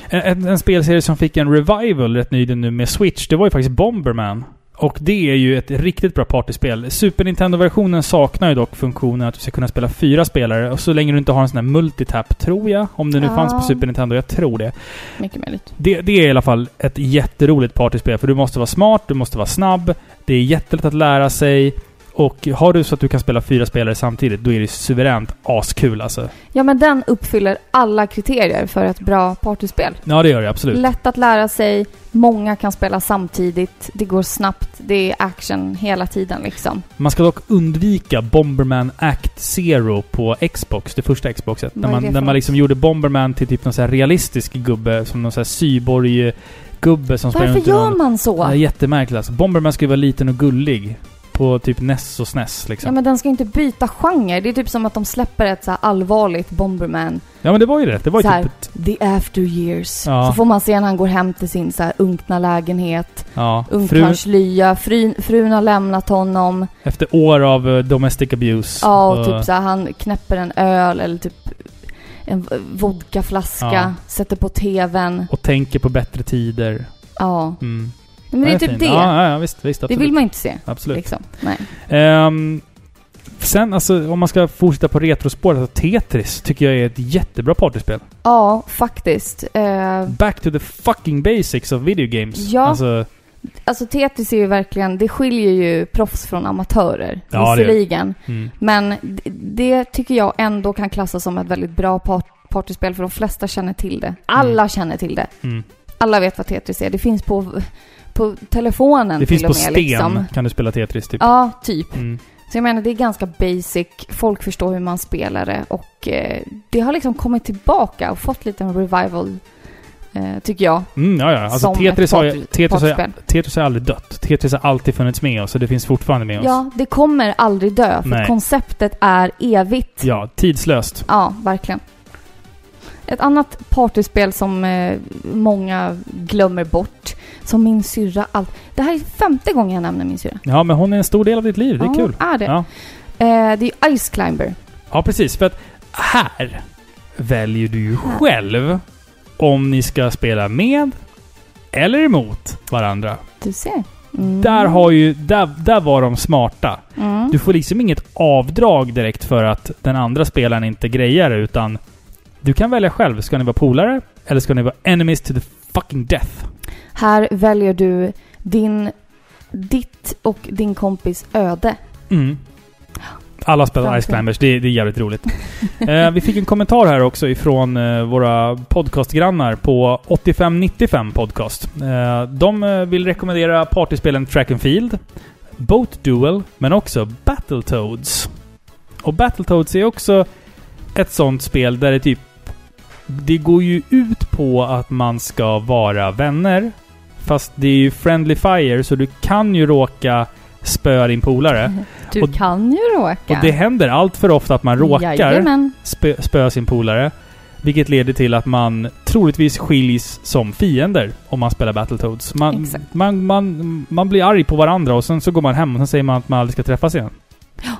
En, en, en spelserie som fick en revival rätt nyligen nu med Switch, det var ju faktiskt Bomberman. Och det är ju ett riktigt bra partyspel. Super Nintendo-versionen saknar ju dock funktionen att du ska kunna spela fyra spelare. Och så länge du inte har en sån här multitap, tror jag. Om det nu Ja. fanns på Super Nintendo, jag tror det. Mycket möjligt. det. Det är i alla fall ett jätteroligt partyspel. För du måste vara smart, du måste vara snabb. Det är jättelätt att lära sig. Och har du så att du kan spela fyra spelare samtidigt, då är det suveränt askul alltså. Ja, men den uppfyller alla kriterier för ett bra partyspel. Ja, det gör det absolut. Lätt att lära sig, många kan spela samtidigt, det går snabbt, det är action hela tiden liksom. Man ska dock undvika Bomberman Act Zero på Xbox, det första Xboxet. Vad När är man, det när man liksom gjorde Bomberman till typ någon så här realistisk gubbe, som någon så här cyborg-gubbe som sprang Varför gör någon- man så? Ja, jättemärkligt alltså. Bomberman ska ju vara liten och gullig. På typ NES och SNES liksom. Ja, men den ska inte byta genre. Det är typ som att de släpper ett så allvarligt Bomberman. Ja men det var ju det. Det var ju typ ett... The after years. Ja. Så får man se när han går hem till sin så här unkna lägenhet. Ja. Fru, Ungkarlslya. Frun, frun har lämnat honom. efter år av eh, domestic abuse. Ja, och typ så här, han knäpper en öl eller typ en vodkaflaska. Ja. Sätter på TVn. Och tänker på bättre tider. Ja. Mm. Men det är typ det. Ja, ja, visst, visst. det vill man inte se. Absolut. Liksom. Ehm, sen alltså, om man ska fortsätta på retrospåret, alltså Tetris tycker jag är ett jättebra partyspel. Ja, faktiskt. Eh, Back to the fucking basics of video games. Ja. Alltså, alltså Tetris är ju verkligen, det skiljer ju proffs från amatörer. Ja, det det. visserligen. mm. Men d- det tycker jag ändå kan klassas som ett väldigt bra part partyspel för de flesta känner till det. Alla känner till det. Mm. Alla vet vad Tetris är. Det finns på, på telefonen Det till finns och på med. sten, Liksom. kan du spela Tetris typ. Ja, typ. Mm. Så jag menar, det är ganska basic. Folk förstår hur man spelar det och eh, det har liksom kommit tillbaka och fått lite en revival, eh, tycker jag. Mm, ja, ja. Alltså Tetris har, ju, Tetris, har. Tetris har aldrig dött. Tetris har alltid funnits med oss och det finns fortfarande med oss. Ja, det kommer aldrig dö för Nej. konceptet är evigt. Ja, tidslöst. Ja, verkligen. Ett annat partyspel som eh, många glömmer bort, som min syrra allt... Det här är femte gången jag nämner min syrra. Ja, men hon är en stor del av ditt liv. Det är ja, kul. är det. Ja. Eh, det är Ice Climber. ja, precis. För att här väljer du ju själv om ni ska spela med eller emot varandra. Du ser. Mm. Där har ju... Där, där var de smarta. Mm. Du får liksom inget avdrag direkt för att den andra spelaren inte grejar utan du kan välja själv. Ska ni vara polare? Eller ska ni vara enemies to the fucking death? Här väljer du din, ditt och din kompis öde. Mm. Alla Framtid. Ice Climbers. Det, det är jävligt roligt. (laughs) eh, vi fick en kommentar här också ifrån eh, våra podcastgrannar på 8595 Podcast. Eh, de eh, vill rekommendera partyspelen Track and Field, Boat Duel, men också Battletoads. Och Battletoads är också ett sånt spel där det typ... Det går ju ut på att man ska vara vänner. Fast det är ju friendly fire, så du kan ju råka spöa din polare. Du Och- kan ju råka. Och det händer allt för ofta att man råkar Jajamän. spö, spöa sin polare. Vilket leder till att man troligtvis skiljs som fiender om man spelar Battletoads. Man, Exakt. man, man, man blir arg på varandra och sen så går man hem och sen säger man att man aldrig ska träffas igen.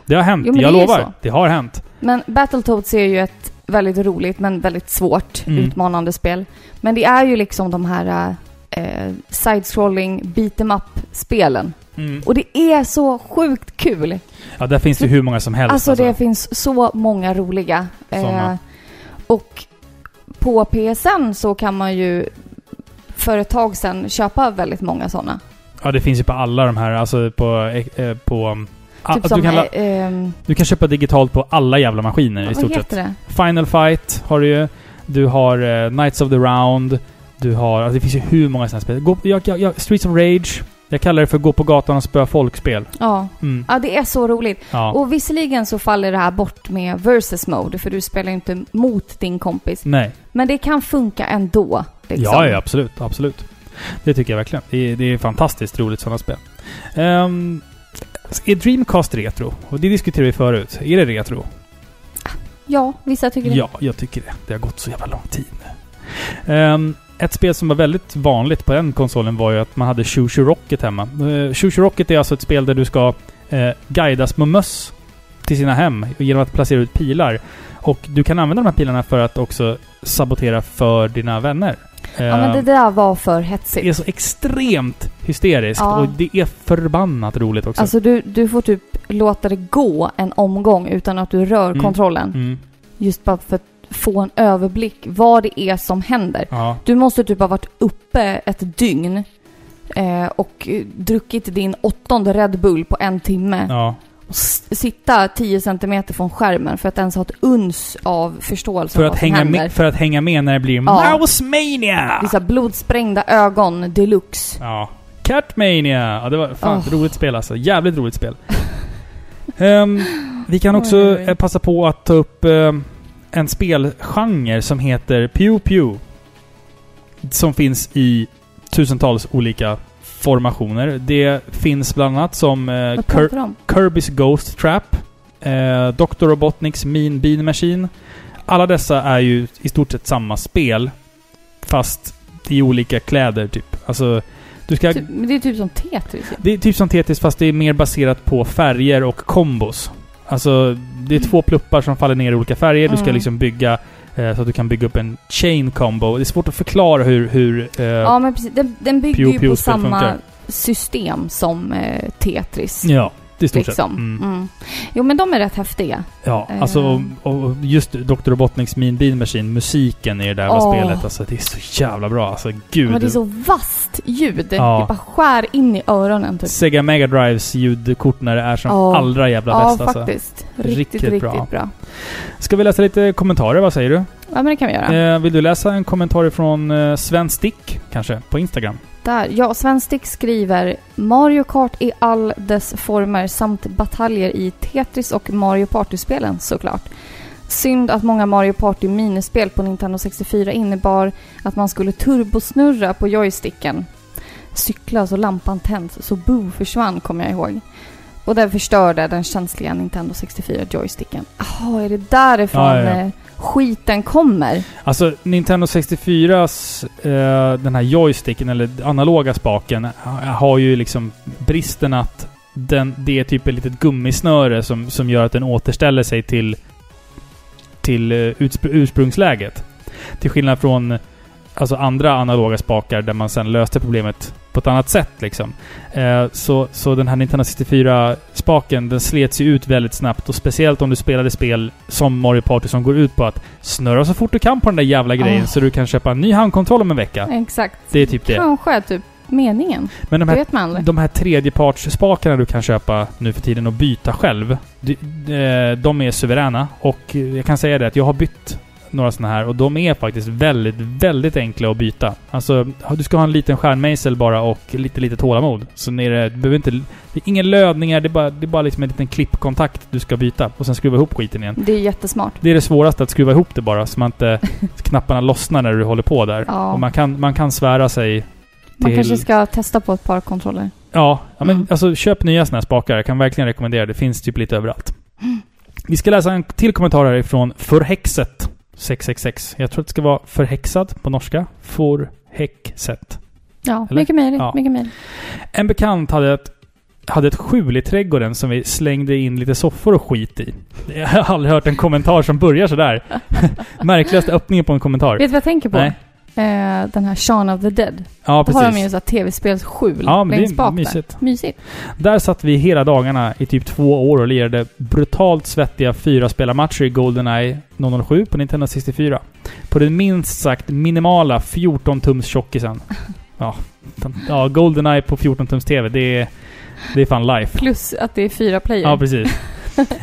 Det har hänt, Jo, jag det lovar. Det har hänt. Men Battletoads är ju ett väldigt roligt men väldigt svårt, Mm. utmanande spel. Men det är ju liksom de här eh, side-scrolling beat em up-spelen. Och det är så sjukt kul! Ja, där finns det hur många som helst. Alltså det finns så många roliga. Eh, och på PSN så kan man ju för ett tag sedan köpa väldigt många sådana. Ja, det finns ju på alla de här. Alltså på... Eh, på ah, Typ du, som... kan, eh, ehm, du kan köpa digitalt på alla jävla maskiner i vad stort heter sett. det? Final Fight har du ju. Du har eh, Knights of the Round. Du har... Alltså det finns ju hur många sådana spel. Gå, jag, jag, jag, Streets of Rage. Jag kallar det för gå på gatan och spöa folkspel. Ja. Mm. ja, det är så roligt. Ja. Och visserligen så faller det här bort med versus mode, för du spelar ju inte mot din kompis. Nej. Men det kan funka ändå. Liksom. Ja, ja, absolut. Absolut. Det tycker jag verkligen. Det är, det är fantastiskt roligt sådana spel. Ehm, är Dreamcast retro? Och det diskuterade vi förut. Är det retro? Ja, vissa tycker det. Ja, jag tycker det. Det har gått så jävla lång tid nu. Ehm, ett spel som var väldigt vanligt på den konsolen var ju att man hade Shoo Rocket hemma. Uh, Shoo Rocket är alltså ett spel där du ska uh, guidas med möss till sina hem genom att placera ut pilar. Och du kan använda de här pilarna för att också sabotera för dina vänner. Ja, men det Ehm, där var för det är hetsigt. så extremt hysteriskt Ja. och det är förbannat roligt också. Alltså du, du får typ låta det gå en omgång utan att du rör Mm. kontrollen. mm, Just bara för att få en överblick vad det är som händer. ja. Du måste typ ha varit uppe ett dygn eh, och druckit din åttonde Red Bull på en timme. ja. Sitta 10 centimeter från skärmen för att ens ha ett uns av förståelse För, att vad som hänga händer. med, för att hänga med när det blir Ja. Mouse-mania! Vissa blodsprängda ögon deluxe. Ja. Catmania! Ja, det var fan Oh. roligt spel alltså. Jävligt roligt spel. (laughs) Ehm, vi kan också Oj, oj, oj. eh, passa på att ta upp ehm, en spelgenre som heter Pew Pew. Som finns i tusentals olika formationer. Det finns bland annat som eh, om? Kirby's Ghost Trap, eh, Dr. Robotniks Mean Bean Machine. Alla dessa är ju i stort sett samma spel. Fast i olika kläder typ. Alltså, du ska... Typ, det är typ som Tetris. Det är typ som Tetris fast det är mer baserat på färger och kombos. Alltså, det är två pluppar som faller ner i olika färger. Du ska Mm. liksom bygga eh, så att du kan bygga upp en chain combo. Det är svårt att förklara hur... hur eh, Ja, men precis. Den, den bygger Pew ju på samma funkar. system som eh, Tetris. ja, i stort liksom. sett. Mm. Mm. Jo, men de är rätt häftiga. Ja, Eh. alltså och, just Dr. Robotniks Mean Bean Machine, musiken i det där Åh. spelet, alltså det är så jävla bra. Alltså gud. Men det är så vasst ljud. Ja. Det bara skär in i öronen typ. Sega Mega Drives ljudkort när det är som Ja. allra jävla Ja, bäst alltså. faktiskt. Riktigt, Riktigt riktigt, bra. bra. Ska vi läsa lite kommentarer? Vad säger du? Ja, men det kan vi göra. Eh, vill du läsa en kommentar från eh, Sven Stick, kanske? På Instagram? Där. Ja, Sven Stick skriver Mario Kart i all dess former samt bataljer i Tetris och Mario Party-spelen såklart. Synd att många Mario Party minispel på Nintendo 64 innebar att man skulle turbosnurra på joysticken. Cykla så lampan tänds så Boo försvann kommer jag ihåg. Och det förstörde den känsliga Nintendo 64 joysticken. Jaha, är det därifrån Ja, ja, ja. eh, skiten kommer? Alltså, Nintendo 64s, eh, den här joysticken, eller analoga spaken, har ju liksom bristen att den, det är typ ett litet gummisnöre som, som gör att den återställer sig till, till eh, utspr- ursprungsläget. Till skillnad från alltså andra analoga spakar där man sen löste problemet på ett annat sätt liksom. Eh, så, så den här Nintendo 64-spaken, den slets ju ut väldigt snabbt och speciellt om du spelade spel som Mario Party som går ut på att snurra så fort du kan på den där jävla grejen Ah. så du kan köpa en ny handkontroll om en vecka. Exakt. Det är typ det. Kanske typ meningen? Men de Det här, vet man aldrig. de här tredjepartsspakarna du kan köpa nu för tiden och byta själv. De, eh, de är suveräna. Och jag kan säga det att jag har bytt några sådana här och de är faktiskt väldigt, väldigt enkla att byta. Alltså, du ska ha en liten stjärnmejsel bara och lite, lite tålamod. Så är det, du behöver inte... Det är inga lödningar, det är bara, det är bara liksom en liten klippkontakt du ska byta. Och sen skruva ihop skiten igen. Det är jättesmart. Det är det svåraste, att skruva ihop det bara. Så man inte... (laughs) knapparna lossnar när du håller på där. Ja. Och man kan, man kan svära sig Man till- kanske ska testa på ett par kontroller. Ja, ja men Mm. alltså köp nya såna här spakar. Jag kan verkligen rekommendera. Det finns typ lite överallt. Vi ska läsa en till kommentar här ifrån Förhäxet 666. Jag tror att det ska vara förhäxad på norska. Förhäxet. Ja, Eller? mycket möjligt. Ja. Mycket möjligt. En bekant hade ett, hade ett skjul i trädgården som vi slängde in lite soffor och skit i. Jag har aldrig hört en kommentar som börjar sådär. (laughs) Märkligaste öppningen på en kommentar. Vet du vad jag tänker på? Nej. Eh, den här Shaun of the Dead. Ja, Då har de ju precis. här tv-spelsskjul Ja, men det längst är bak mysigt. där. Mysigt. Där satt vi hela dagarna i typ två år och lirade brutalt svettiga fyra spelarmatcher i Goldeneye 007 på Nintendo 64. På den minst sagt minimala 14-tums tjockisen. (laughs) Ja, ja, Goldeneye på 14-tums TV, det är, det är fan life. Plus att det är fyra player. Ja, precis.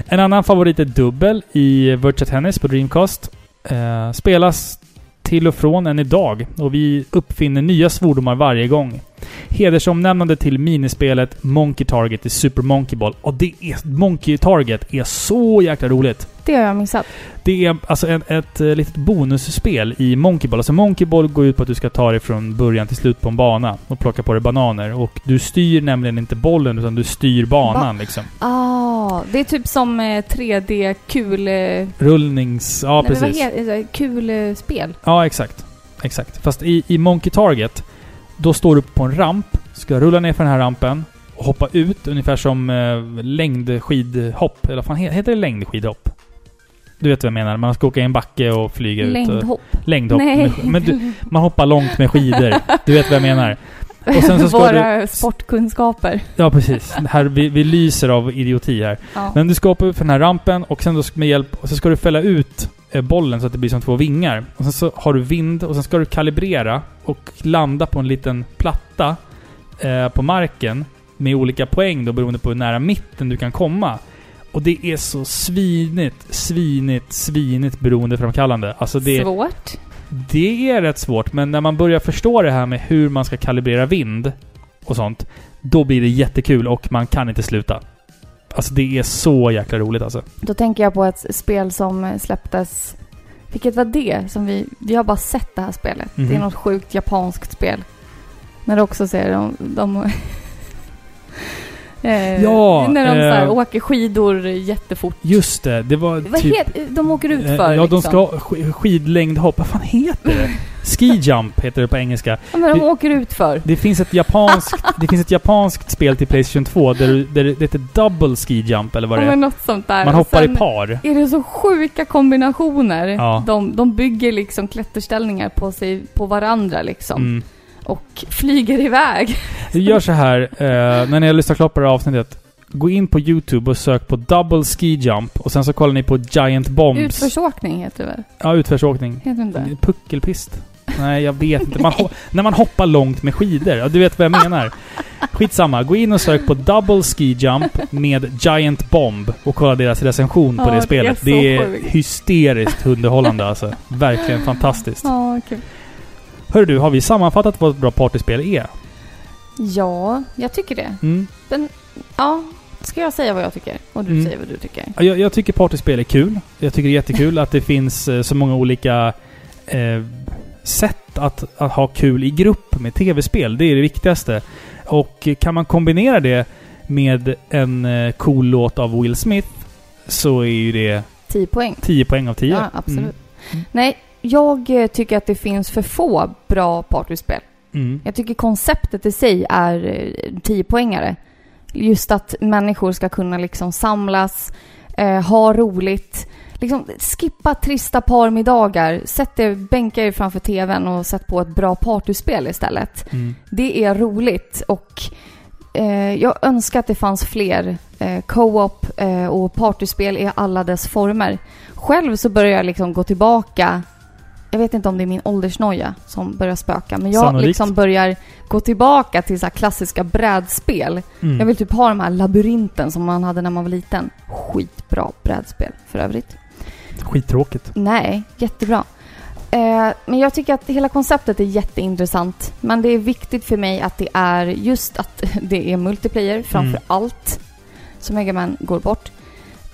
En annan favorit är dubbel i Virtua Tennis på Dreamcast. Eh, spelas till och från än idag och vi uppfinner nya svordomar varje gång. Hedersomnämnande till minispelet Monkey Target i Super Monkey Ball. Och det är... Monkey Target är så jäkla roligt. Det har jag missat. Det är alltså en, ett eh, litet bonusspel i Monkey Ball. Alltså Monkey Ball går ut på att du ska ta dig från början till slut på en bana och plocka på dig bananer. Och du styr nämligen inte bollen utan du styr banan liksom. Ah, det är typ som eh, 3D-kul... Eh, Rullnings... Ja, nej, precis. det? Kul eh, spel. Ja, exakt. Exakt. Fast i, i Monkey Target, då står du på en ramp, ska rulla ner för den här rampen och hoppa ut ungefär som eh, längdskidhopp. Eller vad fan he- heter det längdskidhopp? Du vet vad jag menar. Man ska åka i en backe och flyga ut. Och, Längdhopp. längdhopp. Nej. Men du, man hoppar långt med skidor. Du vet vad jag menar. Och sen så ska Våra sportkunskaper. Ja, precis. Här, vi, vi lyser av idioti här. Ja. Men du ska hoppa upp för den här rampen och sen då ska med hjälp... Och så ska du fälla ut eh, bollen så att det blir som två vingar. Och sen så har du vind och sen ska du kalibrera och landa på en liten platta eh, på marken med olika poäng då beroende på hur nära mitten du kan komma. Och det är så svinigt, svinigt, svinigt beroendeframkallande. Alltså det, Svårt. det är rätt svårt, men när man börjar förstå det här med hur man ska kalibrera vind och sånt, då blir det jättekul och man kan inte sluta. Alltså det är så jäkla roligt alltså. Då tänker jag på ett spel som släpptes... Vilket var det? Som vi... Vi har bara sett det här spelet. Det är Mhm. något sjukt japanskt spel. När du också ser de... de eh, Ja, När de så eh, åker skidor jättefort. Just det, det var Vad typ... heter... De åker ut eh, för Ja, de liksom. ska ha sk- skidlängdhopp. Vad fan heter det? Ski jump heter det på engelska. (laughs) Ja, men de det- åker ut för. Det finns ett japanskt, (laughs) det finns ett japanskt spel till Playstation 2 där, du- där det heter double ski jump eller vad Ja, det är. men något sånt där. Man hoppar i par. Är det så sjuka kombinationer? Ja. De, de bygger liksom klätterställningar på sig, på varandra liksom. Mm. Och flyger iväg. Vi gör så här, eh, när ni har lyssnat klart på det här avsnittet. Gå in på YouTube och sök på Double Ski Jump och sen så kollar ni på Giant Bombs. Utförsåkning heter det väl? Ja, utförsåkning. Heter det inte? Puckelpist? Nej, jag vet inte. Man (laughs) när man hoppar långt med skidor. Ja, du vet vad jag menar. Skitsamma. Gå in och sök på Double Ski Jump med Giant Bomb och kolla deras recension på Ja, det det är spelet. Det är hysteriskt underhållande alltså. Verkligen fantastiskt. Ja, kul. Hör du, har vi sammanfattat vad ett bra partyspel är? Ja, jag tycker det. Mm. Ja, ska jag säga vad jag tycker? Och du Mm. säger vad du tycker. Ja, Jag, jag tycker partyspel är kul. Jag tycker det är jättekul att det finns eh, så många olika eh, sätt att, att ha kul i grupp med tv-spel. Det är det viktigaste. Och kan man kombinera det med en eh, cool låt av Will Smith så är ju det 10 poäng. 10 poäng av 10. Ja, absolut. Mm. Nej, jag eh, tycker att det finns för få bra partyspel. Mm. Jag tycker konceptet i sig är eh, 10 poängare. Just att människor ska kunna liksom samlas, eh, ha roligt. Liksom skippa trista parmiddagar. Sätt er, bänka er framför TVn och sätt på ett bra partyspel istället. Mm. Det är roligt och eh, jag önskar att det fanns fler eh, co-op eh, och partyspel i alla dess former. Själv så börjar jag liksom gå tillbaka jag vet inte om det är min åldersnoja som börjar spöka, men jag Sannolikt. liksom börjar gå tillbaka till så här klassiska brädspel. Mm. Jag vill typ ha de här labyrinten som man hade när man var liten. Skitbra brädspel för övrigt. Skittråkigt. Nej, jättebra. Eh, men jag tycker att hela konceptet är jätteintressant. Men det är viktigt för mig att det är just att (laughs) det är multiplayer framför Mm. allt. Så Mega Man går bort.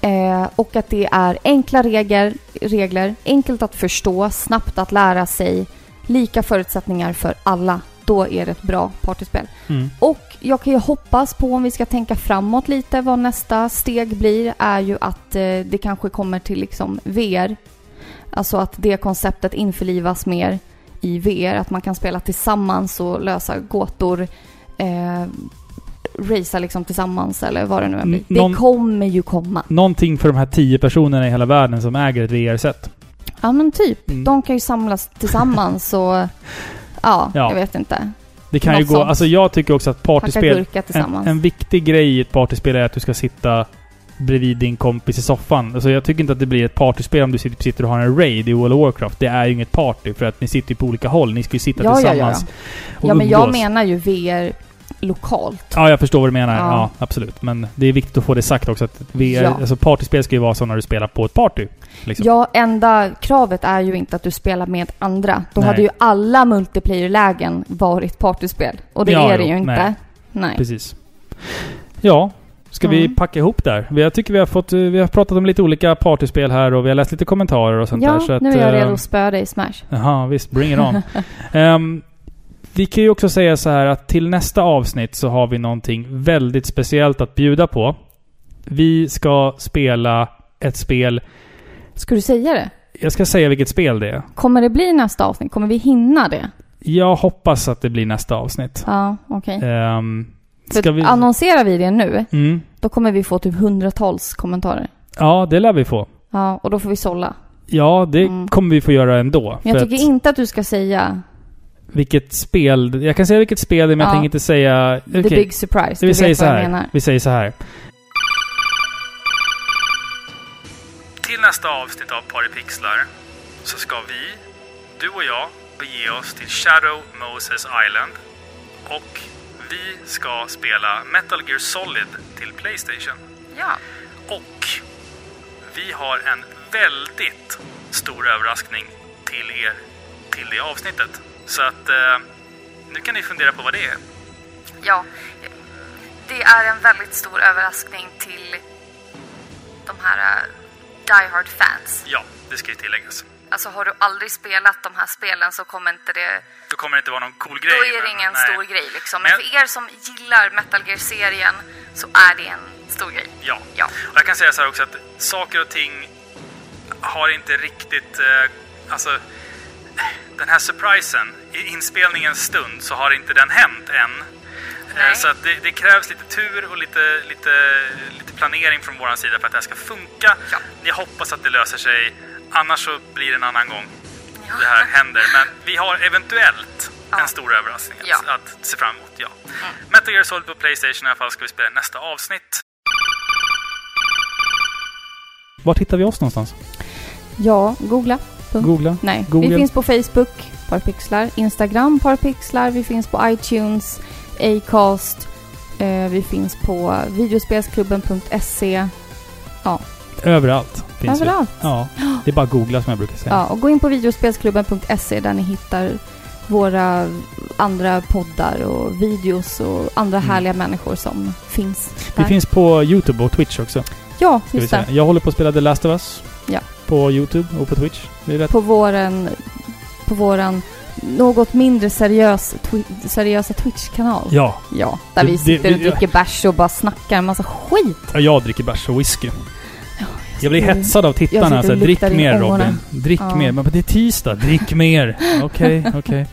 Eh, och att det är enkla regler, regler, enkelt att förstå, snabbt att lära sig, lika förutsättningar för alla. Då är det ett bra partyspel. Mm. Och jag kan ju hoppas på, om vi ska tänka framåt lite, vad nästa steg blir, är ju att eh, det kanske kommer till liksom VR. Alltså att det konceptet införlivas mer i VR, att man kan spela tillsammans och lösa gåtor. Eh, racea liksom tillsammans eller vad det nu än blir. Någon- Det kommer ju komma. Någonting för de här tio personerna i hela världen som äger ett VR-set. Ja men typ. Mm. De kan ju samlas tillsammans (laughs) och... Ja, Ja. jag vet inte. Det kan Något ju gå... sånt. Alltså jag tycker också att partyspel... En, tillsammans. en viktig grej i ett partyspel är att du ska sitta bredvid din kompis i soffan. Alltså jag tycker inte att det blir ett partyspel om du sitter, och har en raid i World of Warcraft. Det är ju inget party för att ni sitter ju på olika håll. Ni ska ju sitta Ja, ja, ja, tillsammans och Ja men jag menar ju VR lokalt. Ja, jag förstår vad du menar. Ja. Ja. absolut. Men det är viktigt att få det sagt också att VR, Ja. alltså partyspel ska ju vara så när du spelar på ett party. Liksom. Ja, enda kravet är ju inte att du spelar med andra. Då Nej. hade ju alla multiplayer-lägen varit partyspel. Och det Ja, är det jo, ju inte. nej. Nej. Precis. Ja, ska vi Mm. packa ihop där? Vi- Jag tycker vi har fått... Vi har pratat om lite olika partyspel här och vi har läst lite kommentarer och sånt Ja, där. Att, nu är jag eh, redo att spöa dig i Smash. Jaha, visst. Bring it on. (laughs) Ehm, vi kan ju också säga så här att till nästa avsnitt så har vi någonting väldigt speciellt att bjuda på. Vi ska spela ett spel... Ska du säga det? Jag ska säga vilket spel det är. Kommer det bli nästa avsnitt? Kommer vi hinna det? Jag hoppas att det blir nästa avsnitt. Ja, okej. Ehm, För ska vi... Annonserar vi det nu, Mm. då kommer vi få typ hundratals kommentarer. Ja, det lär vi få. Ja, och då får vi sålla. Ja, det Mm. kommer vi få göra ändå. Men jag tycker att inte att du ska säga Vilket spel... Jag kan säga vilket spel det är, men jag Ja. tänker inte säga... the Okej, big surprise. Du vi säger vet så vad jag här. menar. Vi säger så här. Till nästa avsnitt av Paripixlar så ska vi, du och jag, bege oss till Shadow Moses Island. Och vi ska spela Metal Gear Solid till Playstation. Ja. Och vi har en väldigt stor överraskning till er till det avsnittet. Så att eh, nu kan ni fundera på vad det är. Ja, det är en väldigt stor överraskning till de här uh, Die Hard-fans. Ja, det ska ju tilläggas. Alltså har du aldrig spelat de här spelen så kommer inte det... Då kommer det inte vara någon cool grej. Då är det ingen nej. stor grej liksom. Men Men- för er som gillar Metal Gear-serien så är det en stor grej. Ja. Ja. Och jag kan säga så här också att saker och ting har inte riktigt... Eh, alltså, den här surprisen, i inspelningens stund så har inte den hänt än. Eh, Nej. Så att det, det krävs lite tur och lite, lite, lite planering från vår sida för att det här ska funka. Ja. Jag hoppas att det löser sig. Annars så blir det en annan gång Ja. det här händer. Men vi har eventuellt Ja. en stor överraskning att, Ja. att se fram emot. Ja. Metal Gear Solid på Playstation i alla fall ska vi spela nästa avsnitt. Var hittar vi oss någonstans? Ja, googla. Googla. Nej, Google. vi finns på Facebook, Parpixlar, Instagram, Parpixlar, vi finns på iTunes, Acast, eh, vi finns på videospelsklubben.se. Överallt finns Överallt. vi. Ja, (gasps) det är bara att googla som jag brukar säga. Ja, och gå in på videospelsklubben.se där ni hittar våra andra poddar och videos och andra Mm. härliga människor som finns Vi där. finns på YouTube och Twitch också. ja, vi just det. Jag håller på att spela The Last of Us. Ja. På YouTube och på Twitch. Det. På våran, på våran något mindre seriös, twi- seriösa Twitch-kanal. Ja. Ja, där Det- vi det- sitter och dricker bärs och bara snackar en massa skit. Ja, Jag dricker bärs och whisky. Ja, Jag blir sitter- hetsad av jag sitter tittarna. Så här, drick mer. Robin. Drick Ja. mer. Men det är tisdag. Drick mer. (laughs) Okej, okej.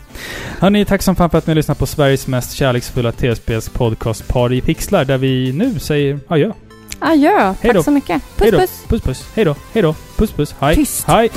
Hörni, tack som fan för att ni har lyssnat på Sveriges mest kärleksfulla tv-spelspodcast Par i pixlar. Där vi nu säger adjö. Adjö, tack så mycket. Puss puss. Puss puss. Hej då. Hej då. Puss puss. Hej. Tyst. Hej.